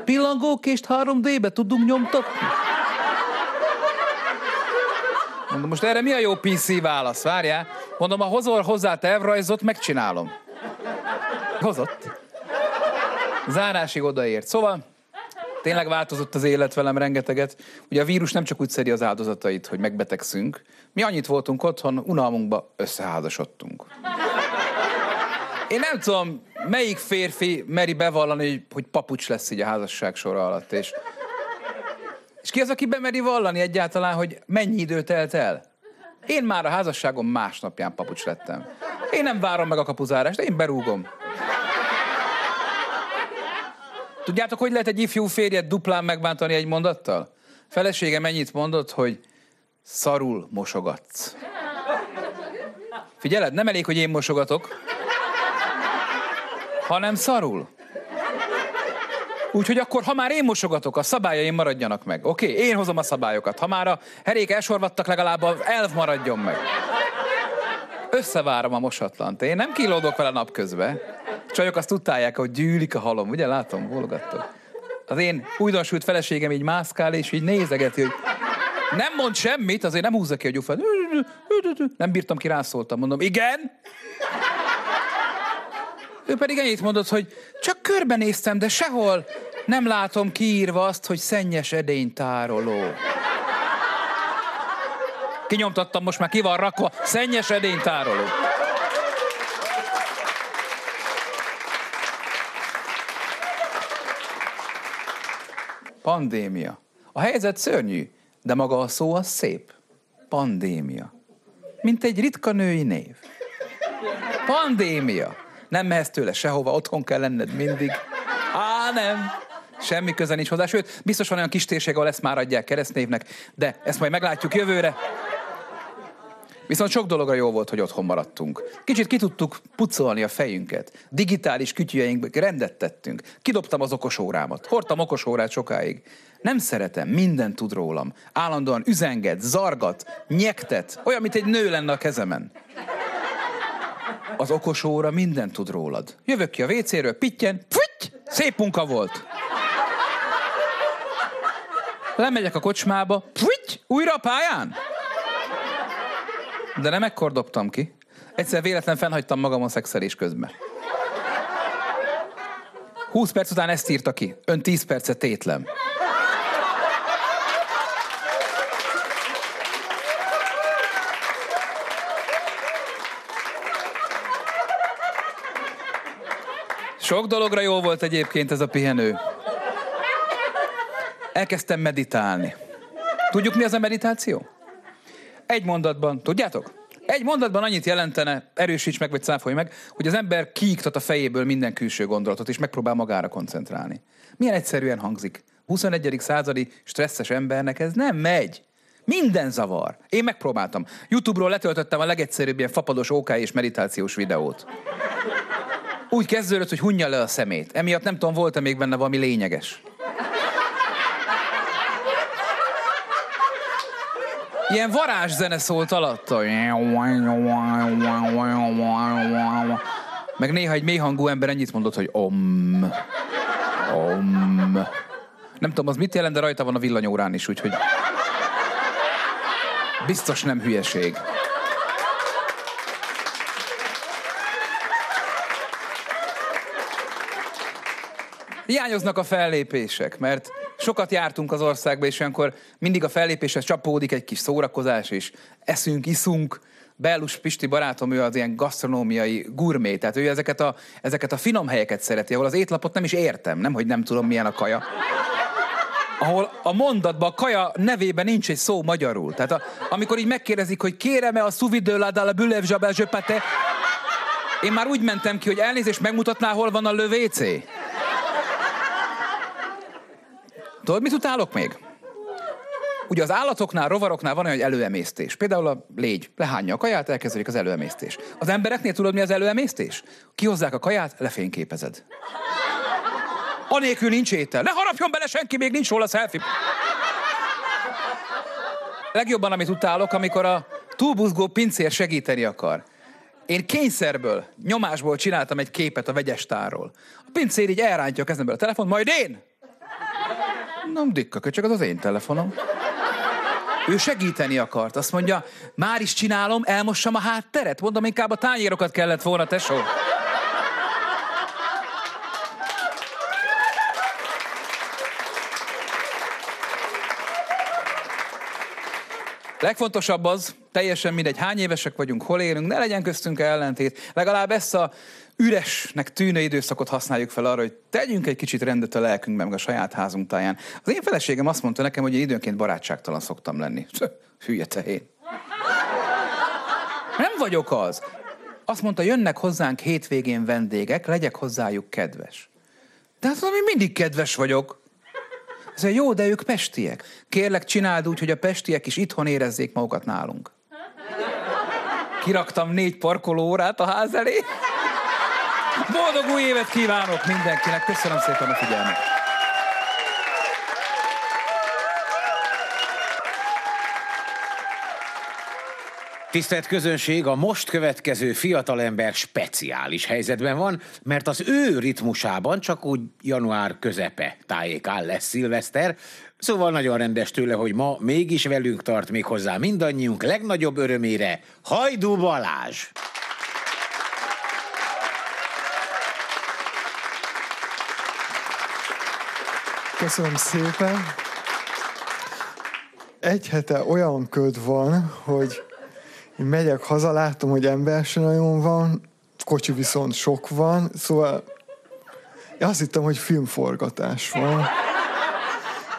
pillangókést 3D-be tudunk nyomtatni? Mondom, most erre mi a jó PC válasz? Várjál. Mondom, ha hozol hozzá tervrajzot, megcsinálom. Hozott. Zárásig odaért. Szóval tényleg változott az élet velem rengeteget. Ugye a vírus nem csak úgy szedi az áldozatait, hogy megbetegszünk. Mi annyit voltunk otthon, unalmunkba összeházasodtunk. Én nem tudom, melyik férfi meri bevallani, hogy, papucs lesz így a házasság sora alatt, és, és ki az, aki bemeri vallani egyáltalán, hogy mennyi idő telt el? Én már a házasságom másnapján papucs lettem. Én nem várom meg a kapuzárást, én berúgom. Tudjátok, hogy lehet egy ifjú férjet duplán megbántani egy mondattal? Felesége mennyit mondott, hogy szarul mosogatsz. Figyeled, nem elég, hogy én mosogatok, hanem szarul. Úgyhogy akkor, ha már én mosogatok, a szabályaim maradjanak meg. Oké, okay, én hozom a szabályokat. Ha már a herék elsorvattak, legalább az elv maradjon meg. Összevárom a mosatlant. Én nem kilódok vele napközben. Csajok azt tudták, hogy gyűlik a halom. Ugye látom, bólogattok. Az én újdonsült feleségem így mászkál, és így nézegeti, hogy nem mond semmit, azért nem húzza ki a gyufát. Nem bírtam ki, rászóltam. Mondom, igen? Ő pedig ennyit mondott, hogy csak körbenéztem, de sehol nem látom kiírva azt, hogy szennyes edénytároló. Kinyomtattam, most már ki van rakva, szennyes edénytároló. Pandémia. A helyzet szörnyű, de maga a szó az szép. Pandémia. Mint egy ritka női név. Pandémia. Nem mehetsz tőle sehova, otthon kell lenned mindig. Á, nem. Semmi köze nincs hozzá, sőt, biztos van olyan kis térség, ahol ezt már adják keresztnévnek, de ezt majd meglátjuk jövőre. Viszont sok dologra jó volt, hogy otthon maradtunk. Kicsit ki tudtuk pucolni a fejünket. Digitális kütyüjeinkbe rendet tettünk. Kidobtam az okosórámat. Hordtam okosórát sokáig. Nem szeretem, minden tud rólam. Állandóan üzenget, zargat, nyektet, olyan, mint egy nő lenne a kezemen. Az okosóra mindent tud rólad. Jövök ki a WC-ről, pittyen, pfitty, szép munka volt. Lemegyek a kocsmába, pfitty, újra a pályán? De nem ekkor dobtam ki. Egyszer véletlen fennhagytam magamon szexelés közben. 20 perc után ezt írta ki. Ön 10 percet tétlem. Sok dologra jó volt egyébként ez a pihenő. Elkezdtem meditálni. Tudjuk, mi az a meditáció? Egy mondatban, tudjátok? Egy mondatban annyit jelentene, erősíts meg, vagy cáfolj meg, hogy az ember kiiktat a fejéből minden külső gondolatot, és megpróbál magára koncentrálni. Milyen egyszerűen hangzik. 21. századi stresszes embernek ez nem megy. Minden zavar. Én megpróbáltam. YouTube-ról letöltöttem a legegyszerűbb ilyen fapados OK és meditációs videót. Úgy kezdődött, hogy hunja le a szemét. Emiatt nem tudom, volt-e még benne valami lényeges. Ilyen varázszene szólt alatta. Meg néha egy mélyhangú ember ennyit mondott, hogy om. Om. Nem tudom, az mit jelent, de rajta van a villanyórán is, úgyhogy... Biztos nem hülyeség. Hiányoznak a fellépések, mert sokat jártunk az országba, és olyankor mindig a fellépéshez csapódik egy kis szórakozás, és eszünk, iszunk. Bellus Pisti barátom, ő az ilyen gasztronómiai gurmé, tehát ő ezeket a, ezeket a finom helyeket szereti, ahol az étlapot nem is értem, nem, hogy nem tudom, milyen a kaja. Ahol a mondatban a kaja nevében nincs egy szó magyarul. Tehát a, amikor így megkérdezik, hogy kérem-e a sous de la la bulev jabel je pate, én már úgy mentem ki, hogy elnézést megmutatná, hol van a lövécé. Tudod, mit utálok még? Ugye az állatoknál, rovaroknál van olyan, hogy előemésztés. Például a légy lehányja a kaját, elkezdődik az előemésztés. Az embereknél tudod, mi az előemésztés? Kihozzák a kaját, lefényképezed. Anélkül nincs étel. Ne harapjon bele senki, még nincs róla selfie. Legjobban, amit utálok, amikor a túlbuzgó pincér segíteni akar. Én kényszerből, nyomásból csináltam egy képet a vegyestárról. A pincér így elrántja a kezemből a telefon, majd én nem dikka köcsög, az az én telefonom. Ő segíteni akart. Azt mondja, már is csinálom, elmossam a hátteret. Mondom, inkább a tányérokat kellett volna, tesó. Legfontosabb az, teljesen mindegy, hány évesek vagyunk, hol élünk, ne legyen köztünk ellentét. Legalább ezt a üresnek tűnő időszakot használjuk fel arra, hogy tegyünk egy kicsit rendet a lelkünkben, meg a saját házunk táján. Az én feleségem azt mondta nekem, hogy én időnként barátságtalan szoktam lenni. Hülye tehén. Nem vagyok az. Azt mondta, jönnek hozzánk hétvégén vendégek, legyek hozzájuk kedves. De azt mondom, én mindig kedves vagyok. Ez jó, de ők pestiek. Kérlek, csináld úgy, hogy a pestiek is itthon érezzék magukat nálunk. Kiraktam négy parkolóórát a ház elé. Boldog új évet kívánok mindenkinek. Köszönöm szépen a figyelmet. Tisztelt közönség, a most következő fiatalember speciális helyzetben van, mert az ő ritmusában csak úgy január közepe tájékán lesz szilveszter, szóval nagyon rendes tőle, hogy ma mégis velünk tart még hozzá mindannyiunk legnagyobb örömére, Hajdú Balázs! Köszönöm szépen. Egy hete olyan köd van, hogy én megyek haza, látom, hogy ember se nagyon van, kocsi viszont sok van, szóval én azt hittem, hogy filmforgatás van.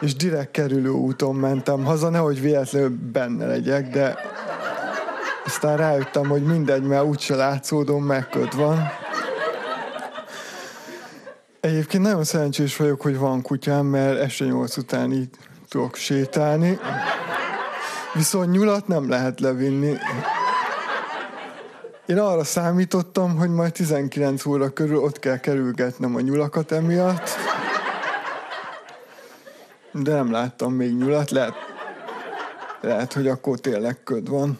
És direkt kerülő úton mentem haza, nehogy véletlenül benne legyek, de aztán rájöttem, hogy mindegy, mert úgyse látszódom, meg köd van. Egyébként nagyon szerencsés vagyok, hogy van kutyám, mert este nyolc után így tudok sétálni. Viszont nyulat nem lehet levinni. Én arra számítottam, hogy majd 19 óra körül ott kell kerülgetnem a nyulakat emiatt. De nem láttam még nyulat, lehet, lehet hogy akkor tényleg köd van.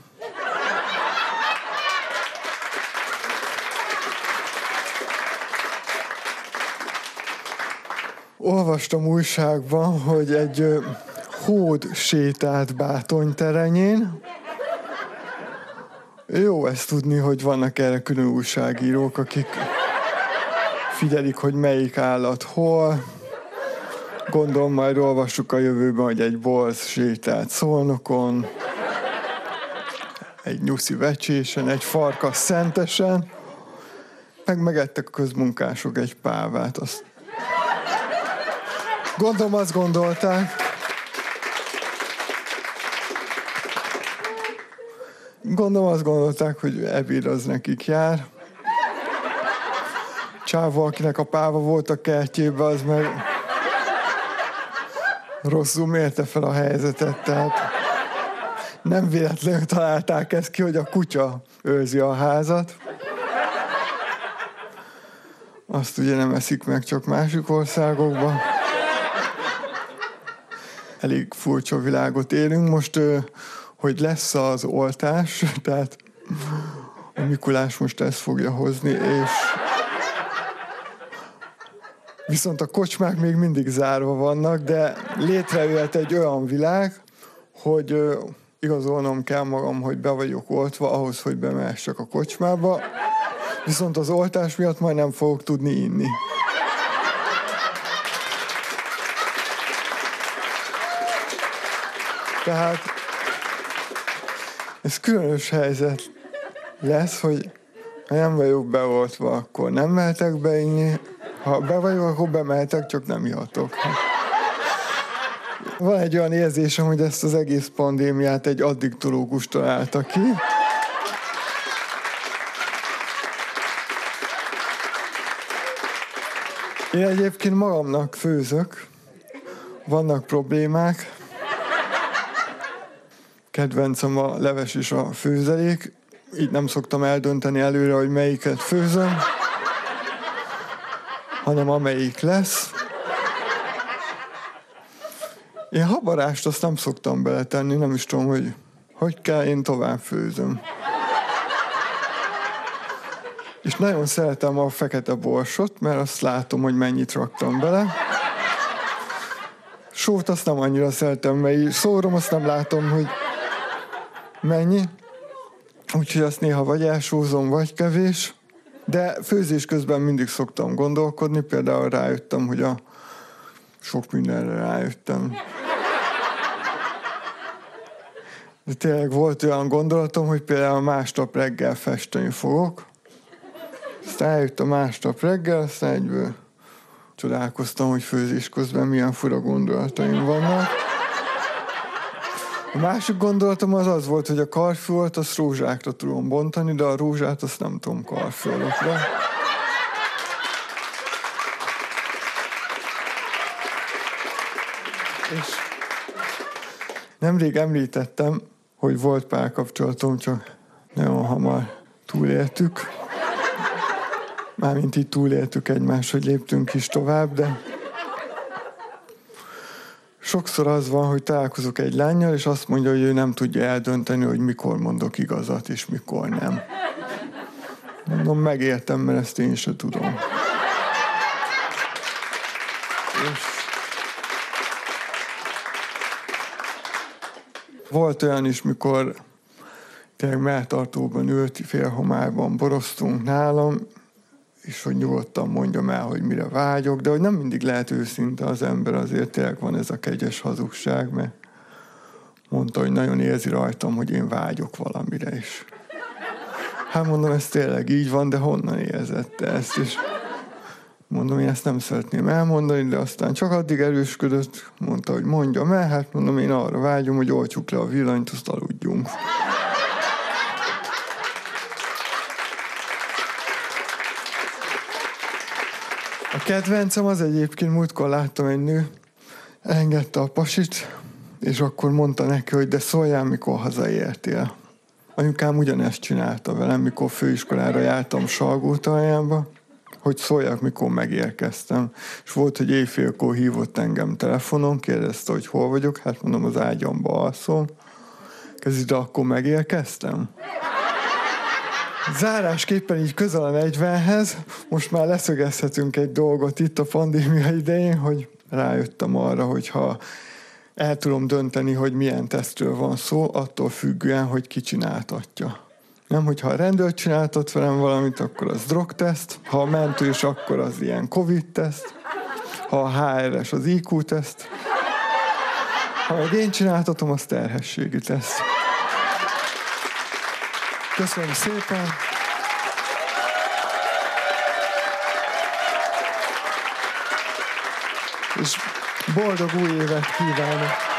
Olvastam újságban, hogy egy hód sétált Bátony terenyén. Jó ezt tudni, hogy vannak erre külön újságírók, akik figyelik, hogy melyik állat hol. Gondolom majd olvassuk a jövőben, hogy egy bolsz sétált szolnokon, egy nyuszi vecsésen, egy farkas szentesen, meg megettek a közmunkások egy pávát, azt Gondolom azt gondolták. Gondolom azt gondolták, hogy ebéd az nekik jár. Csávó, akinek a páva volt a kertjében, az meg rosszul mérte fel a helyzetet, tehát nem véletlenül találták ezt ki, hogy a kutya őrzi a házat. Azt ugye nem eszik meg csak másik országokban elég furcsa világot élünk. Most, hogy lesz az oltás, tehát a Mikulás most ezt fogja hozni, és Viszont a kocsmák még mindig zárva vannak, de létrejött egy olyan világ, hogy igazolnom kell magam, hogy be vagyok oltva ahhoz, hogy bemehessek a kocsmába. Viszont az oltás miatt majd nem fogok tudni inni. Tehát ez különös helyzet lesz, hogy ha nem vagyok beoltva, akkor nem mehetek beinni, ha be vagyok, akkor bemehetek, csak nem ihatok. Van egy olyan érzésem, hogy ezt az egész pandémiát egy addiktológus találta ki. Én egyébként magamnak főzök, vannak problémák. Kedvencem a leves és a főzelék. Így nem szoktam eldönteni előre, hogy melyiket főzöm, hanem amelyik lesz. Én habarást azt nem szoktam beletenni, nem is tudom, hogy hogy kell, én tovább főzöm. És nagyon szeretem a fekete borsot, mert azt látom, hogy mennyit raktam bele. Sót azt nem annyira szeretem, mert így szórom, azt nem látom, hogy mennyi. Úgyhogy azt néha vagy elsózom, vagy kevés. De főzés közben mindig szoktam gondolkodni, például rájöttem, hogy a sok mindenre rájöttem. De tényleg volt olyan gondolatom, hogy például másnap reggel festeni fogok. Aztán eljött a másnap reggel, aztán egyből csodálkoztam, hogy főzés közben milyen fura gondolataim vannak. A másik gondolatom az az volt, hogy a karfiolt azt rózsákra tudom bontani, de a rózsát azt nem tudom karfiolokra. És nemrég említettem, hogy volt párkapcsolatom, csak nagyon hamar túléltük. Mármint így túléltük egymást, hogy léptünk is tovább, de sokszor az van, hogy találkozok egy lányjal, és azt mondja, hogy ő nem tudja eldönteni, hogy mikor mondok igazat, és mikor nem. Mondom, megértem, mert ezt én sem tudom. És volt olyan is, mikor tényleg melltartóban ült, félhomályban boroztunk nálam, és hogy nyugodtan mondjam el, hogy mire vágyok, de hogy nem mindig lehet őszinte az ember, azért tényleg van ez a kegyes hazugság, mert mondta, hogy nagyon érzi rajtam, hogy én vágyok valamire is. Hát mondom, ez tényleg így van, de honnan érzette ezt? És mondom, én ezt nem szeretném elmondani, de aztán csak addig erősködött, mondta, hogy mondjam el, hát mondom, én arra vágyom, hogy oltsuk le a villanyt, azt aludjunk. A kedvencem az egyébként múltkor láttam egy nő, elengedte a pasit, és akkor mondta neki, hogy de szóljál, mikor hazaértél. Anyukám ugyanezt csinálta velem, mikor főiskolára jártam Salgótarjánba, hogy szóljak, mikor megérkeztem. És volt, hogy éjfélkor hívott engem telefonon, kérdezte, hogy hol vagyok, hát mondom, az ágyamba alszom. Kezdi, de akkor megérkeztem. Zárásképpen így közel a 40-hez, most már leszögezhetünk egy dolgot itt a pandémia idején, hogy rájöttem arra, hogy ha el tudom dönteni, hogy milyen tesztről van szó, attól függően, hogy ki csináltatja. Nem, hogyha a rendőr csináltat velem valamit, akkor az drogteszt, ha a mentős, akkor az ilyen covid-teszt, ha a HRS az IQ-teszt, ha meg én csináltatom, az terhességi teszt. Köszönöm szépen! És boldog új évet kívánok!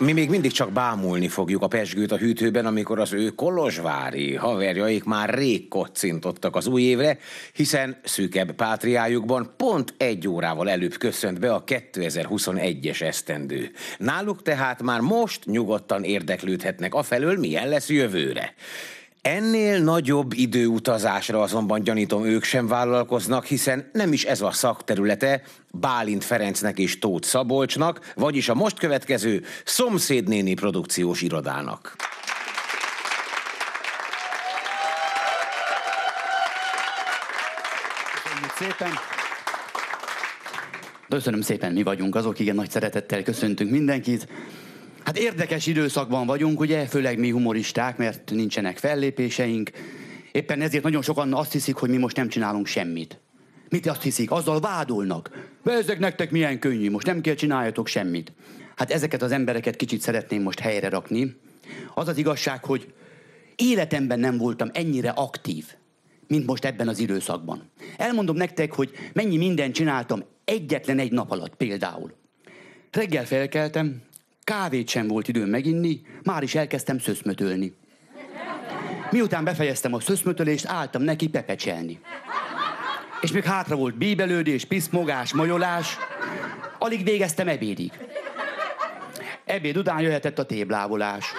Mi még mindig csak bámulni fogjuk a pesgőt a hűtőben, amikor az ő kolozsvári haverjaik már rég kocintottak az új évre, hiszen szűkebb pátriájukban pont egy órával előbb köszönt be a 2021-es esztendő. Náluk tehát már most nyugodtan érdeklődhetnek afelől, milyen lesz jövőre. Ennél nagyobb időutazásra azonban gyanítom ők sem vállalkoznak, hiszen nem is ez a szakterülete Bálint Ferencnek és Tóth Szabolcsnak, vagyis a most következő Szomszédnéni produkciós irodának. szépen. Köszönöm szépen, mi vagyunk azok, igen, nagy szeretettel köszöntünk mindenkit. Hát érdekes időszakban vagyunk, ugye, főleg mi humoristák, mert nincsenek fellépéseink. Éppen ezért nagyon sokan azt hiszik, hogy mi most nem csinálunk semmit. Mit azt hiszik? Azzal vádolnak. Bezzeg nektek milyen könnyű, most nem kell csináljatok semmit. Hát ezeket az embereket kicsit szeretném most helyre rakni. Az az igazság, hogy életemben nem voltam ennyire aktív, mint most ebben az időszakban. Elmondom nektek, hogy mennyi mindent csináltam egyetlen egy nap alatt például. Reggel felkeltem, kávét sem volt időm meginni, már is elkezdtem szöszmötölni. Miután befejeztem a szöszmötölést, álltam neki pepecselni. És még hátra volt bíbelődés, piszmogás, majolás. Alig végeztem ebédig. Ebéd után jöhetett a téblávolás.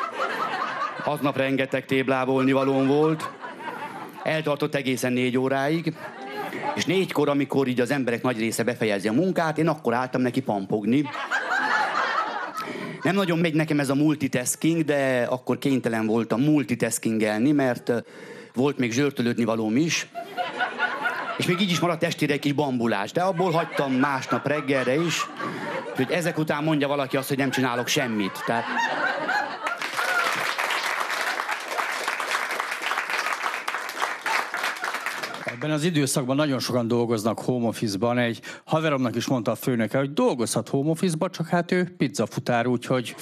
Aznap rengeteg téblávolni valón volt. Eltartott egészen négy óráig. És négykor, amikor így az emberek nagy része befejezi a munkát, én akkor álltam neki pampogni. Nem nagyon megy nekem ez a multitasking, de akkor kénytelen voltam multitaskingelni, mert volt még zsörtölődni valóm is. És még így is maradt estére egy kis bambulás, de abból hagytam másnap reggelre is, hogy ezek után mondja valaki azt, hogy nem csinálok semmit. Tehát Ebben az időszakban nagyon sokan dolgoznak home office-ban. Egy haveromnak is mondta a főnöke, hogy dolgozhat home office csak hát ő pizzafutár, úgyhogy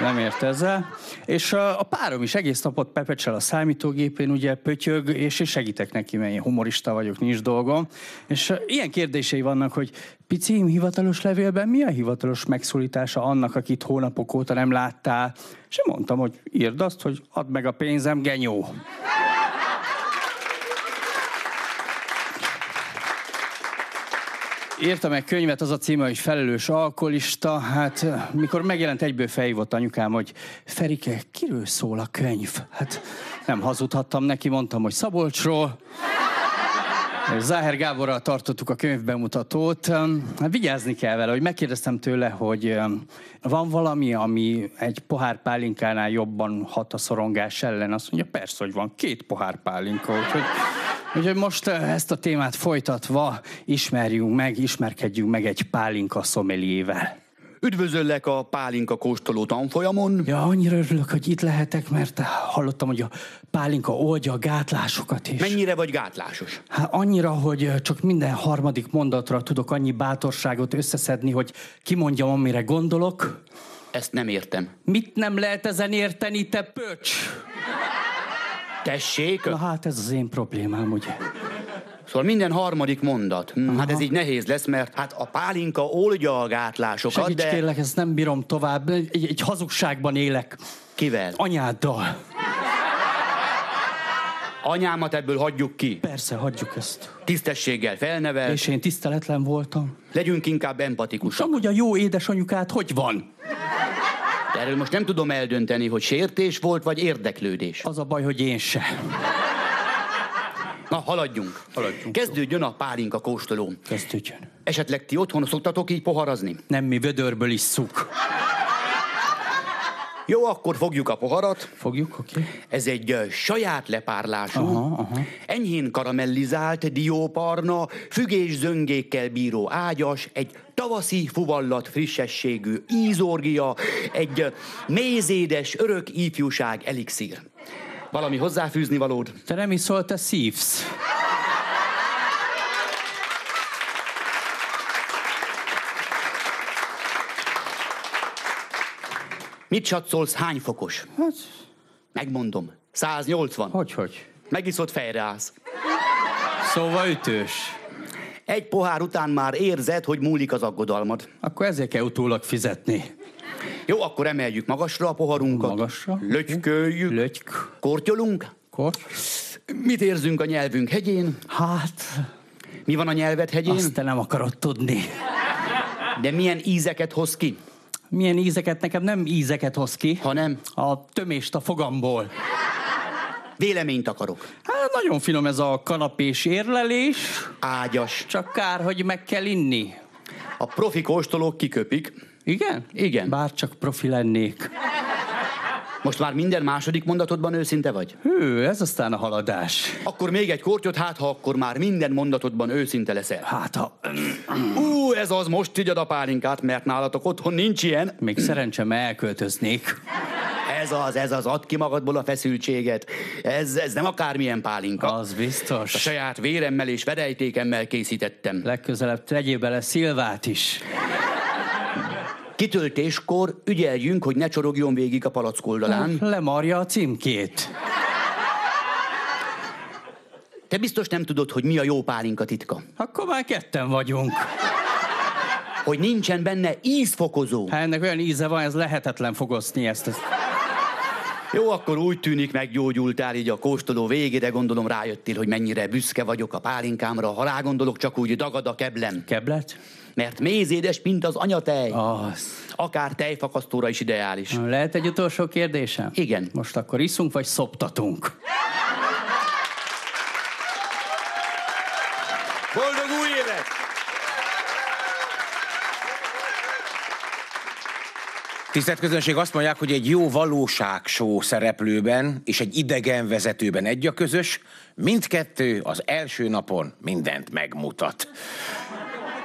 nem ért ezzel. És a, a párom is egész napot pepecsel a számítógépén, ugye pötyög, és én segítek neki, mert én humorista vagyok, nincs dolgom. És ilyen kérdései vannak, hogy picim, hivatalos levélben mi a hivatalos megszólítása annak, akit hónapok óta nem láttál? És én mondtam, hogy írd azt, hogy add meg a pénzem, genyó. Írtam egy könyvet, az a címe, hogy Felelős alkoholista. Hát mikor megjelent, egyből felhívott anyukám, hogy Ferike, kiről szól a könyv? Hát nem hazudhattam neki, mondtam, hogy Szabolcsról. Záher Gáborral tartottuk a könyvbemutatót. Hát vigyázni kell vele, hogy megkérdeztem tőle, hogy van valami, ami egy pohár pálinkánál jobban hat a szorongás ellen. Azt mondja, persze, hogy van két pohár pálinka. Úgyhogy, úgyhogy most ezt a témát folytatva ismerjünk meg, ismerkedjünk meg egy pálinka szomeliével. Üdvözöllek a pálinka kóstoló tanfolyamon. Ja, annyira örülök, hogy itt lehetek, mert hallottam, hogy a pálinka oldja a gátlásokat is. Mennyire vagy gátlásos? Hát annyira, hogy csak minden harmadik mondatra tudok annyi bátorságot összeszedni, hogy kimondjam, amire gondolok. Ezt nem értem. Mit nem lehet ezen érteni, te pöcs? Tessék? Na hát ez az én problémám, ugye. Szóval minden harmadik mondat. Hm, hát ez így nehéz lesz, mert hát a pálinka oldja a gátlásokat, Segíts de... kérlek, ezt nem bírom tovább. Egy, egy hazugságban élek. Kivel? Anyáddal. Anyámat ebből hagyjuk ki. Persze, hagyjuk ezt. Tisztességgel felnevel. És én tiszteletlen voltam. Legyünk inkább empatikusak. Amúgy a jó édesanyukát hogy van? De erről most nem tudom eldönteni, hogy sértés volt, vagy érdeklődés. Az a baj, hogy én se. Na, haladjunk. haladjunk. Kezdődjön a pálinka kóstoló. Kezdődjön. Esetleg ti otthon szoktatok így poharazni? Nem, mi vödörből isszuk. Jó, akkor fogjuk a poharat. Fogjuk, oké. Okay. Ez egy uh, saját lepárlású, Aha, aha. enyhén karamellizált dióparna, fügés zöngékkel bíró ágyas, egy tavaszi fuvallat frissességű ízorgia, egy uh, mézédes örök ifjúság elixír. Valami hozzáfűzni valód? Te nem iszol, te szívsz. Mit satszolsz, hány fokos? Hát... Megmondom. 180. Hogy, hogy? Megiszod, fejre állsz. Szóval ütős. Egy pohár után már érzed, hogy múlik az aggodalmad. Akkor ezért kell utólag fizetni. Jó, akkor emeljük magasra a poharunkat. Magasra. Lötyköljük. Lötyk. Kortyolunk. Kort. Mit érzünk a nyelvünk hegyén? Hát... Mi van a nyelvet hegyén? Azt te nem akarod tudni. De milyen ízeket hoz ki? Milyen ízeket? Nekem nem ízeket hoz ki. Hanem? A tömést a fogamból. Véleményt akarok. Hát nagyon finom ez a kanapés érlelés. Ágyas. Csak kár, hogy meg kell inni. A profi kóstolók kiköpik. Igen? Igen. Bár csak profi lennék. Most már minden második mondatodban őszinte vagy? Hű, ez aztán a haladás. Akkor még egy kortyot, hát ha akkor már minden mondatodban őszinte leszel. Hát ha... Ú, ez az, most igyad a pálinkát, mert nálatok otthon nincs ilyen. Még szerencsém elköltöznék. Ez az, ez az, add ki magadból a feszültséget. Ez, ez nem akármilyen pálinka. Az biztos. A saját véremmel és vedejtékemmel készítettem. Legközelebb tegyél bele Szilvát is. Kitöltéskor ügyeljünk, hogy ne csorogjon végig a palack oldalán. Lemarja a címkét. Te biztos nem tudod, hogy mi a jó pálinka titka. Akkor már ketten vagyunk. Hogy nincsen benne ízfokozó. Hát ennek olyan íze van, ez lehetetlen fogozni ezt. ezt. Jó, akkor úgy tűnik meggyógyultál így a kóstoló végére, gondolom rájöttél, hogy mennyire büszke vagyok a pálinkámra. Ha rágondolok, csak úgy dagad a keblem. Keblet? Mert mézédes, mint az anyatej. Az. Akár tejfakasztóra is ideális. Lehet egy utolsó kérdésem? Igen. Most akkor iszunk, vagy szoptatunk? Boldog új évet! Tisztelt közönség, azt mondják, hogy egy jó valóságshow szereplőben és egy idegen vezetőben egy a közös, mindkettő az első napon mindent megmutat.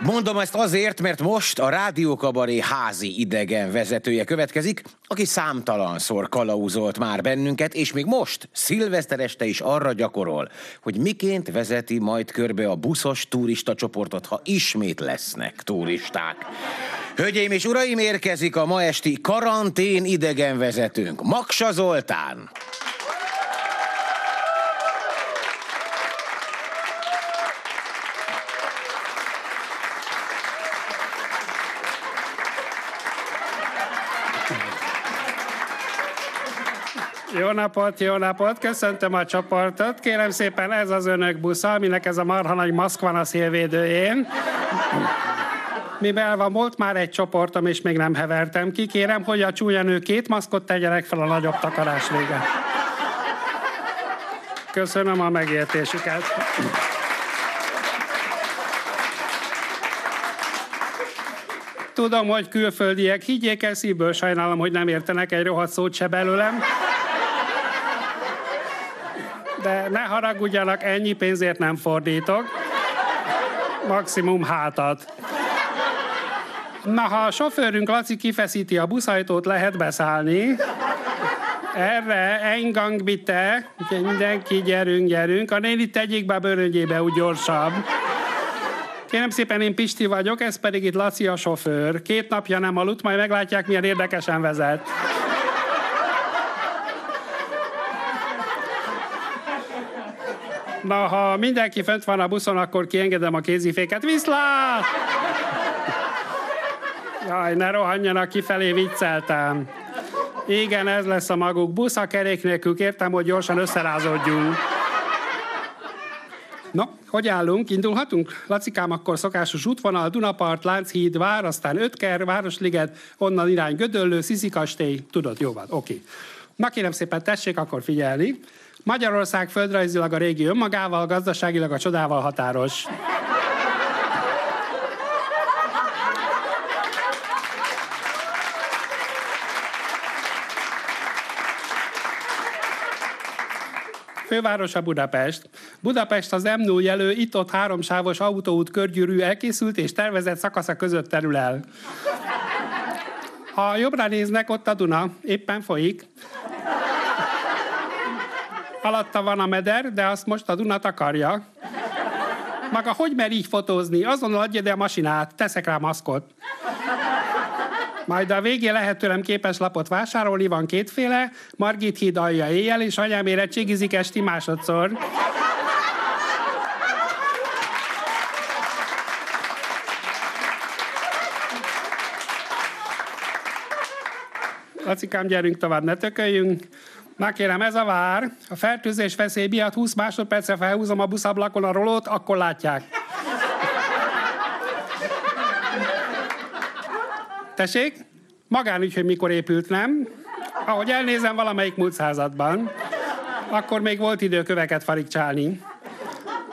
Mondom ezt azért, mert most a Rádiókabaré házi idegen vezetője következik, aki számtalanszor kalauzolt már bennünket, és még most, szilveszter este is arra gyakorol, hogy miként vezeti majd körbe a buszos turista csoportot, ha ismét lesznek turisták. Hölgyeim és uraim, érkezik a ma esti karantén idegen vezetőnk, Maksa Zoltán. Jó napot, jó napot, köszöntöm a csoportot. Kérem szépen, ez az önök busza, aminek ez a marha nagy maszk van a szélvédőjén. Mivel van, volt már egy csoportom, és még nem hevertem ki, kérem, hogy a csúnya nő két maszkot tegyenek fel a nagyobb takarás vége. Köszönöm a megértésüket. Tudom, hogy külföldiek, higgyék el, szívből sajnálom, hogy nem értenek egy rohadt szót se belőlem. De ne haragudjanak, ennyi pénzért nem fordítok. Maximum hátat. Na, ha a sofőrünk Laci kifeszíti a buszajtót, lehet beszállni. Erre, engang bitte. Mindenki, gyerünk, gyerünk. A néni tegyék be a bőröngyébe, úgy gyorsabb. Kérem szépen, én Pisti vagyok, ez pedig itt Laci a sofőr. Két napja nem aludt, majd meglátják, milyen érdekesen vezet. Na, ha mindenki fönt van a buszon, akkor kiengedem a kéziféket. Viszlát! Jaj, ne rohanjanak kifelé, vicceltem. Igen, ez lesz a maguk busz, a kerék nélkül kértem, hogy gyorsan összerázódjunk. Na, hogy állunk? Indulhatunk? Lacikám, akkor szokásos útvonal, Dunapart, Lánchíd, Vár, aztán Ötker, Városliget, onnan irány Gödöllő, Sziszikastély. Tudod, jó van, oké. Na kérem szépen, tessék akkor figyelni. Magyarország földrajzilag a régi önmagával, gazdaságilag a csodával határos. Fővárosa Budapest. Budapest az M0 jelő itt-ott háromsávos autóút körgyűrű elkészült és tervezett szakasza között terül el. Ha jobbra néznek, ott a Duna, éppen folyik. Alatta van a meder, de azt most a Duna takarja. Maga hogy mer így fotózni? Azonnal adja ide a masinát, teszek rá maszkot. Majd a végén lehet tőlem képes lapot vásárolni, van kétféle, Margit híd alja éjjel, és anyám érettségizik esti másodszor. Lacikám, gyerünk tovább, ne tököljünk. Na kérem, ez a vár. A fertőzés veszély miatt 20 másodpercre felhúzom a buszablakon a rolót, akkor látják. Tessék? Magánügy, hogy mikor épült, nem? Ahogy elnézem valamelyik múlt században, akkor még volt idő köveket farigcsálni.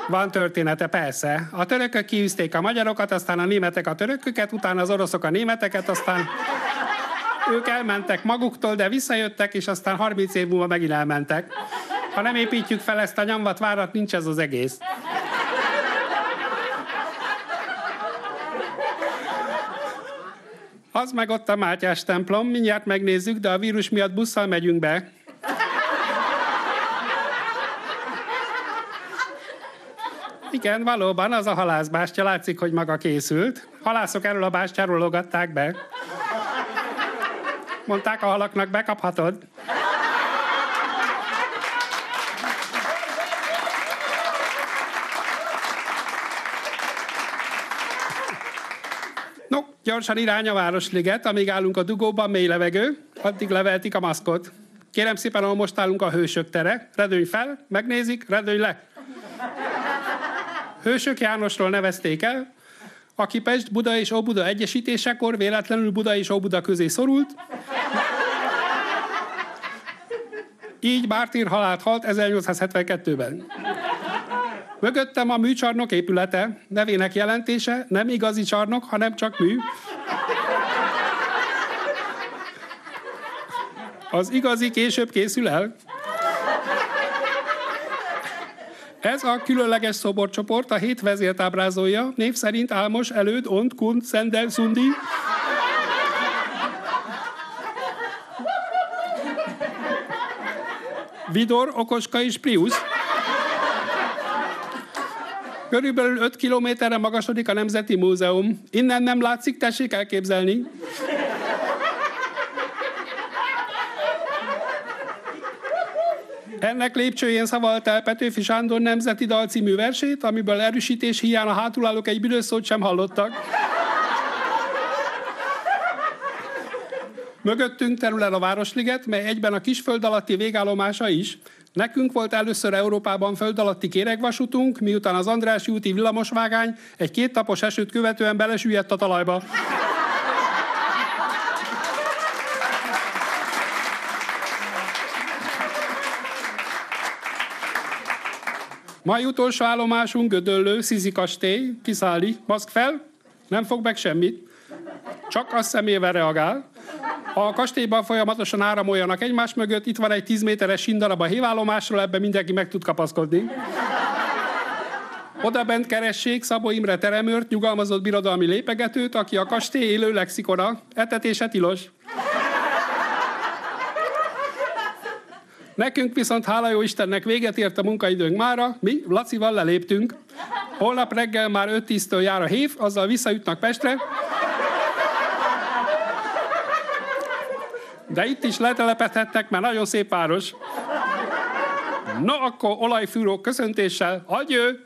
Van története, persze. A törökök kiűzték a magyarokat, aztán a németek a törököket, utána az oroszok a németeket, aztán Ők elmentek maguktól, de visszajöttek, és aztán 30 év múlva megint elmentek. Ha nem építjük fel ezt a nyomvat várat, nincs ez az egész. Az meg ott a Mátyás templom, mindjárt megnézzük, de a vírus miatt busszal megyünk be. Igen, valóban, az a halászbástya, látszik, hogy maga készült. Halászok erről a bástyáról logatták be. Mondták a halaknak, bekaphatod. No, gyorsan irány a Városliget, amíg állunk a dugóban, mély levegő, addig leveltik a maszkot. Kérem szépen, ahol most állunk a Hősök tere, redőny fel, megnézik, redőny le. Hősök Jánosról nevezték el, aki Pest, Buda és Óbuda egyesítésekor véletlenül Buda és Óbuda közé szorult. Így mártír halált halt 1872-ben. Mögöttem a műcsarnok épülete, nevének jelentése nem igazi csarnok, hanem csak mű. Az igazi később készül el. Ez a különleges szoborcsoport a hét vezért ábrázolja, név szerint Álmos, Előd, Ont, Kunt, Szendel, Szundi. Vidor, Okoska és Prius. Körülbelül 5 kilométerre magasodik a Nemzeti Múzeum. Innen nem látszik, tessék elképzelni. Ennek lépcsőjén szavalt el Petőfi Sándor nemzeti dal című versét, amiből erősítés hiány a hátulállók egy büdös szót sem hallottak. Mögöttünk terül el a Városliget, mely egyben a kisföld alatti végállomása is. Nekünk volt először Európában föld alatti kéregvasutunk, miután az Andrássy úti villamosvágány egy két tapos esőt követően belesüllyedt a talajba. Mai utolsó állomásunk Gödöllő, Szizi kastély, kiszállni, maszk fel, nem fog meg semmit. Csak a szemével reagál. A kastélyban folyamatosan áramoljanak egymás mögött, itt van egy 10 méteres sindarab a hívállomásról, ebben mindenki meg tud kapaszkodni. Oda bent keressék Szabó Imre teremőrt, nyugalmazott birodalmi lépegetőt, aki a kastély élő lexikona. Etetése tilos. Nekünk viszont hála jó Istennek véget ért a munkaidőnk mára, mi Lacival leléptünk. Holnap reggel már 5-10-től jár a hév, azzal visszajutnak Pestre. De itt is letelepedhettek, mert nagyon szép város. No, akkor olajfűró köszöntéssel, adjő!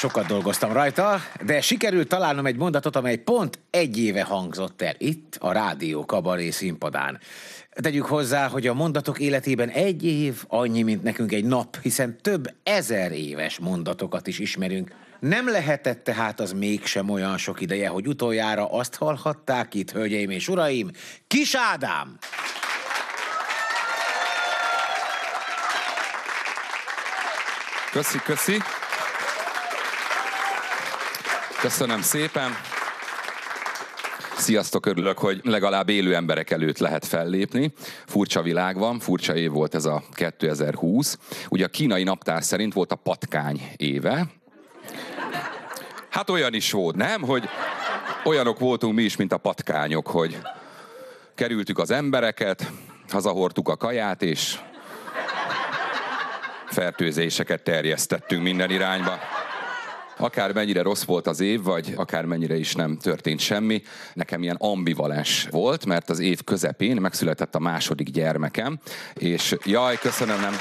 Sokat dolgoztam rajta, de sikerült találnom egy mondatot, amely pont egy éve hangzott el itt, a Rádió Kabaré színpadán. Tegyük hozzá, hogy a mondatok életében egy év annyi, mint nekünk egy nap, hiszen több ezer éves mondatokat is ismerünk. Nem lehetett tehát az mégsem olyan sok ideje, hogy utoljára azt hallhatták itt, hölgyeim és uraim, Kis Ádám! Köszi, köszi. Köszönöm szépen. Sziasztok, örülök, hogy legalább élő emberek előtt lehet fellépni. Furcsa világ van, furcsa év volt ez a 2020. Ugye a kínai naptár szerint volt a patkány éve. Hát olyan is volt, nem? Hogy olyanok voltunk mi is, mint a patkányok, hogy kerültük az embereket, hazahortuk a kaját, és fertőzéseket terjesztettünk minden irányba akár mennyire rossz volt az év, vagy akár mennyire is nem történt semmi, nekem ilyen ambivalens volt, mert az év közepén megszületett a második gyermekem, és jaj, köszönöm, nem...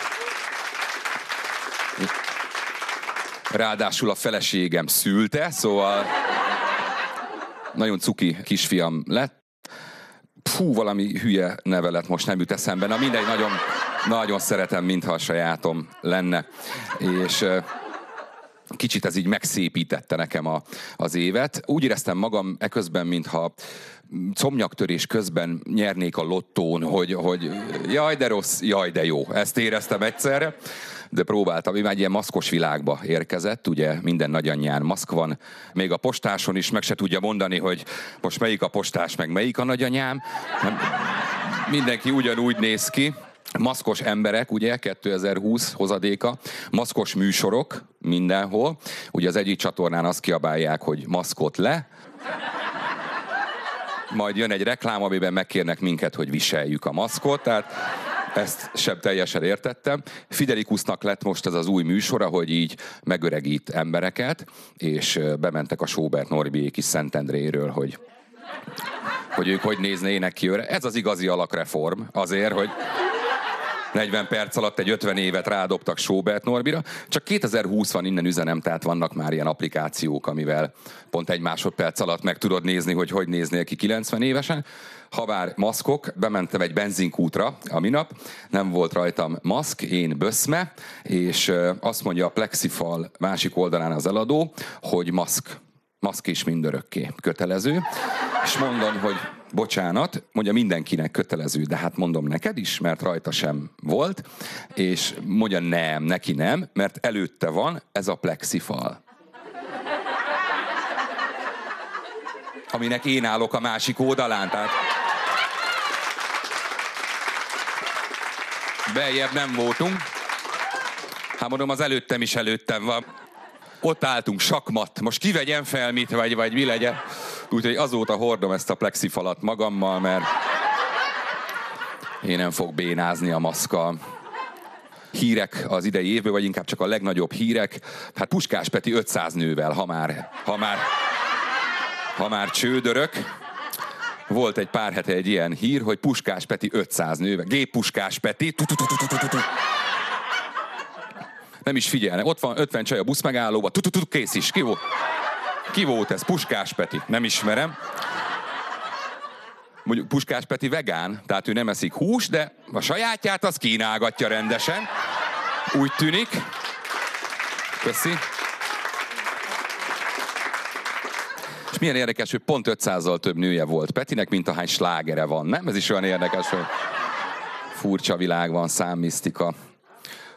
Ráadásul a feleségem szülte, szóval nagyon cuki kisfiam lett. Fú, valami hülye nevelet most nem jut eszembe. Na mindegy, nagyon, nagyon szeretem, mintha a sajátom lenne. És kicsit ez így megszépítette nekem a, az évet. Úgy éreztem magam eközben, mintha comnyaktörés közben nyernék a lottón, hogy, hogy jaj de rossz, jaj de jó. Ezt éreztem egyszerre. de próbáltam, ami már egy ilyen maszkos világba érkezett, ugye minden nagyanyján maszk van, még a postáson is meg se tudja mondani, hogy most melyik a postás, meg melyik a nagyanyám. Mindenki ugyanúgy néz ki. Maszkos emberek, ugye, 2020 hozadéka, maszkos műsorok mindenhol. Ugye az egyik csatornán azt kiabálják, hogy maszkot le, majd jön egy reklám, amiben megkérnek minket, hogy viseljük a maszkot, tehát ezt sem teljesen értettem. Fidelikusnak lett most ez az új műsora, hogy így megöregít embereket, és bementek a Sobert Norbiék is Szentendréről, hogy hogy ők hogy néznének ki őre. Ez az igazi alakreform azért, hogy 40 perc alatt egy 50 évet rádobtak Sobert Norbira. Csak 2020 van innen üzenem, tehát vannak már ilyen applikációk, amivel pont egy másodperc alatt meg tudod nézni, hogy hogy néznél ki 90 évesen. Ha bár maszkok, bementem egy benzinkútra a minap, nem volt rajtam maszk, én böszme, és azt mondja a plexifal másik oldalán az eladó, hogy maszk maszk is mindörökké kötelező, és mondom, hogy bocsánat, mondja mindenkinek kötelező, de hát mondom neked is, mert rajta sem volt, és mondja nem, neki nem, mert előtte van ez a plexifal. Aminek én állok a másik oldalán, tehát beljebb nem voltunk. Hát mondom, az előttem is előttem van. Ott álltunk, sakmat. Most kivegyen fel mit, vagy, vagy mi legyen. Úgyhogy azóta hordom ezt a plexifalat magammal, mert én nem fog bénázni a maszka. Hírek az idei évből, vagy inkább csak a legnagyobb hírek. Hát Puskás Peti 500 nővel, ha már, ha már, ha már csődörök. Volt egy pár hete egy ilyen hír, hogy Puskás Peti 500 nővel. Gép Puskás Peti. Tu-tu-tu-tu-tu-tu. Nem is figyelnek. Ott van 50 csaj a busz megállóba. Tu-tu-tu, kész is. Ki volt? Ki volt ez? Puskás Peti. Nem ismerem. Mondjuk Puskás Peti vegán, tehát ő nem eszik hús, de a sajátját az kínálgatja rendesen. Úgy tűnik. Köszi. És milyen érdekes, hogy pont 500-zal több nője volt Petinek, mint ahány slágere van, nem? Ez is olyan érdekes, hogy furcsa világ van, számmisztika.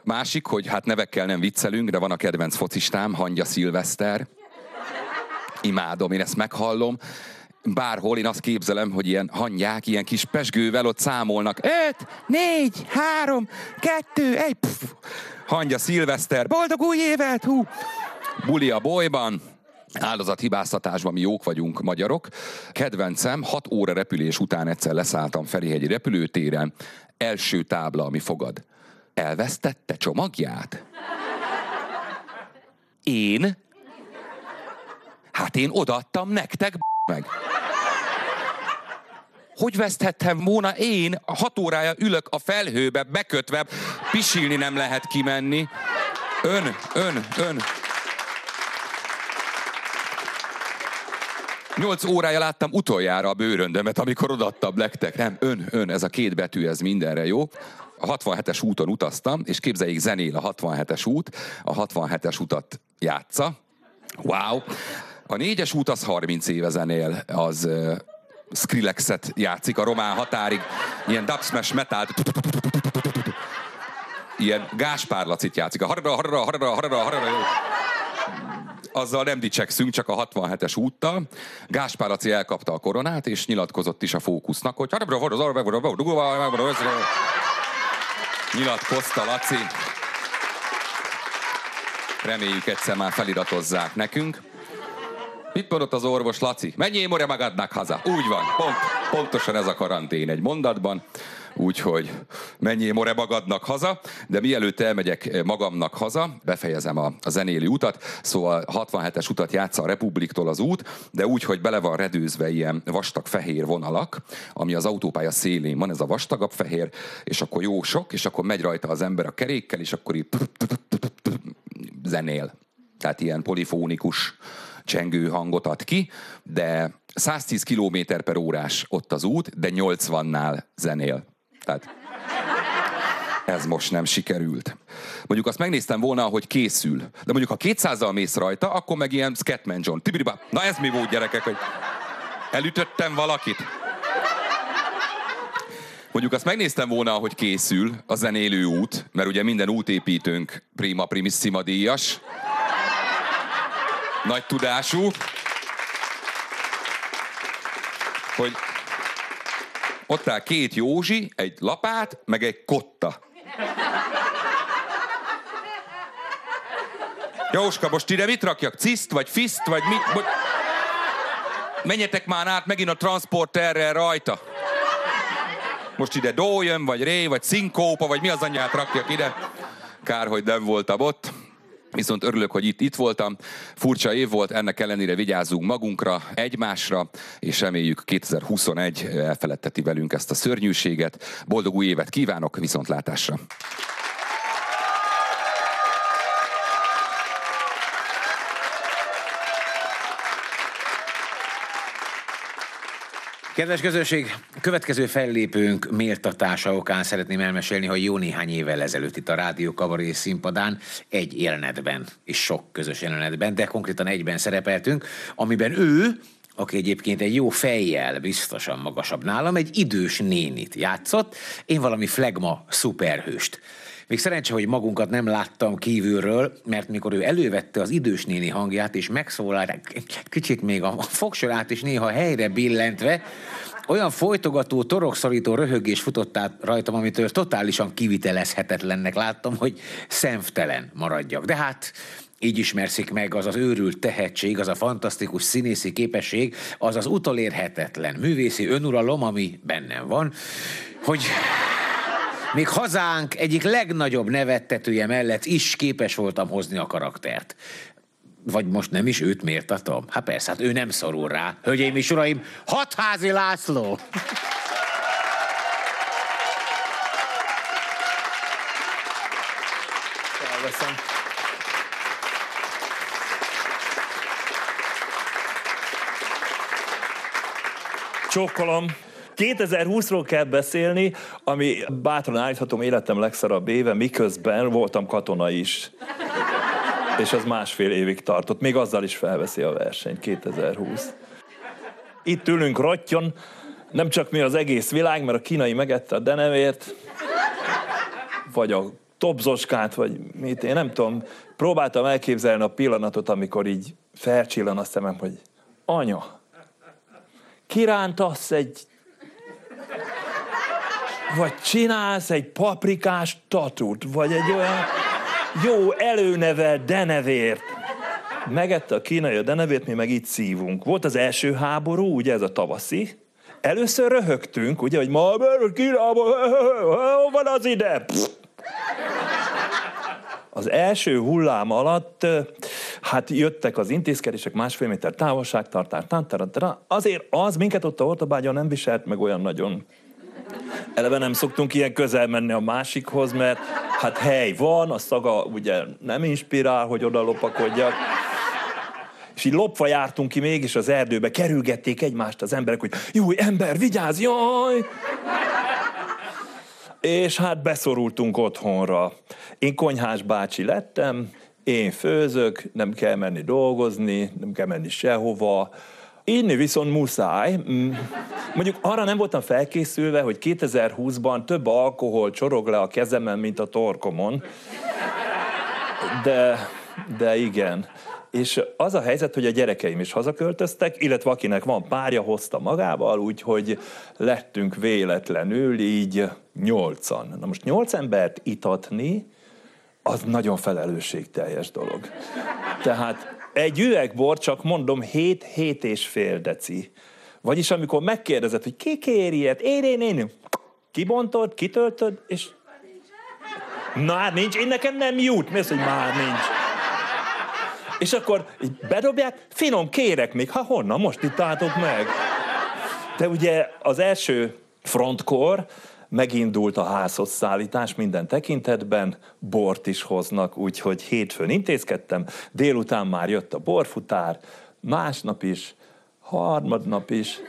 Másik, hogy hát nevekkel nem viccelünk, de van a kedvenc focistám, Hangya Szilveszter. Imádom, én ezt meghallom. Bárhol én azt képzelem, hogy ilyen hangyák, ilyen kis pesgővel ott számolnak. Öt, négy, három, kettő, egy. Pff. Hangya Szilveszter, boldog új évet! Hú. Buli a bolyban, áldozathibáztatásban mi jók vagyunk magyarok. Kedvencem, hat óra repülés után egyszer leszálltam Ferihegyi repülőtéren. Első tábla, ami fogad. Elvesztette csomagját? Én? Hát én odaadtam nektek, meg. Hogy veszthettem volna én? Hat órája ülök a felhőbe, bekötve, pisilni nem lehet kimenni. Ön, ön, ön. Nyolc órája láttam utoljára a bőröndömet, amikor odaadtam nektek. Nem, ön, ön, ez a két betű, ez mindenre jó. A 67-es úton utaztam, és képzeljék, zenél a 67-es út, a 67-es utat játsza. Wow! A négyes út az 30 éve zenél, az uh, Skrillexet játszik a román határig, ilyen dubsmash metal, ilyen Gáspár Lacit játszik, a harra, harra, harra, harra, harra, azzal nem dicsekszünk, csak a 67-es úttal. Gáspár Laci elkapta a koronát, és nyilatkozott is a fókusznak, hogy nyilatkozta Laci. Reméljük egyszer már feliratozzák nekünk. Mit mondott az orvos Laci? Menjél more magadnak haza. Úgy van, pont, pontosan ez a karantén egy mondatban. Úgyhogy menjél more magadnak haza, de mielőtt elmegyek magamnak haza, befejezem a, a zenéli utat, szóval 67-es utat játsza a Republiktól az út, de úgy, hogy bele van redőzve ilyen vastag fehér vonalak, ami az autópálya szélén van, ez a vastagabb fehér, és akkor jó sok, és akkor megy rajta az ember a kerékkel, és akkor így zenél. Tehát ilyen polifónikus csengő hangot ad ki, de 110 km per órás ott az út, de 80-nál zenél. Tehát ez most nem sikerült. Mondjuk azt megnéztem volna, hogy készül. De mondjuk, ha 200-al mész rajta, akkor meg ilyen Scatman John. Tibiriba. Na ez mi volt, gyerekek, hogy elütöttem valakit? Mondjuk azt megnéztem volna, hogy készül a zenélő út, mert ugye minden útépítőnk prima primissima díjas. Nagy tudású. Hogy ott áll két Józsi, egy lapát, meg egy kotta. Jóska, most ide mit rakjak? Ciszt, vagy fiszt, vagy mit? Vagy... Menjetek már át megint a transporterrel rajta. Most ide dó jön, vagy ré, vagy szinkópa, vagy mi az anyját rakjak ide. Kár, hogy nem voltam ott. Viszont örülök, hogy itt, itt voltam. Furcsa év volt, ennek ellenére vigyázzunk magunkra, egymásra, és reméljük 2021 elfeledteti velünk ezt a szörnyűséget. Boldog új évet kívánok, viszontlátásra! Kedves közönség, következő fellépőnk méltatása okán szeretném elmesélni, hogy jó néhány évvel ezelőtt itt a Rádió Kabaré színpadán egy jelenetben, és sok közös jelenetben, de konkrétan egyben szerepeltünk, amiben ő, aki egyébként egy jó fejjel, biztosan magasabb nálam, egy idős nénit játszott, én valami flegma szuperhőst. Még szerencse, hogy magunkat nem láttam kívülről, mert mikor ő elővette az idős néni hangját, és megszólalt, kicsit még a fogsorát is néha helyre billentve, olyan folytogató, torokszorító röhögés futott át rajtam, amitől totálisan kivitelezhetetlennek láttam, hogy szemtelen maradjak. De hát így ismerszik meg az az őrült tehetség, az a fantasztikus színészi képesség, az az utolérhetetlen művészi önuralom, ami bennem van, hogy még hazánk egyik legnagyobb nevettetője mellett is képes voltam hozni a karaktert. Vagy most nem is őt mértatom? Hát persze, hát ő nem szorul rá. Hölgyeim és uraim, Hatházi László! Elveszem. Csókolom. 2020-ról kell beszélni, ami bátran állíthatom életem legszarabb éve, miközben voltam katona is. És ez másfél évig tartott. Még azzal is felveszi a verseny 2020. Itt ülünk rottyon, nem csak mi az egész világ, mert a kínai megette a denevért, vagy a topzoskát, vagy mit, én nem tudom. Próbáltam elképzelni a pillanatot, amikor így felcsillan a szemem, hogy anya, kirántasz egy vagy csinálsz egy paprikás tatut, vagy egy olyan jó előnevel denevért. Megette a kínai a denevért, mi meg itt szívunk. Volt az első háború, ugye ez a tavaszi. Először röhögtünk, ugye, hogy ma Kínába, hol van az ide? Az első hullám alatt hát jöttek az intézkedések, másfél méter távolságtartás, azért az minket ott a ortobágyon nem viselt meg olyan nagyon Eleve nem szoktunk ilyen közel menni a másikhoz, mert hát hely van, a szaga ugye nem inspirál, hogy oda lopakodjak. És így lopva jártunk ki mégis az erdőbe, kerülgették egymást az emberek, hogy jó, ember, vigyázz, jaj! És hát beszorultunk otthonra. Én konyhás bácsi lettem, én főzök, nem kell menni dolgozni, nem kell menni sehova, Inni viszont muszáj. Mm. Mondjuk arra nem voltam felkészülve, hogy 2020-ban több alkohol csorog le a kezemen, mint a torkomon. De, de igen. És az a helyzet, hogy a gyerekeim is hazaköltöztek, illetve akinek van párja, hozta magával, úgyhogy lettünk véletlenül így nyolcan. Na most nyolc embert itatni, az nagyon felelősségteljes dolog. Tehát egy üvegbor csak mondom 7-7 és fél deci. Vagyis amikor megkérdezed, hogy ki kér ilyet, én, én, én, kibontod, kitöltöd, és már nincs, én nekem nem jut. Mi az, hogy már nincs? És akkor így bedobják, finom, kérek még, ha honnan, most itt álltok meg. De ugye az első frontkor, megindult a házhoz szállítás minden tekintetben, bort is hoznak, úgyhogy hétfőn intézkedtem, délután már jött a borfutár, másnap is, harmadnap is.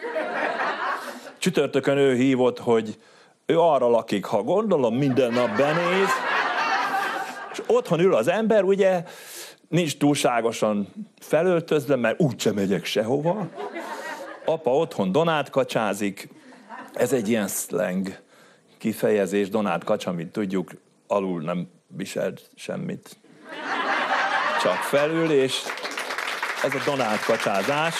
Csütörtökön ő hívott, hogy ő arra lakik, ha gondolom, minden nap benéz, és otthon ül az ember, ugye, nincs túlságosan felöltözve, mert úgysem megyek sehova. Apa otthon Donát kacsázik, ez egy ilyen slang kifejezés. Donát Kacsa, mint tudjuk, alul nem viselt semmit. Csak felül, és ez a Donát kacsázás.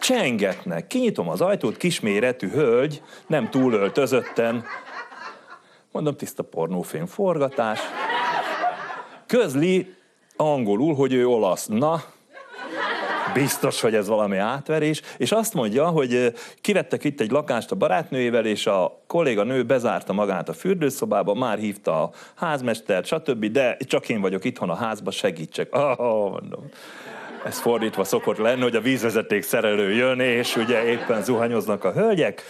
Csengetnek. Kinyitom az ajtót, kisméretű hölgy, nem túlöltözötten. Mondom, tiszta pornófilm forgatás. Közli angolul, hogy ő olasz. Na, biztos, hogy ez valami átverés, és azt mondja, hogy kivettek itt egy lakást a barátnőjével, és a kolléganő bezárta magát a fürdőszobába, már hívta a házmestert, stb., de csak én vagyok itthon a házba, segítsek. Oh, mondom. Ez fordítva szokott lenni, hogy a vízvezeték szerelő jön, és ugye éppen zuhanyoznak a hölgyek.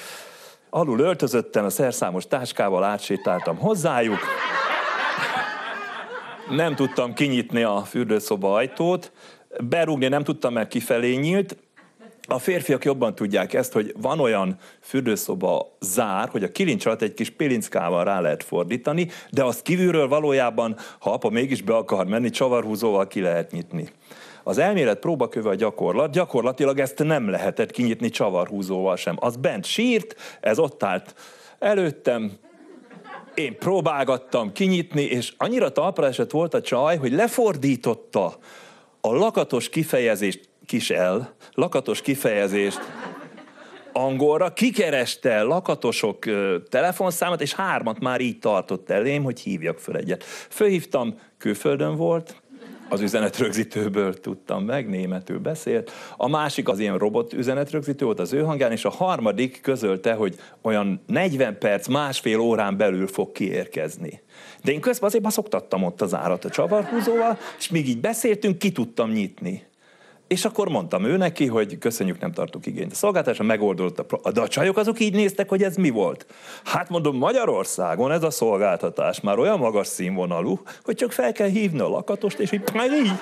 Alul öltözötten a szerszámos táskával átsétáltam hozzájuk. Nem tudtam kinyitni a fürdőszoba ajtót, berúgni nem tudtam, mert kifelé nyílt. A férfiak jobban tudják ezt, hogy van olyan fürdőszoba zár, hogy a kilincs alatt egy kis pilinckával rá lehet fordítani, de azt kívülről valójában, ha apa mégis be akar menni, csavarhúzóval ki lehet nyitni. Az elmélet próbaköve a gyakorlat. Gyakorlatilag ezt nem lehetett kinyitni csavarhúzóval sem. Az bent sírt, ez ott állt előttem, én próbálgattam kinyitni, és annyira talpra esett volt a csaj, hogy lefordította a lakatos kifejezést, kis el, lakatos kifejezést angolra, kikereste lakatosok ö, telefonszámot, és hármat már így tartott elém, hogy hívjak föl egyet. Fölhívtam, külföldön volt, az üzenetrögzítőből tudtam meg, németül beszélt. A másik az ilyen robot üzenetrögzítő volt az ő hangján, és a harmadik közölte, hogy olyan 40 perc, másfél órán belül fog kiérkezni. De én közben azért szoktattam ott az árat a csavarhúzóval, és míg így beszéltünk, ki tudtam nyitni. És akkor mondtam ő neki, hogy köszönjük, nem tartunk igényt. A szolgáltatásra megoldott a pro- a csajok azok így néztek, hogy ez mi volt. Hát mondom, Magyarországon ez a szolgáltatás már olyan magas színvonalú, hogy csak fel kell hívni a lakatost, és így, így.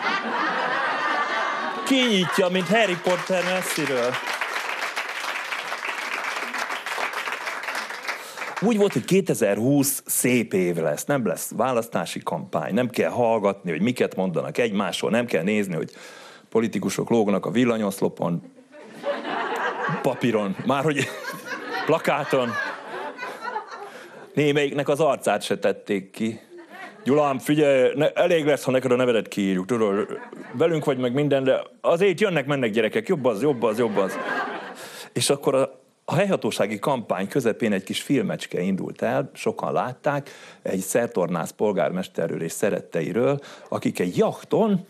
Kinyitja, mint Harry Potter messziről. Úgy volt, hogy 2020 szép év lesz, nem lesz választási kampány, nem kell hallgatni, hogy miket mondanak egymásról, nem kell nézni, hogy politikusok lógnak a villanyoszlopon, papíron, már hogy plakáton. Némelyiknek az arcát se tették ki. Gyulám, figyelj, ne, elég lesz, ha neked a nevedet kiírjuk, tudod, velünk vagy meg minden, de azért jönnek, mennek gyerekek, jobb az, jobb az, jobb az. És akkor a, a helyhatósági kampány közepén egy kis filmecske indult el, sokan látták, egy szertornász polgármesterről és szeretteiről, akik egy jachton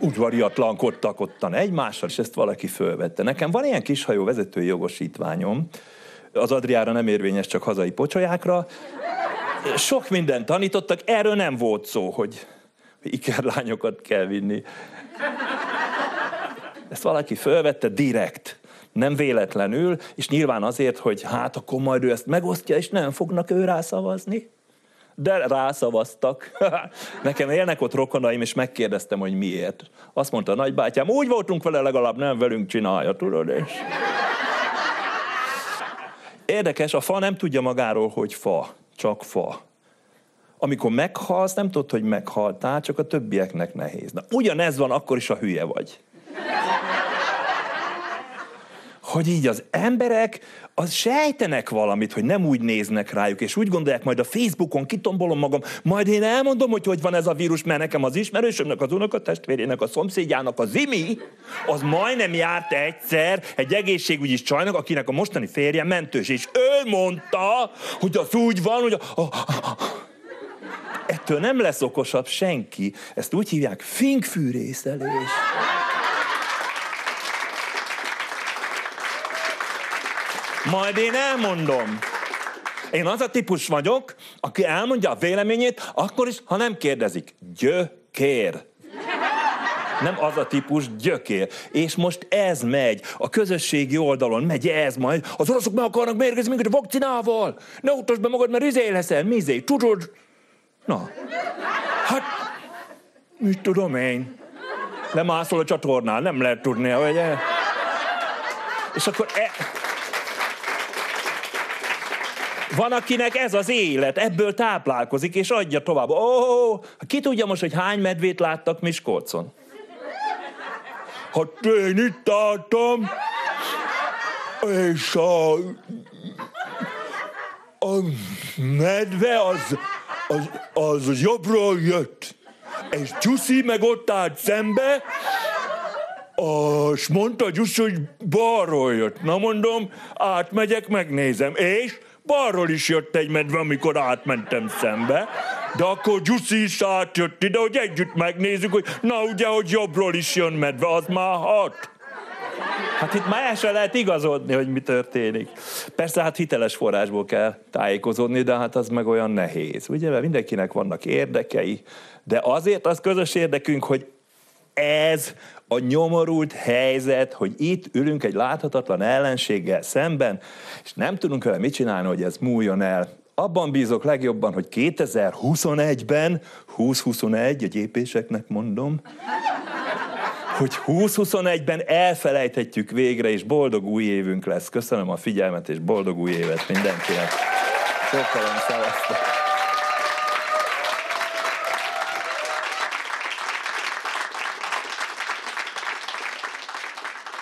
udvariatlankodtak ottan egymással, és ezt valaki fölvette. Nekem van ilyen kis hajó vezetői jogosítványom, az Adriára nem érvényes, csak hazai pocsolyákra. Sok mindent tanítottak, erről nem volt szó, hogy ikerlányokat kell vinni. Ezt valaki fölvette direkt, nem véletlenül, és nyilván azért, hogy hát akkor majd ő ezt megosztja, és nem fognak ő rá szavazni. De rászavaztak. Nekem élnek ott rokonaim, és megkérdeztem, hogy miért. Azt mondta a nagybátyám, úgy voltunk vele, legalább nem velünk csinálja, tudod, és... Érdekes, a fa nem tudja magáról, hogy fa, csak fa. Amikor meghalsz, nem tudod, hogy meghaltál, csak a többieknek nehéz. Na, ugyanez van, akkor is a hülye vagy. Hogy így az emberek az sejtenek valamit, hogy nem úgy néznek rájuk, és úgy gondolják, majd a Facebookon kitombolom magam, majd én elmondom, hogy hogy van ez a vírus, mert nekem az ismerősömnek, az unokatestvérének, a szomszédjának, az Zimi, az majdnem járt egyszer egy egészségügyi csajnak, akinek a mostani férje mentős, és ő mondta, hogy az úgy van, hogy a, a, a, ettől nem lesz okosabb senki. Ezt úgy hívják finkfűrészelés. Majd én elmondom. Én az a típus vagyok, aki elmondja a véleményét, akkor is, ha nem kérdezik. Gyökér. Nem az a típus gyökér. És most ez megy. A közösségi oldalon megy ez majd. Az oroszok meg akarnak mérgezni minket a vakcinával. Ne utasd be magad, mert izé leszel. Mizé, tudod? Na. Hát, mit tudom én. Lemászol a csatornán, nem lehet tudni, hogy... És akkor... E... Van, akinek ez az élet, ebből táplálkozik, és adja tovább. Ó, oh, ki tudja most, hogy hány medvét láttak Miskolcon? Hát én itt álltam, és a A medve az, az, az jobbról jött. És Gyuszi meg ott állt szembe, és mondta Gyuszi, hogy balról jött. Na mondom, átmegyek, megnézem. És balról is jött egy medve, amikor átmentem szembe. De akkor Gyuszi is átjött ide, hogy együtt megnézzük, hogy na ugye, hogy jobbról is jön medve, az már hat. Hát itt sem lehet igazodni, hogy mi történik. Persze, hát hiteles forrásból kell tájékozódni, de hát az meg olyan nehéz, ugye? Mert mindenkinek vannak érdekei, de azért az közös érdekünk, hogy ez a nyomorult helyzet, hogy itt ülünk egy láthatatlan ellenséggel szemben, és nem tudunk vele mit csinálni, hogy ez múljon el. Abban bízok legjobban, hogy 2021-ben, 2021, a gyépéseknek mondom, hogy 2021-ben elfelejthetjük végre, és boldog új évünk lesz. Köszönöm a figyelmet, és boldog új évet mindenkinek. Köszönöm, szevasztok!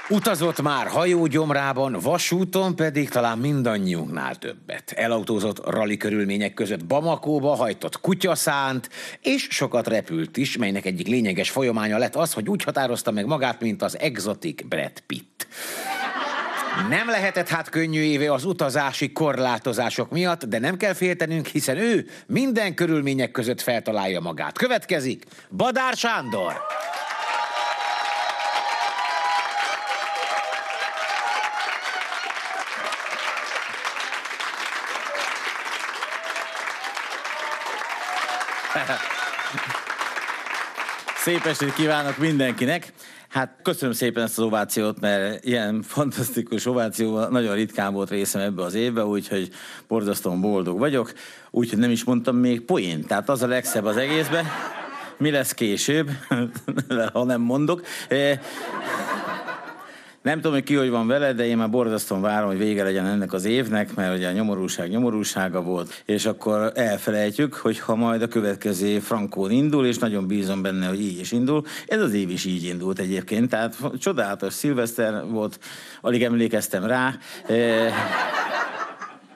Utazott már hajógyomrában, vasúton pedig talán mindannyiunknál többet. Elautózott rali körülmények között Bamakóba, hajtott kutyaszánt, és sokat repült is, melynek egyik lényeges folyamánya lett az, hogy úgy határozta meg magát, mint az exotic Brad Pitt. Nem lehetett hát könnyű éve az utazási korlátozások miatt, de nem kell féltenünk, hiszen ő minden körülmények között feltalálja magát. Következik Badár Sándor! Szép estét kívánok mindenkinek! Hát köszönöm szépen ezt az ovációt, mert ilyen fantasztikus ováció nagyon ritkán volt részem ebbe az évbe, úgyhogy borzasztóan boldog vagyok. Úgyhogy nem is mondtam még poén, tehát az a legszebb az egészben. Mi lesz később, ha nem mondok. Eh, nem tudom, hogy ki hogy van vele, de én már borzasztóan várom, hogy vége legyen ennek az évnek, mert ugye a nyomorúság nyomorúsága volt, és akkor elfelejtjük, hogy ha majd a következő év frankón indul, és nagyon bízom benne, hogy így is indul. Ez az év is így indult egyébként, tehát csodálatos szilveszter volt, alig emlékeztem rá.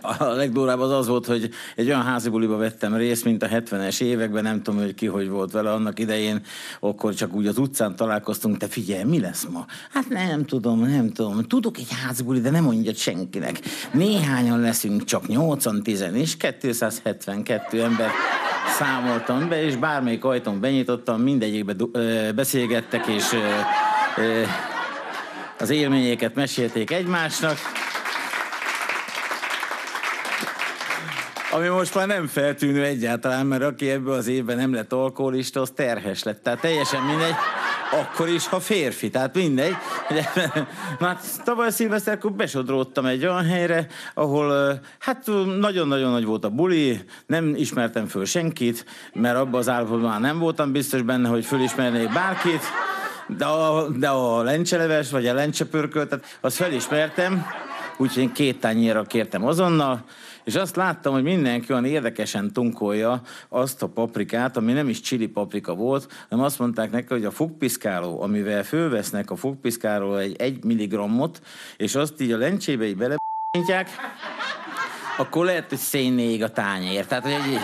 A legdurább az az volt, hogy egy olyan házi buliba vettem részt, mint a 70-es években, nem tudom, hogy ki hogy volt vele annak idején, akkor csak úgy az utcán találkoztunk, te figyelj, mi lesz ma? Hát nem tudom, nem tudom. Tudok egy házi buli, de nem mondja senkinek. Néhányan leszünk, csak 8-10 és 272 ember számoltam be, és bármelyik ajtón benyitottam, mindegyikbe beszélgettek, és ö, ö, az élményeket mesélték egymásnak. Ami most már nem feltűnő egyáltalán, mert aki ebből az évben nem lett alkoholista, az terhes lett. Tehát teljesen mindegy, akkor is, ha férfi, tehát mindegy. Már tavaly szilveszterkor besodródtam egy olyan helyre, ahol hát nagyon-nagyon nagy volt a buli, nem ismertem föl senkit, mert abban az állapotban már nem voltam biztos benne, hogy fölismernék bárkit, de a, de a lencseleves, vagy a lencsepörköltet, azt felismertem, úgyhogy én két tányérra kértem azonnal, és azt láttam, hogy mindenki olyan érdekesen tunkolja azt a paprikát, ami nem is csili paprika volt, hanem azt mondták neki, hogy a fogpiszkáló, amivel fölvesznek a fogpiszkáról egy, egy milligrammot, és azt így a lencsébe így bele akkor lehet, hogy szénné ég a tányér. Tehát, hogy egy,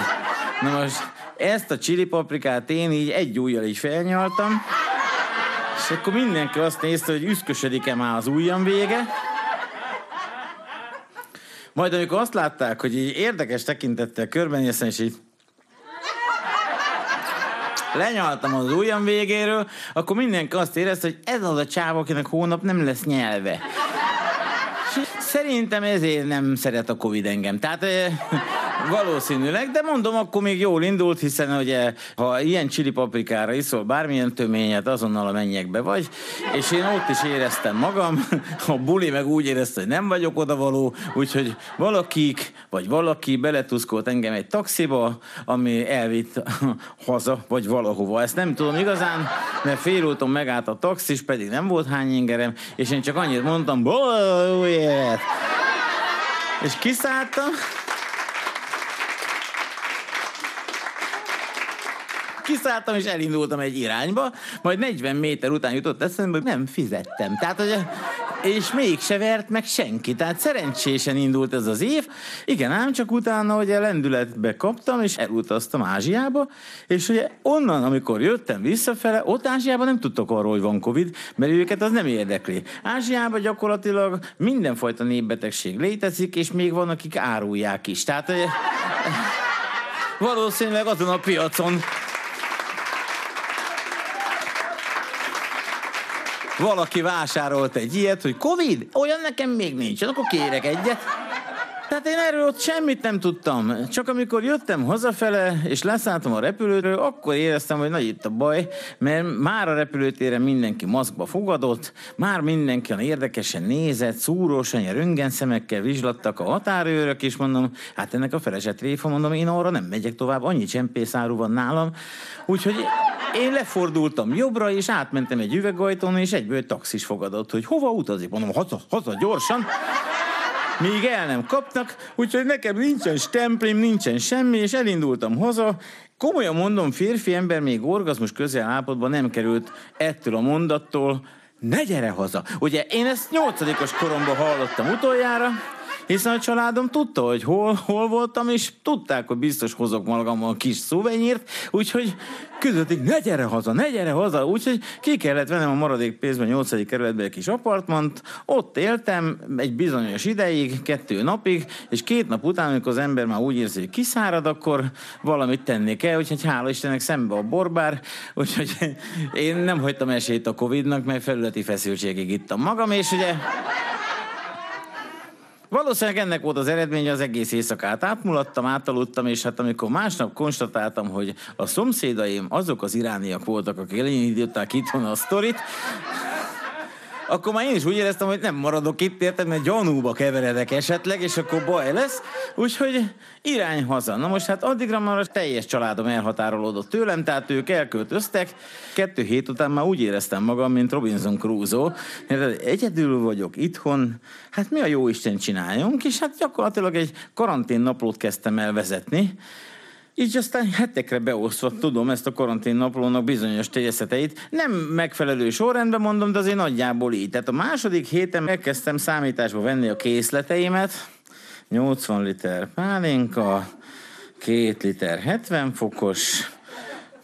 na most ezt a csili paprikát én így egy ujjal is felnyaltam, és akkor mindenki azt nézte, hogy üszkösödik-e már az ujjam vége, majd amikor azt látták, hogy így érdekes tekintettel körbenéztem, és így lenyaltam az ujjam végéről, akkor mindenki azt érezte, hogy ez az a csáv, akinek hónap nem lesz nyelve. Szerintem ezért nem szeret a Covid engem. Tehát valószínűleg, de mondom, akkor még jól indult, hiszen ugye, ha ilyen csili paprikára iszol bármilyen töményet, azonnal a mennyekbe vagy, és én ott is éreztem magam, a buli meg úgy érezte, hogy nem vagyok odavaló, úgyhogy valakik, vagy valaki beletuszkolt engem egy taxiba, ami elvitt haza, vagy valahova. Ezt nem tudom igazán, mert félúton megállt a taxis, pedig nem volt hány ingerem, és én csak annyit mondtam, boldog És kiszálltam, kiszálltam és elindultam egy irányba, majd 40 méter után jutott eszembe, hogy nem fizettem. Tehát, hogy és mégse vert meg senki. Tehát szerencsésen indult ez az év. Igen, ám csak utána ugye lendületbe kaptam, és elutaztam Ázsiába, és ugye onnan, amikor jöttem visszafele, ott Ázsiában nem tudtak arról, hogy van Covid, mert őket az nem érdekli. Ázsiában gyakorlatilag mindenfajta népbetegség létezik, és még van, akik árulják is. Tehát valószínűleg azon a piacon valaki vásárolt egy ilyet, hogy Covid, olyan nekem még nincs, akkor kérek egyet. Tehát én erről ott semmit nem tudtam. Csak amikor jöttem hazafele, és leszálltam a repülőről, akkor éreztem, hogy nagy itt a baj, mert már a repülőtéren mindenki maszkba fogadott, már mindenki érdekesen nézett, szúrósan, ilyen röntgenszemekkel vizslattak a határőrök, és mondom, hát ennek a felesett réfa, mondom, én arra nem megyek tovább, annyi csempészáru van nálam. Úgyhogy én lefordultam jobbra, és átmentem egy üvegajtón, és egyből taxis fogadott, hogy hova utazik. Mondom, haza, haza, gyorsan míg el nem kapnak, úgyhogy nekem nincsen stemplim, nincsen semmi, és elindultam haza. Komolyan mondom, férfi ember még orgazmus közel állapotban nem került ettől a mondattól, ne gyere haza. Ugye én ezt nyolcadikos koromban hallottam utoljára, hiszen a családom tudta, hogy hol, hol voltam, és tudták, hogy biztos hozok magammal kis szuvenyírt, úgyhogy küzdötték, ne gyere haza, ne gyere haza, úgyhogy ki kellett vennem a maradék pénzben a 8. kerületben egy kis apartmant, ott éltem egy bizonyos ideig, kettő napig, és két nap után, amikor az ember már úgy érzi, hogy kiszárad, akkor valamit tenni kell, úgyhogy hála Istennek szembe a borbár, úgyhogy én nem hagytam esélyt a Covid-nak, mert felületi feszültségig ittam magam, és ugye Valószínűleg ennek volt az eredménye, az egész éjszakát átmulattam, átaludtam, és hát amikor másnap konstatáltam, hogy a szomszédaim azok az irániak voltak, akik elindították itthon a sztorit, akkor már én is úgy éreztem, hogy nem maradok itt, érted, mert gyanúba keveredek esetleg, és akkor baj lesz. Úgyhogy irány haza. Na most hát addigra már a teljes családom elhatárolódott tőlem, tehát ők elköltöztek. Kettő hét után már úgy éreztem magam, mint Robinson Crusoe. Érted, egyedül vagyok itthon, hát mi a jó Isten csináljunk, és hát gyakorlatilag egy karantén naplót kezdtem el vezetni. Így aztán hetekre beosztva tudom ezt a karantén naplónak bizonyos tegyezeteit. Nem megfelelő sorrendben mondom, de azért nagyjából így. Tehát a második héten elkezdtem számításba venni a készleteimet. 80 liter pálinka, 2 liter 70 fokos,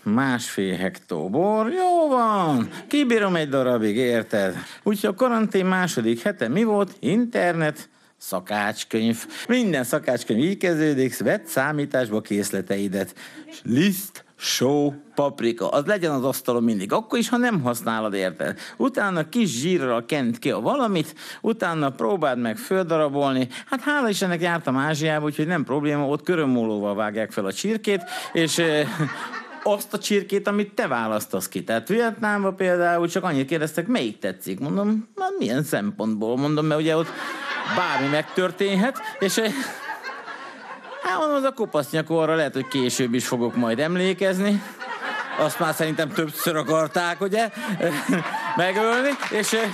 másfél hektó bor, jó van, kibírom egy darabig, érted? Úgyhogy a karantén második hete mi volt? Internet, szakácskönyv. Minden szakácskönyv így kezdődik, vett számításba készleteidet. Liszt, só, paprika, az legyen az asztalon mindig, akkor is, ha nem használod érted. Utána kis zsírral kent ki a valamit, utána próbáld meg földarabolni. Hát hála Istennek jártam Ázsiába, úgyhogy nem probléma, ott körömmólóval vágják fel a csirkét, és azt a csirkét, amit te választasz ki. Tehát Vietnámban például csak annyit kérdeztek, melyik tetszik. Mondom, hát milyen szempontból mondom, mert ugye ott bármi megtörténhet, és eh, hát mondom, az a kopasznyakó arra lehet, hogy később is fogok majd emlékezni. Azt már szerintem többször akarták, ugye, megölni, és eh,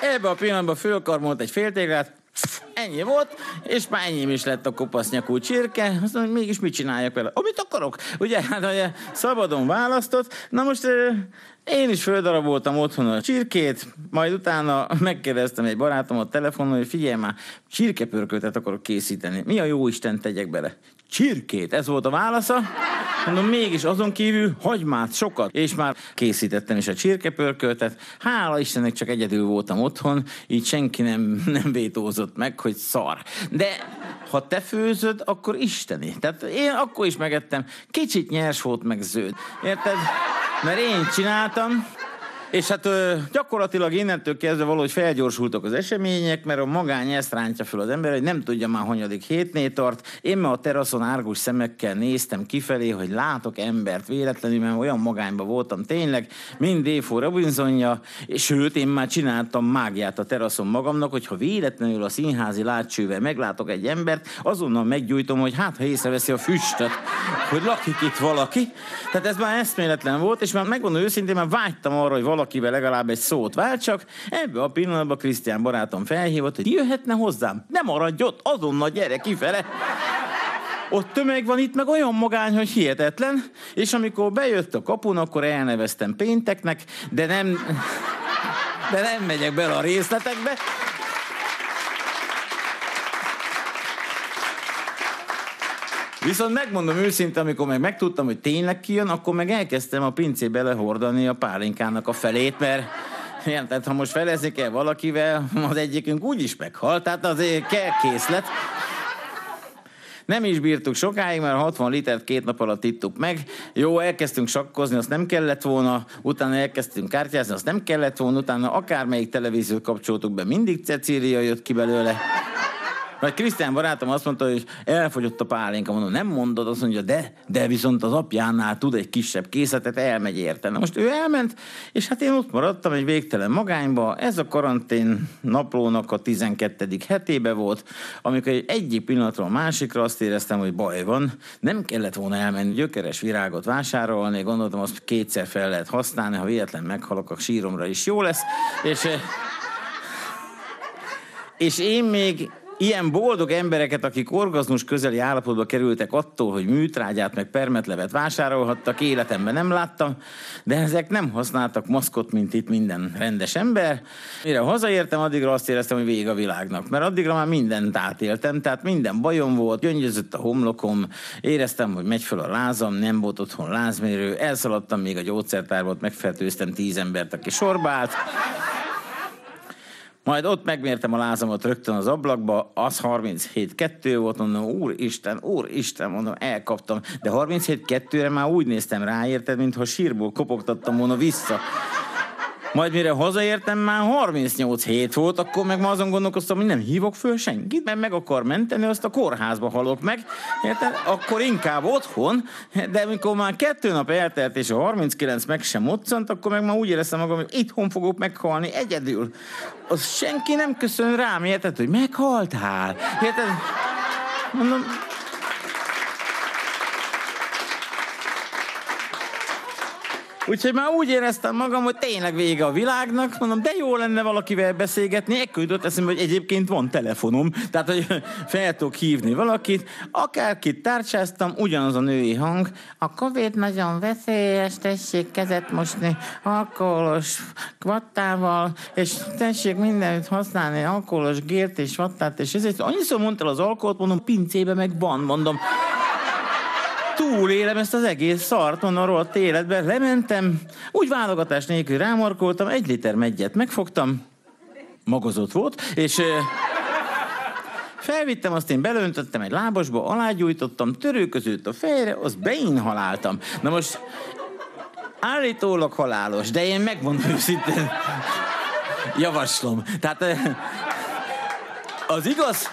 ebbe a pillanatban fölkarmolt egy féltéglát, ennyi volt, és már enyém is lett a kopasznyakú csirke. Azt mondom, mégis mit csináljak vele? Amit akarok. Ugye, hát ugye, szabadon választott. Na most én is földaraboltam otthon a csirkét, majd utána megkérdeztem egy barátomat telefonon, hogy figyelj már, csirkepörköltet akarok készíteni. Mi a jó Isten tegyek bele? Csirkét, ez volt a válasza. Mondom, mégis azon kívül hagymát, sokat. És már készítettem is a csirkepörköltet. Hála Istennek csak egyedül voltam otthon, így senki nem, nem vétózott meg, hogy szar. De ha te főzöd, akkor isteni. Tehát én akkor is megettem. Kicsit nyers volt, meg zöld. Érted? Mert én csináltam, és hát ö, gyakorlatilag innentől kezdve valahogy felgyorsultak az események, mert a magány ezt rántja fel az ember, hogy nem tudja már hanyadik hétnél tart. Én már a teraszon árgus szemekkel néztem kifelé, hogy látok embert véletlenül, mert olyan magányban voltam tényleg, mind Défó Robinsonja, és sőt, én már csináltam mágiát a teraszon magamnak, hogy ha véletlenül a színházi látcsővel meglátok egy embert, azonnal meggyújtom, hogy hát ha észreveszi a füstöt, hogy lakik itt valaki. Tehát ez már eszméletlen volt, és már megmondom őszintén, már vágytam arra, hogy valakivel legalább egy szót váltsak. Ebbe a pillanatban Krisztián barátom felhívott, hogy jöhetne hozzám. Nem maradj ott, azonnal gyere kifele. Ott tömeg van, itt meg olyan magány, hogy hihetetlen. És amikor bejött a kapun, akkor elneveztem pénteknek, de nem, de nem megyek bele a részletekbe. Viszont megmondom őszintén, amikor meg megtudtam, hogy tényleg kijön, akkor meg elkezdtem a pincébe lehordani a pálinkának a felét, mert ilyen, tehát ha most felezni kell valakivel, az egyikünk úgyis meghal, tehát azért kell készlet. Nem is bírtuk sokáig, mert 60 litert két nap alatt ittuk meg. Jó, elkezdtünk sakkozni, azt nem kellett volna, utána elkezdtünk kártyázni, azt nem kellett volna, utána akármelyik televíziót kapcsoltuk be, mindig Cecília jött ki belőle. Majd Krisztián barátom azt mondta, hogy elfogyott a pálinka. Mondom, nem mondod, azt mondja, de, de viszont az apjánál tud egy kisebb készletet, elmegy érte. Na most ő elment, és hát én ott maradtam egy végtelen magányba. Ez a karantén naplónak a 12. hetébe volt, amikor egy egyik pillanatról a másikra azt éreztem, hogy baj van. Nem kellett volna elmenni gyökeres virágot vásárolni, gondoltam, azt kétszer fel lehet használni, ha véletlen meghalok, a síromra is jó lesz. És, eh, és én még ilyen boldog embereket, akik orgazmus közeli állapotba kerültek attól, hogy műtrágyát meg permetlevet vásárolhattak, életemben nem láttam, de ezek nem használtak maszkot, mint itt minden rendes ember. Mire hazaértem, addigra azt éreztem, hogy vége a világnak, mert addigra már mindent átéltem, tehát minden bajom volt, gyöngyözött a homlokom, éreztem, hogy megy fel a lázam, nem volt otthon lázmérő, elszaladtam még a gyógyszertárba, megfertőztem tíz embert, aki sorba. Majd ott megmértem a lázamat rögtön az ablakba, az 37-2 volt, mondom, úristen, úristen, mondom, elkaptam. De 37-2-re már úgy néztem rá, érted, mintha sírból kopogtattam volna vissza. Majd mire hazaértem, már 38 hét volt, akkor meg ma azon gondolkoztam, hogy nem hívok föl senkit, mert meg akar menteni, azt a kórházba halok meg. Érted? Akkor inkább otthon, de amikor már kettő nap eltelt, és a 39 meg sem moccant, akkor meg már úgy éreztem magam, hogy itthon fogok meghalni egyedül. Az senki nem köszön rám, érted, hogy meghaltál. Érted? Mondom, Úgyhogy már úgy éreztem magam, hogy tényleg vége a világnak, mondom, de jó lenne valakivel beszélgetni, ekkor jutott eszembe, hogy egyébként van telefonom, tehát hogy fel tudok hívni valakit, akárkit tárcsáztam, ugyanaz a női hang, a Covid nagyon veszélyes, tessék kezet mosni alkoholos vattával, és tessék mindenütt használni alkoholos gért és vattát, és ezért annyiszor mondta az alkoholt, mondom, pincébe meg van, mondom, túlélem ezt az egész szart, mondom, rohadt életbe. Lementem, úgy válogatás nélkül rámarkoltam, egy liter megyet megfogtam, magozott volt, és felvittem, azt én belöntöttem egy lábasba, alágyújtottam, törőközött a fejre, azt beinhaláltam. Na most állítólag halálos, de én megmondom őszintén, javaslom. Tehát az igaz,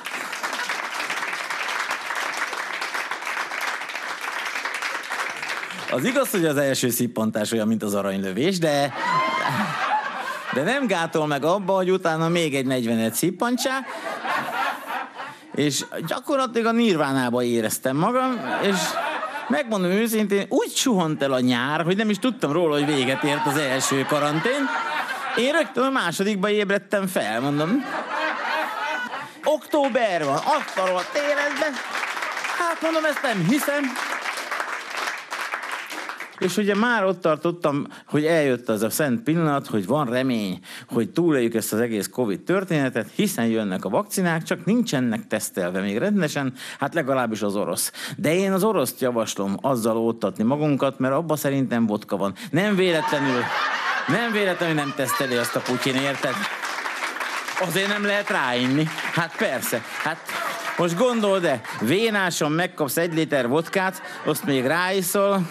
Az igaz, hogy az első szippantás olyan, mint az aranylövés, de... De nem gátol meg abba, hogy utána még egy 41 szippantsá, és gyakorlatilag a nirvánába éreztem magam, és megmondom őszintén, úgy suhant el a nyár, hogy nem is tudtam róla, hogy véget ért az első karantén. Én rögtön a másodikba ébredtem fel, mondom. Október van, azt a életben. Hát mondom, ezt nem hiszem. És ugye már ott tartottam, hogy eljött az a szent pillanat, hogy van remény, hogy túléljük ezt az egész Covid történetet, hiszen jönnek a vakcinák, csak nincsenek tesztelve még rendesen, hát legalábbis az orosz. De én az oroszt javaslom azzal óttatni magunkat, mert abba szerintem vodka van. Nem véletlenül, nem véletlenül nem teszteli azt a Putyin, érted? Azért nem lehet ráinni. Hát persze. Hát most gondold de vénáson megkapsz egy liter vodkát, azt még ráiszol,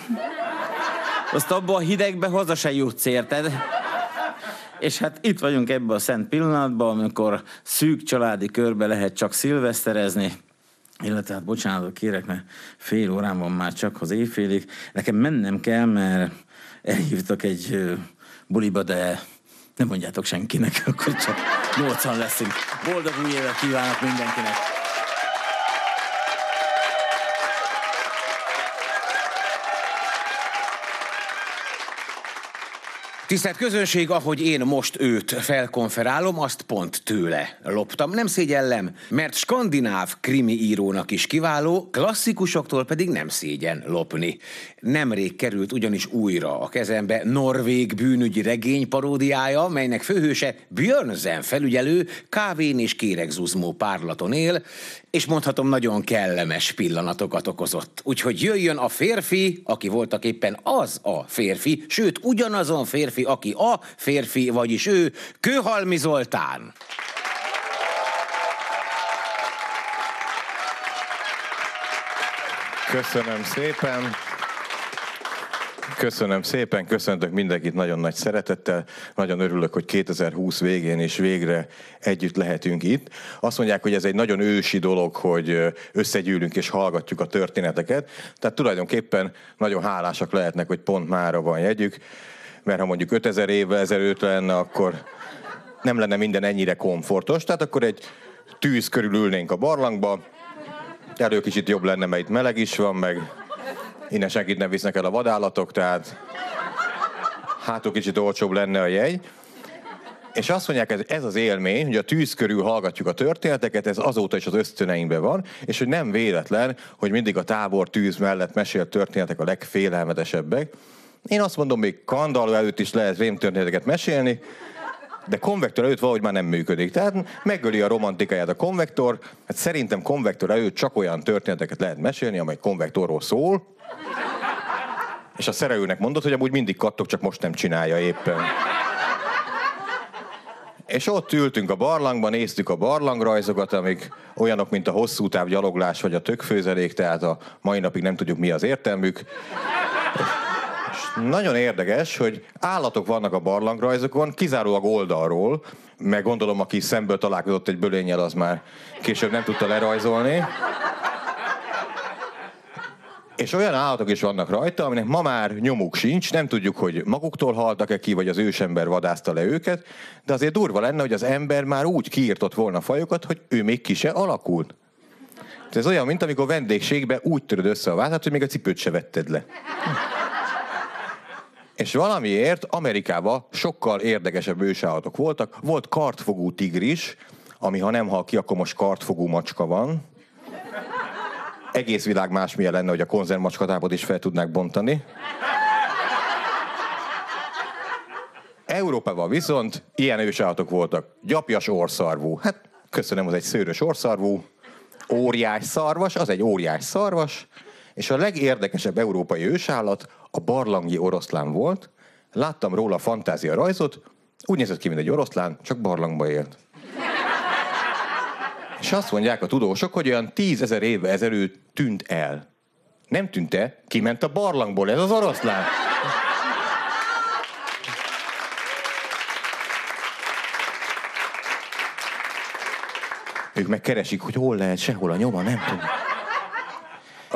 azt abba a hidegbe haza se jutsz, érted? És hát itt vagyunk ebben a szent pillanatban, amikor szűk családi körbe lehet csak szilveszterezni, illetve hát bocsánatot kérek, mert fél órán van már csak az éjfélig. Nekem mennem kell, mert elhívtak egy buliba, de nem mondjátok senkinek, akkor csak nyolcan leszünk. Boldog új évet kívánok mindenkinek! Tisztelt közönség, ahogy én most őt felkonferálom, azt pont tőle loptam. Nem szégyellem, mert skandináv krimi írónak is kiváló, klasszikusoktól pedig nem szégyen lopni. Nemrég került ugyanis újra a kezembe norvég bűnügyi regény paródiája, melynek főhőse Björnzen felügyelő, kávén és kéregzuzmó párlaton él, és mondhatom nagyon kellemes pillanatokat okozott. Úgyhogy jöjjön a férfi, aki voltak éppen az a férfi, sőt ugyanazon férfi, aki a férfi, vagyis ő, Kőhalmi Zoltán. Köszönöm szépen. Köszönöm szépen, köszöntök mindenkit nagyon nagy szeretettel. Nagyon örülök, hogy 2020 végén is végre együtt lehetünk itt. Azt mondják, hogy ez egy nagyon ősi dolog, hogy összegyűlünk és hallgatjuk a történeteket. Tehát tulajdonképpen nagyon hálásak lehetnek, hogy pont mára van jegyük, mert ha mondjuk 5000 évvel ezelőtt lenne, akkor nem lenne minden ennyire komfortos. Tehát akkor egy tűz körül ülnénk a barlangba, elő kicsit jobb lenne, mert itt meleg is van, meg innen senkit nem visznek el a vadállatok, tehát hátul kicsit olcsóbb lenne a jegy. És azt mondják, ez, ez az élmény, hogy a tűz körül hallgatjuk a történeteket, ez azóta is az ösztöneinkben van, és hogy nem véletlen, hogy mindig a tábor tűz mellett mesélt történetek a legfélelmetesebbek. Én azt mondom, még kandalló előtt is lehet rémtörténeteket mesélni, de konvektor előtt valahogy már nem működik. Tehát megöli a romantikáját a konvektor. Hát szerintem konvektor előtt csak olyan történeteket lehet mesélni, amely konvektorról szól, és a szerelőnek mondott, hogy amúgy mindig kattog, csak most nem csinálja éppen. És ott ültünk a barlangban, néztük a barlangrajzokat, amik olyanok, mint a hosszú táv gyaloglás vagy a tökfőzelék, tehát a mai napig nem tudjuk mi az értelmük. Nagyon érdekes, hogy állatok vannak a barlangrajzokon, kizárólag oldalról, meg gondolom, aki szemből találkozott egy bölényel, az már később nem tudta lerajzolni. És olyan állatok is vannak rajta, aminek ma már nyomuk sincs, nem tudjuk, hogy maguktól haltak-e ki, vagy az ősember vadászta le őket, de azért durva lenne, hogy az ember már úgy kiírtott volna fajokat, hogy ő még ki se alakult. Ez olyan, mint amikor vendégségbe úgy töröd össze a vázat, hogy még a cipőt se vetted le. És valamiért Amerikában sokkal érdekesebb ősállatok voltak. Volt kartfogú tigris, ami ha nem hal ki, akkor most kartfogú macska van egész világ másmilyen lenne, hogy a konzervmacskatábot is fel tudnák bontani. Európában viszont ilyen ősállatok voltak. Gyapjas orszarvú. Hát köszönöm, az egy szőrös orszarvú. Óriás szarvas, az egy óriás szarvas. És a legérdekesebb európai ősállat a barlangi oroszlán volt. Láttam róla fantázia rajzot, úgy nézett ki, mint egy oroszlán, csak barlangba élt. És azt mondják a tudósok, hogy olyan tízezer éve ezelőtt tűnt el. Nem tűnt el, kiment a barlangból ez az oroszlán. Ők megkeresik, hogy hol lehet, sehol a nyoma, nem tudom.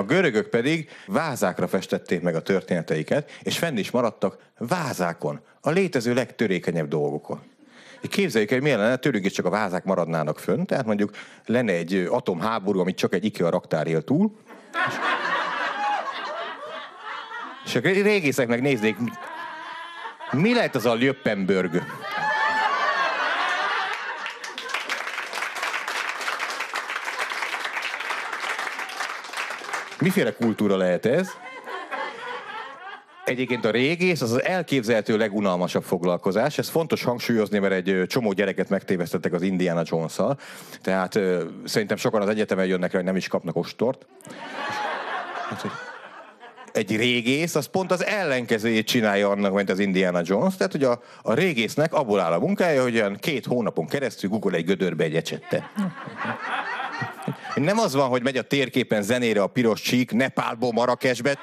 A görögök pedig vázákra festették meg a történeteiket, és fenn is maradtak vázákon, a létező legtörékenyebb dolgokon. Képzeljük el, hogy milyen lenne, tőlük is csak a vázák maradnának fönn, tehát mondjuk lenne egy atomháború, amit csak egy IKEA raktár él túl, és a régészek meg néznék, mi lehet az a Löppenberg? Miféle kultúra lehet ez? Egyébként a régész az az elképzelhető legunalmasabb foglalkozás. Ez fontos hangsúlyozni, mert egy csomó gyereket megtévesztettek az Indiana jones -szal. Tehát szerintem sokan az egyetemen jönnek rá, hogy nem is kapnak ostort. Hát, egy régész, az pont az ellenkezőjét csinálja annak, mint az Indiana Jones. Tehát, hogy a, a régésznek abból áll a munkája, hogy olyan két hónapon keresztül Google egy gödörbe egy ecsettet. Nem az van, hogy megy a térképen zenére a piros csík, Nepálból Marrakesbe.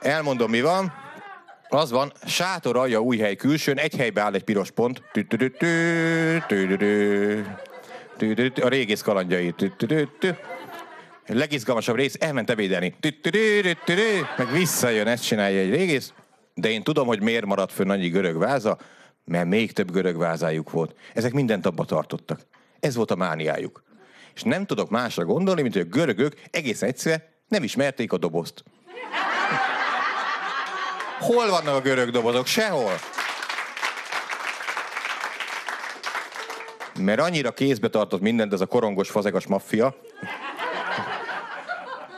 Elmondom, mi van. Az van, sátor alja új hely külsőn, egy helybe áll egy piros pont. A régész kalandjai. Legizgalmasabb rész, elment ebédelni. Meg visszajön, ezt csinálja egy régész. De én tudom, hogy miért maradt fönn annyi görög váza, mert még több görög vázájuk volt. Ezek mindent abba tartottak. Ez volt a mániájuk. És nem tudok másra gondolni, mint hogy a görögök egészen egyszerűen nem ismerték a dobozt. Hol vannak a görög dobozok? Sehol. Mert annyira kézbe tartott mindent ez a korongos, fazegas maffia,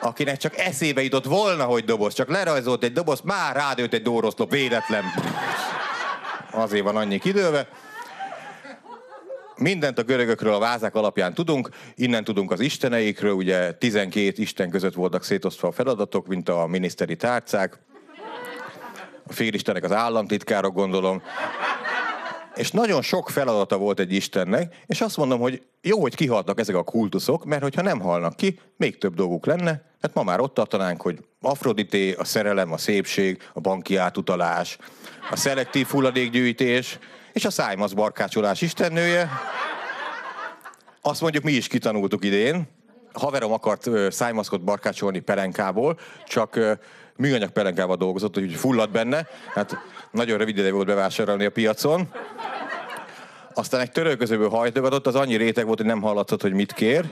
akinek csak eszébe jutott volna, hogy doboz, csak lerajzolt egy doboz, már rádőtt egy dóroszlop, véletlen. Azért van annyi időve. Mindent a görögökről a vázák alapján tudunk, innen tudunk az isteneikről, ugye 12 isten között voltak szétosztva a feladatok, mint a miniszteri tárcák. A félistenek az államtitkárok, gondolom. És nagyon sok feladata volt egy Istennek, és azt mondom, hogy jó, hogy kihaltak ezek a kultuszok, mert hogyha nem halnak ki, még több dolguk lenne. Hát ma már ott tartanánk, hogy Afrodité, a szerelem, a szépség, a banki átutalás, a szelektív hulladékgyűjtés, és a szájmasz barkácsolás istennője. Azt mondjuk mi is kitanultuk idén. Haverom akart szájmaszkot barkácsolni pelenkából, csak műanyag pelenkával dolgozott, úgyhogy fulladt benne. Hát nagyon rövid ide volt bevásárolni a piacon. Aztán egy törölközőből hajtogatott, az annyi réteg volt, hogy nem hallatszott, hogy mit kér.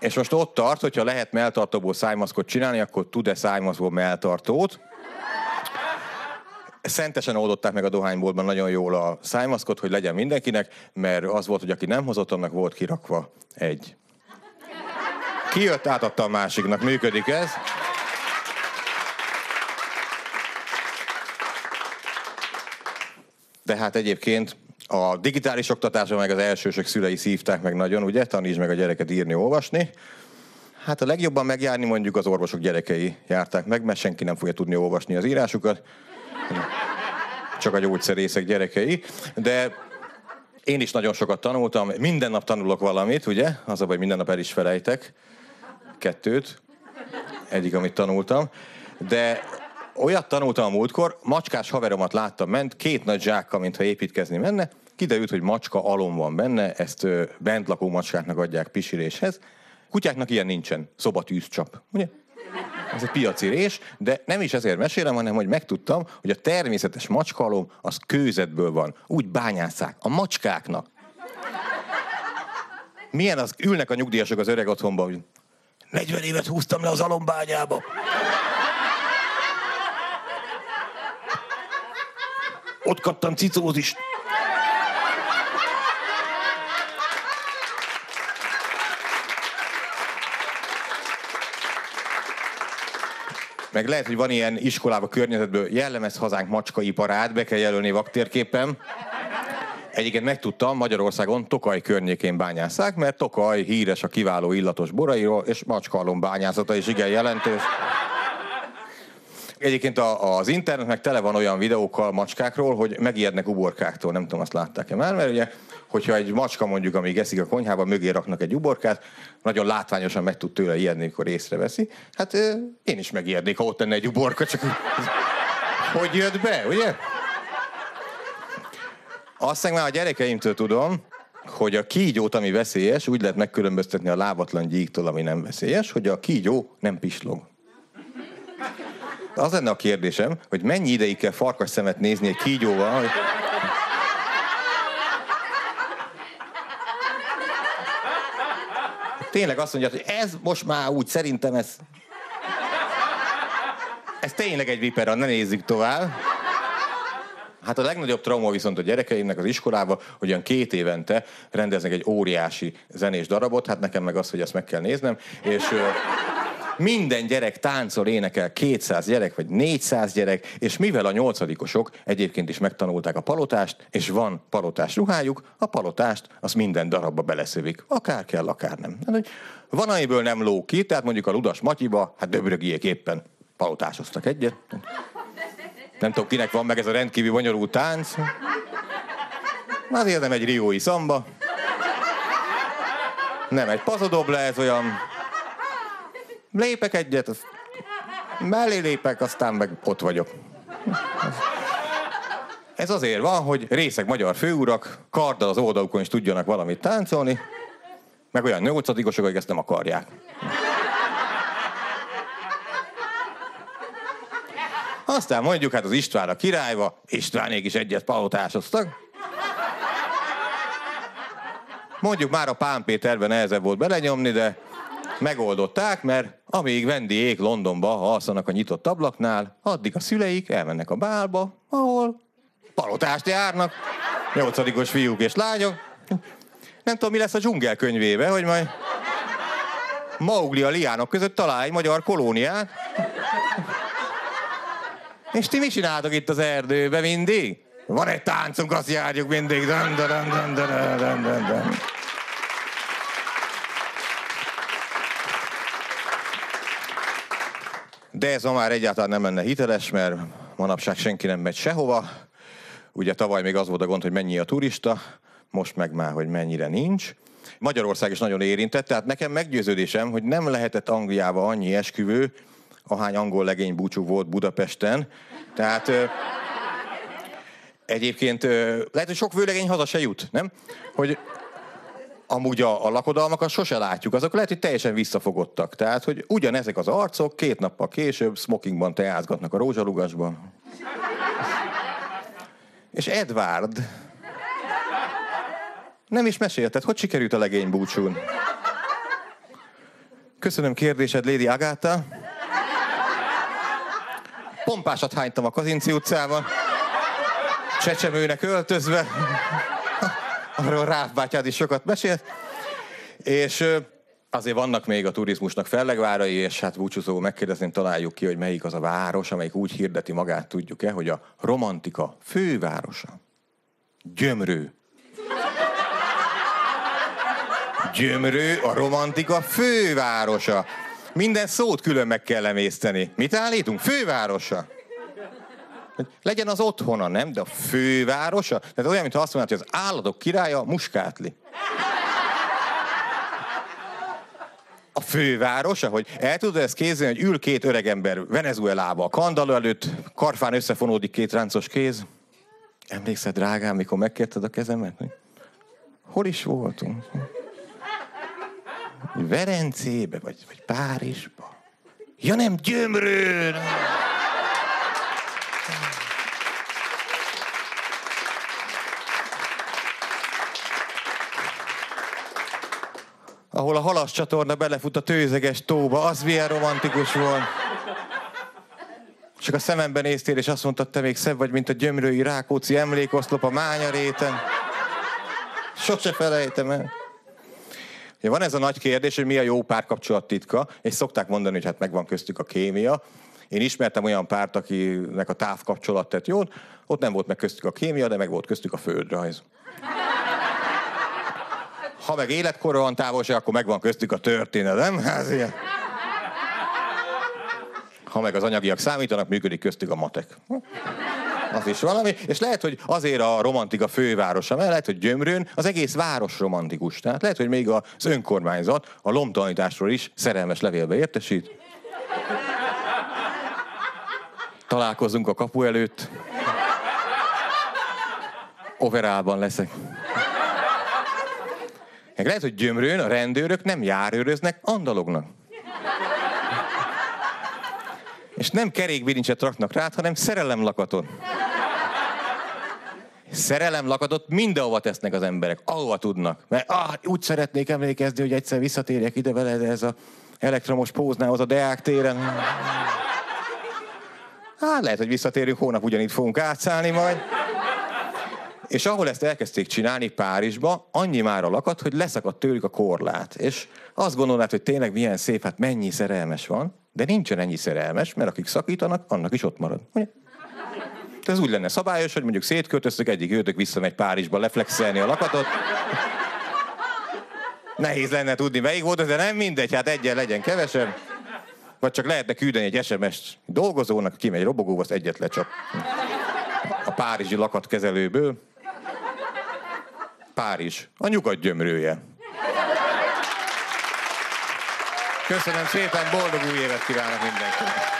És most ott tart, hogyha lehet melltartóból szájmaszkot csinálni, akkor tud-e szájmaszkból melltartót. Szentesen oldották meg a dohányboltban nagyon jól a szájmaszkot, hogy legyen mindenkinek, mert az volt, hogy aki nem hozott, annak volt kirakva egy. Kijött, átadta a másiknak, működik ez. De hát egyébként a digitális oktatásra meg az elsősök szülei szívták meg nagyon, ugye? Tanítsd meg a gyereket írni, olvasni. Hát a legjobban megjárni mondjuk az orvosok gyerekei járták meg, mert senki nem fogja tudni olvasni az írásukat. Csak a gyógyszerészek gyerekei. De én is nagyon sokat tanultam. Minden nap tanulok valamit, ugye? Az a baj, minden nap el is felejtek. Kettőt. Egyik, amit tanultam. De olyat tanultam a múltkor, macskás haveromat láttam, ment két nagy zsákkal, mintha építkezni menne, kiderült, hogy macska alom van benne, ezt ö, bent lakó macskáknak adják pisiléshez. Kutyáknak ilyen nincsen, szobatűzcsap, ugye? Ez egy piaci rés, de nem is ezért mesélem, hanem hogy megtudtam, hogy a természetes macskalom az kőzetből van. Úgy bányásszák. A macskáknak. Milyen az, ülnek a nyugdíjasok az öreg otthonban, hogy 40 évet húztam le az alombányába. Ott kaptam cicózist. Meg lehet, hogy van ilyen iskolában, környezetből jellemez hazánk macskaiparát, be kell jelölni vaktérképpen. Egyébként megtudtam, Magyarországon Tokaj környékén bányásszák, mert Tokaj híres a kiváló illatos borairól, és macskalom bányászata is igen jelentős. Egyébként a, az internet meg tele van olyan videókkal macskákról, hogy megijednek uborkáktól, nem tudom, azt látták-e már, mert ugye, hogyha egy macska mondjuk, amíg eszik a konyhában, mögé raknak egy uborkát, nagyon látványosan meg tud tőle ijedni, amikor észreveszi. Hát én is megijednék, ha ott lenne egy uborka, csak hogy jött be, ugye? Azt meg már a gyerekeimtől tudom, hogy a kígyót, ami veszélyes, úgy lehet megkülönböztetni a lábatlan gyíktól, ami nem veszélyes, hogy a kígyó nem pislog. Az lenne a kérdésem, hogy mennyi ideig kell farkas szemet nézni egy kígyóval, hogy... Tényleg azt mondja, hogy ez most már úgy szerintem ez... Ez tényleg egy vipera, ne nézzük tovább. Hát a legnagyobb trauma viszont a gyerekeimnek az iskolában, hogy olyan két évente rendeznek egy óriási zenés darabot, hát nekem meg az, hogy ezt meg kell néznem, és minden gyerek táncol, énekel, 200 gyerek vagy 400 gyerek, és mivel a nyolcadikosok egyébként is megtanulták a palotást, és van palotás ruhájuk, a palotást az minden darabba beleszövik. Akár kell, akár nem. Hát, Van, amiből nem ló ki, tehát mondjuk a Ludas Matyiba, hát döbrögiek éppen palotásoztak egyet. Nem tudom, kinek van meg ez a rendkívül bonyolult tánc. Azért nem egy riói szamba. Nem egy pazodoble, ez olyan... Lépek egyet, azt mellé lépek, aztán meg ott vagyok. Ez azért van, hogy részeg magyar főurak karddal az oldalukon is tudjanak valamit táncolni, meg olyan nyolcadikosok, akik ezt nem akarják. Aztán mondjuk hát az István a királyba, Istvánék is egyet palotásoztak. Mondjuk már a Pán Péterben nehezebb volt belenyomni, de Megoldották, mert amíg vendégek Londonba alszanak a nyitott ablaknál, addig a szüleik elmennek a bálba, ahol palotást járnak, nyolcadikos fiúk és lányok. Nem tudom, mi lesz a dzsungel könyvébe, hogy majd Maugli a liánok között talál egy magyar kolóniát. És ti mit csináltok itt az erdőben mindig? Van egy táncunk, azt járjuk mindig. Dun, dun, dun, dun, dun, dun, dun, dun. De ez ma már egyáltalán nem lenne hiteles, mert manapság senki nem megy sehova. Ugye tavaly még az volt a gond, hogy mennyi a turista, most meg már, hogy mennyire nincs. Magyarország is nagyon érintett, tehát nekem meggyőződésem, hogy nem lehetett Angliába annyi esküvő, ahány angol legény búcsú volt Budapesten. Tehát ö, egyébként ö, lehet, hogy sok vőlegény haza se jut, nem? Hogy amúgy a, a lakodalmakat sose látjuk, azok lehet, hogy teljesen visszafogottak. Tehát, hogy ugyanezek az arcok két nappal később smokingban teázgatnak a rózsalugasban. És Edward nem is mesélted, hogy sikerült a legény búcsún? Köszönöm kérdésed, Lady Agatha. Pompásat hánytam a Kazinci utcában. Csecsemőnek öltözve. Arról Ráf bátyád is sokat mesélt. És azért vannak még a turizmusnak fellegvárai, és hát búcsúzó megkérdezném, találjuk ki, hogy melyik az a város, amelyik úgy hirdeti magát, tudjuk-e, hogy a romantika fővárosa. Gyömrő. Gyömrő a romantika fővárosa. Minden szót külön meg kell emészteni. Mit állítunk? Fővárosa. Legyen az otthona, nem? De a fővárosa? Tehát olyan, mintha azt mondaná, hogy az állatok királya muskátli. A fővárosa, hogy el tudod ezt képzelni, hogy ül két öreg ember Venezuelába, a kandalló előtt, karfán összefonódik két ráncos kéz. Emlékszel, drágám, mikor megkérted a kezemet? Hol is voltunk? Verencébe, vagy, vagy Párizsba? Ja nem, Gyömrőn! Ahol a halas csatorna belefut a tőzeges tóba, az milyen romantikus volt. Csak a szememben néztél, és azt mondtad, te még szebb vagy, mint a gyömrői Rákóczi emlékoszlop a Mányaréten. Sose felejtem el. Ugye van ez a nagy kérdés, hogy mi a jó párkapcsolat titka, és szokták mondani, hogy hát megvan köztük a kémia. Én ismertem olyan párt, akinek a távkapcsolat tett jót, ott nem volt meg köztük a kémia, de meg volt köztük a földrajz. Ha meg életkorra van távolság, akkor megvan köztük a történet, nem? Hát ilyen. Ha meg az anyagiak számítanak, működik köztük a matek. Az is valami. És lehet, hogy azért a romantika fővárosa, mert lehet, hogy Gyömrőn az egész város romantikus. Tehát lehet, hogy még az önkormányzat a lomtanításról is szerelmes levélbe értesít. Találkozunk a kapu előtt. Overálban leszek. Meg lehet, hogy gyömrőn a rendőrök nem járőröznek, andalognak. És nem kerékbilincset raknak rá, hanem szerelemlakatot. Szerelemlakatot mindenhova tesznek az emberek, ahova tudnak. Mert ah, úgy szeretnék emlékezni, hogy egyszer visszatérjek ide vele, de ez a elektromos póznához a Deák téren. Hát lehet, hogy visszatérünk, hónap ugyanitt fogunk átszállni majd. És ahol ezt elkezdték csinálni Párizsba, annyi már a lakat, hogy leszakadt tőlük a korlát. És azt gondolnád, hogy tényleg milyen szép, hát mennyi szerelmes van, de nincsen ennyi szerelmes, mert akik szakítanak, annak is ott marad. Ugye? Ez úgy lenne szabályos, hogy mondjuk szétköltöztök, egyik őtök visszamegy Párizsba leflexelni a lakatot. Nehéz lenne tudni, melyik volt, de nem mindegy, hát egyen legyen kevesebb. Vagy csak lehetne küldeni egy SMS-t dolgozónak, kimegy robogóba, azt egyet lecsap. A párizsi lakatkezelőből. Párizs, a nyugat gyömrője. Köszönöm szépen, boldog új évet kívánok mindenkinek!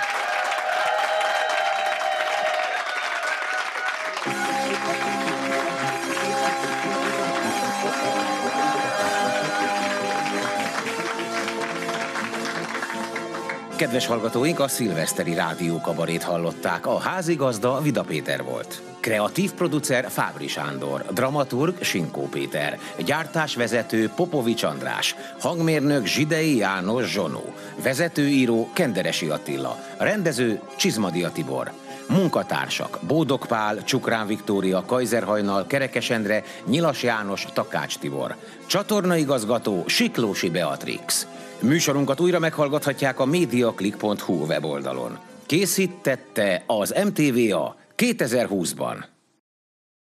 Kedves hallgatóink, a szilveszteri rádiókabarét hallották. A házigazda Vida Péter volt. Kreatív producer Fábri Sándor, dramaturg Sinkó Péter, gyártásvezető Popovics András, hangmérnök Zsidei János Zsonó, vezetőíró Kenderesi Attila, rendező Csizmadia Tibor. Munkatársak Bódog Pál, Csukrán Viktória, Kajzerhajnal, Kerekes Endre, Nyilas János, Takács Tibor. Csatornaigazgató Siklósi Beatrix. Műsorunkat újra meghallgathatják a mediaclick.hu weboldalon. Készítette az MTVA 2020-ban.